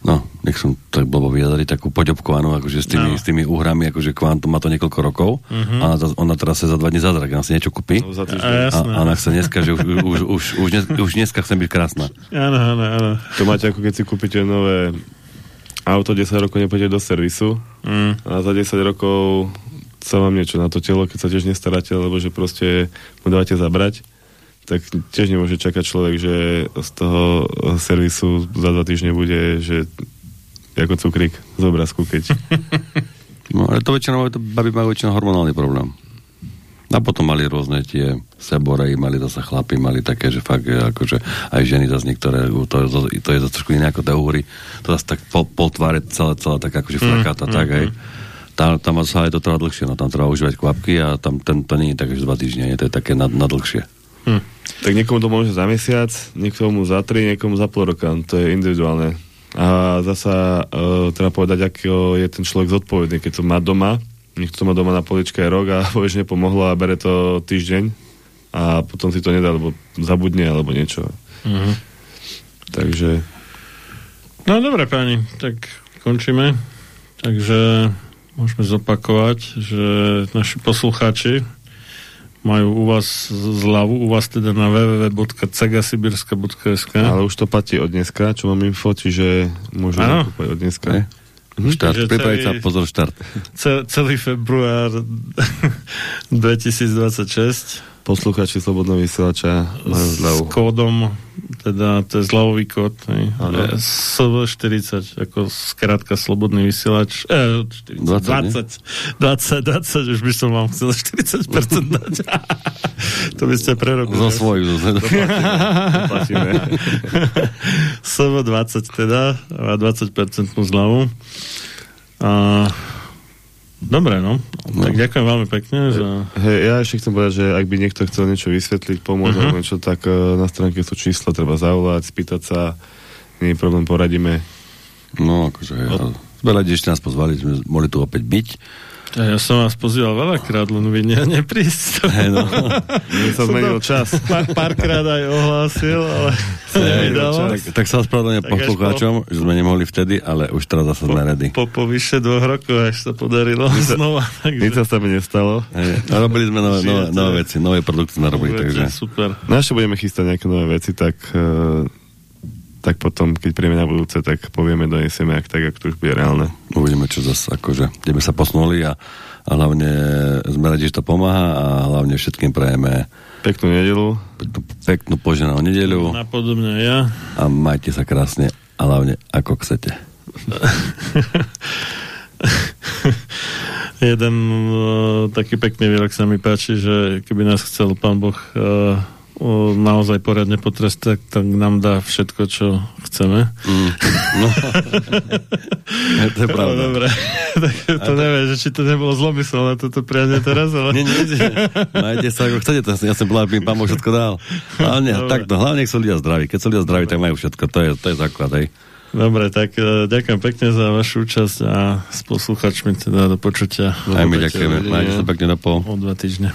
no, nech som tak blbo vyjadriť, takú poďobkovanú, akože s tými, No. s tými úhrami, akože Quantum má to niekoľko rokov Mhm. a ona, ona teraz sa za dva dní zazrak, ona si niečo kúpi No, za týždeň. a, A jasné. a ona chce dneska, že už, už, už, už, dnes, už dneska chcem byť krásna. Áno, áno, áno. To máte ako keď si kúpite nové auto, 10 rokov nepôjde do servisu Mm. a za 10 rokov sa vám niečo na to telo, keď sa tiež nestaráte, lebo že proste mu dávate zabrať, tak tiež nemôže čakať človek, že z toho servisu za dva týždne bude, že ako cukrík z obrázku, keď... No ale to väčšinou, to baby majú väčšinou hormonálny problém. A potom mali rôzne tie seborej, mali zase chlapy, mali také, že fakt, že akože aj ženy zase niektoré, to, to, to je zase trošku iné ako úry, to zase tak pol, pol tváre celé, celé tak akože flakáta, mm, tak, mm, hej. Tam, tam sa aj to trvá dlhšie, no tam treba užívať kvapky a tam ten, to nie je také, že dva týždne, je to je také na, na dlhšie. Tak niekomu to môže za mesiac, niekomu za tri, niekomu za pol roka. To je individuálne. A zasa uh, treba povedať, ako je ten človek zodpovedný, keď to má doma. Niekto to má doma na poličke rok a povie, že nepomohlo a bere to týždeň a potom si to nedá, alebo zabudne, alebo niečo. Mhm. Takže No dobre, páni, tak končíme. Takže môžeme zopakovať, že naši poslucháči majú u vás zľavu, u vás teda na www.cegasibirska.sk ale už to platí od dneska, čo mám info, čiže môžu Áno. kúpať od dneska. Hej. Štart, Takže pripraviť sa, pozor, štart. Ce- celý február 2026 Poslucháči Slobodného vysielača majú zľavu. s kódom, teda to je zľavový kód, je SV40, ako skrátka Slobodný vysielač, eh, 40, 20, 20, 20, už by som vám chcel 40% dať. to by ste prerobili. Zo svoju. Zo, Platíme. SV20 teda, a 20% zľavu. A Dobre, no. no. Tak ďakujem veľmi pekne za... Hej, ja ešte chcem povedať, že ak by niekto chcel niečo vysvetliť, pomôcť Mhm. alebo niečo, tak uh, na stránke sú čísla, treba zavolať, spýtať sa, nie je problém, poradíme. No, akože, ja, veľa ľudí ešte nás pozvali, sme mohli tu opäť byť. Ja, ja som vás pozýval veľakrát, len vy ne, neprísť. Hej, no. Sa Som zmenil čas. Pár, párkrát aj ohlásil, ale sa nevydalo. tak, tak sa ospravedlňujem poslucháčom, že sme nemohli vtedy, ale už teraz zase sme ready. Po, po vyše dvoch rokoch až sa podarilo znova. Nič sa s nami nestalo. Hej, a robili sme nové, nové, nové veci, nové produkty sme robili, takže... Super. No ešte budeme chystať nejaké nové veci, tak, uh, tak potom, keď príjeme na budúce, tak povieme, donesieme, ak tak, ak to už bude reálne. Uvidíme, čo zase, akože, kde by sa posunuli a, a hlavne sme radi, že to pomáha a hlavne všetkým prajeme Peknú nedelu. peknú, peknú poženanú nedeľu Napodobne ja. a majte sa krásne a hlavne ako chcete. Jeden uh, taký pekný výrok sa mi páči, že keby nás chcel pán Boh uh, naozaj poriadne potrestať, tak nám dá všetko, čo chceme. Mm. No. to je pravda. No, dobre. tak to neviem, že či to nebolo zlomyselné toto priadne teraz, ale... Nie, nie, nie. Majte sa ako chcete, to ja som bola, aby im pán Boh všetko dal. Hlavne, Dobre. takto, hlavne, nech sú ľudia zdraví. Keď sú ľudia zdraví, tak majú všetko. To je, to je základ, hej. Dobre, tak uh, ďakujem pekne za vašu účasť a s posluchačmi teda do počutia. Aj my ďakujeme. Majte sa pekne do pol. O dva týždne.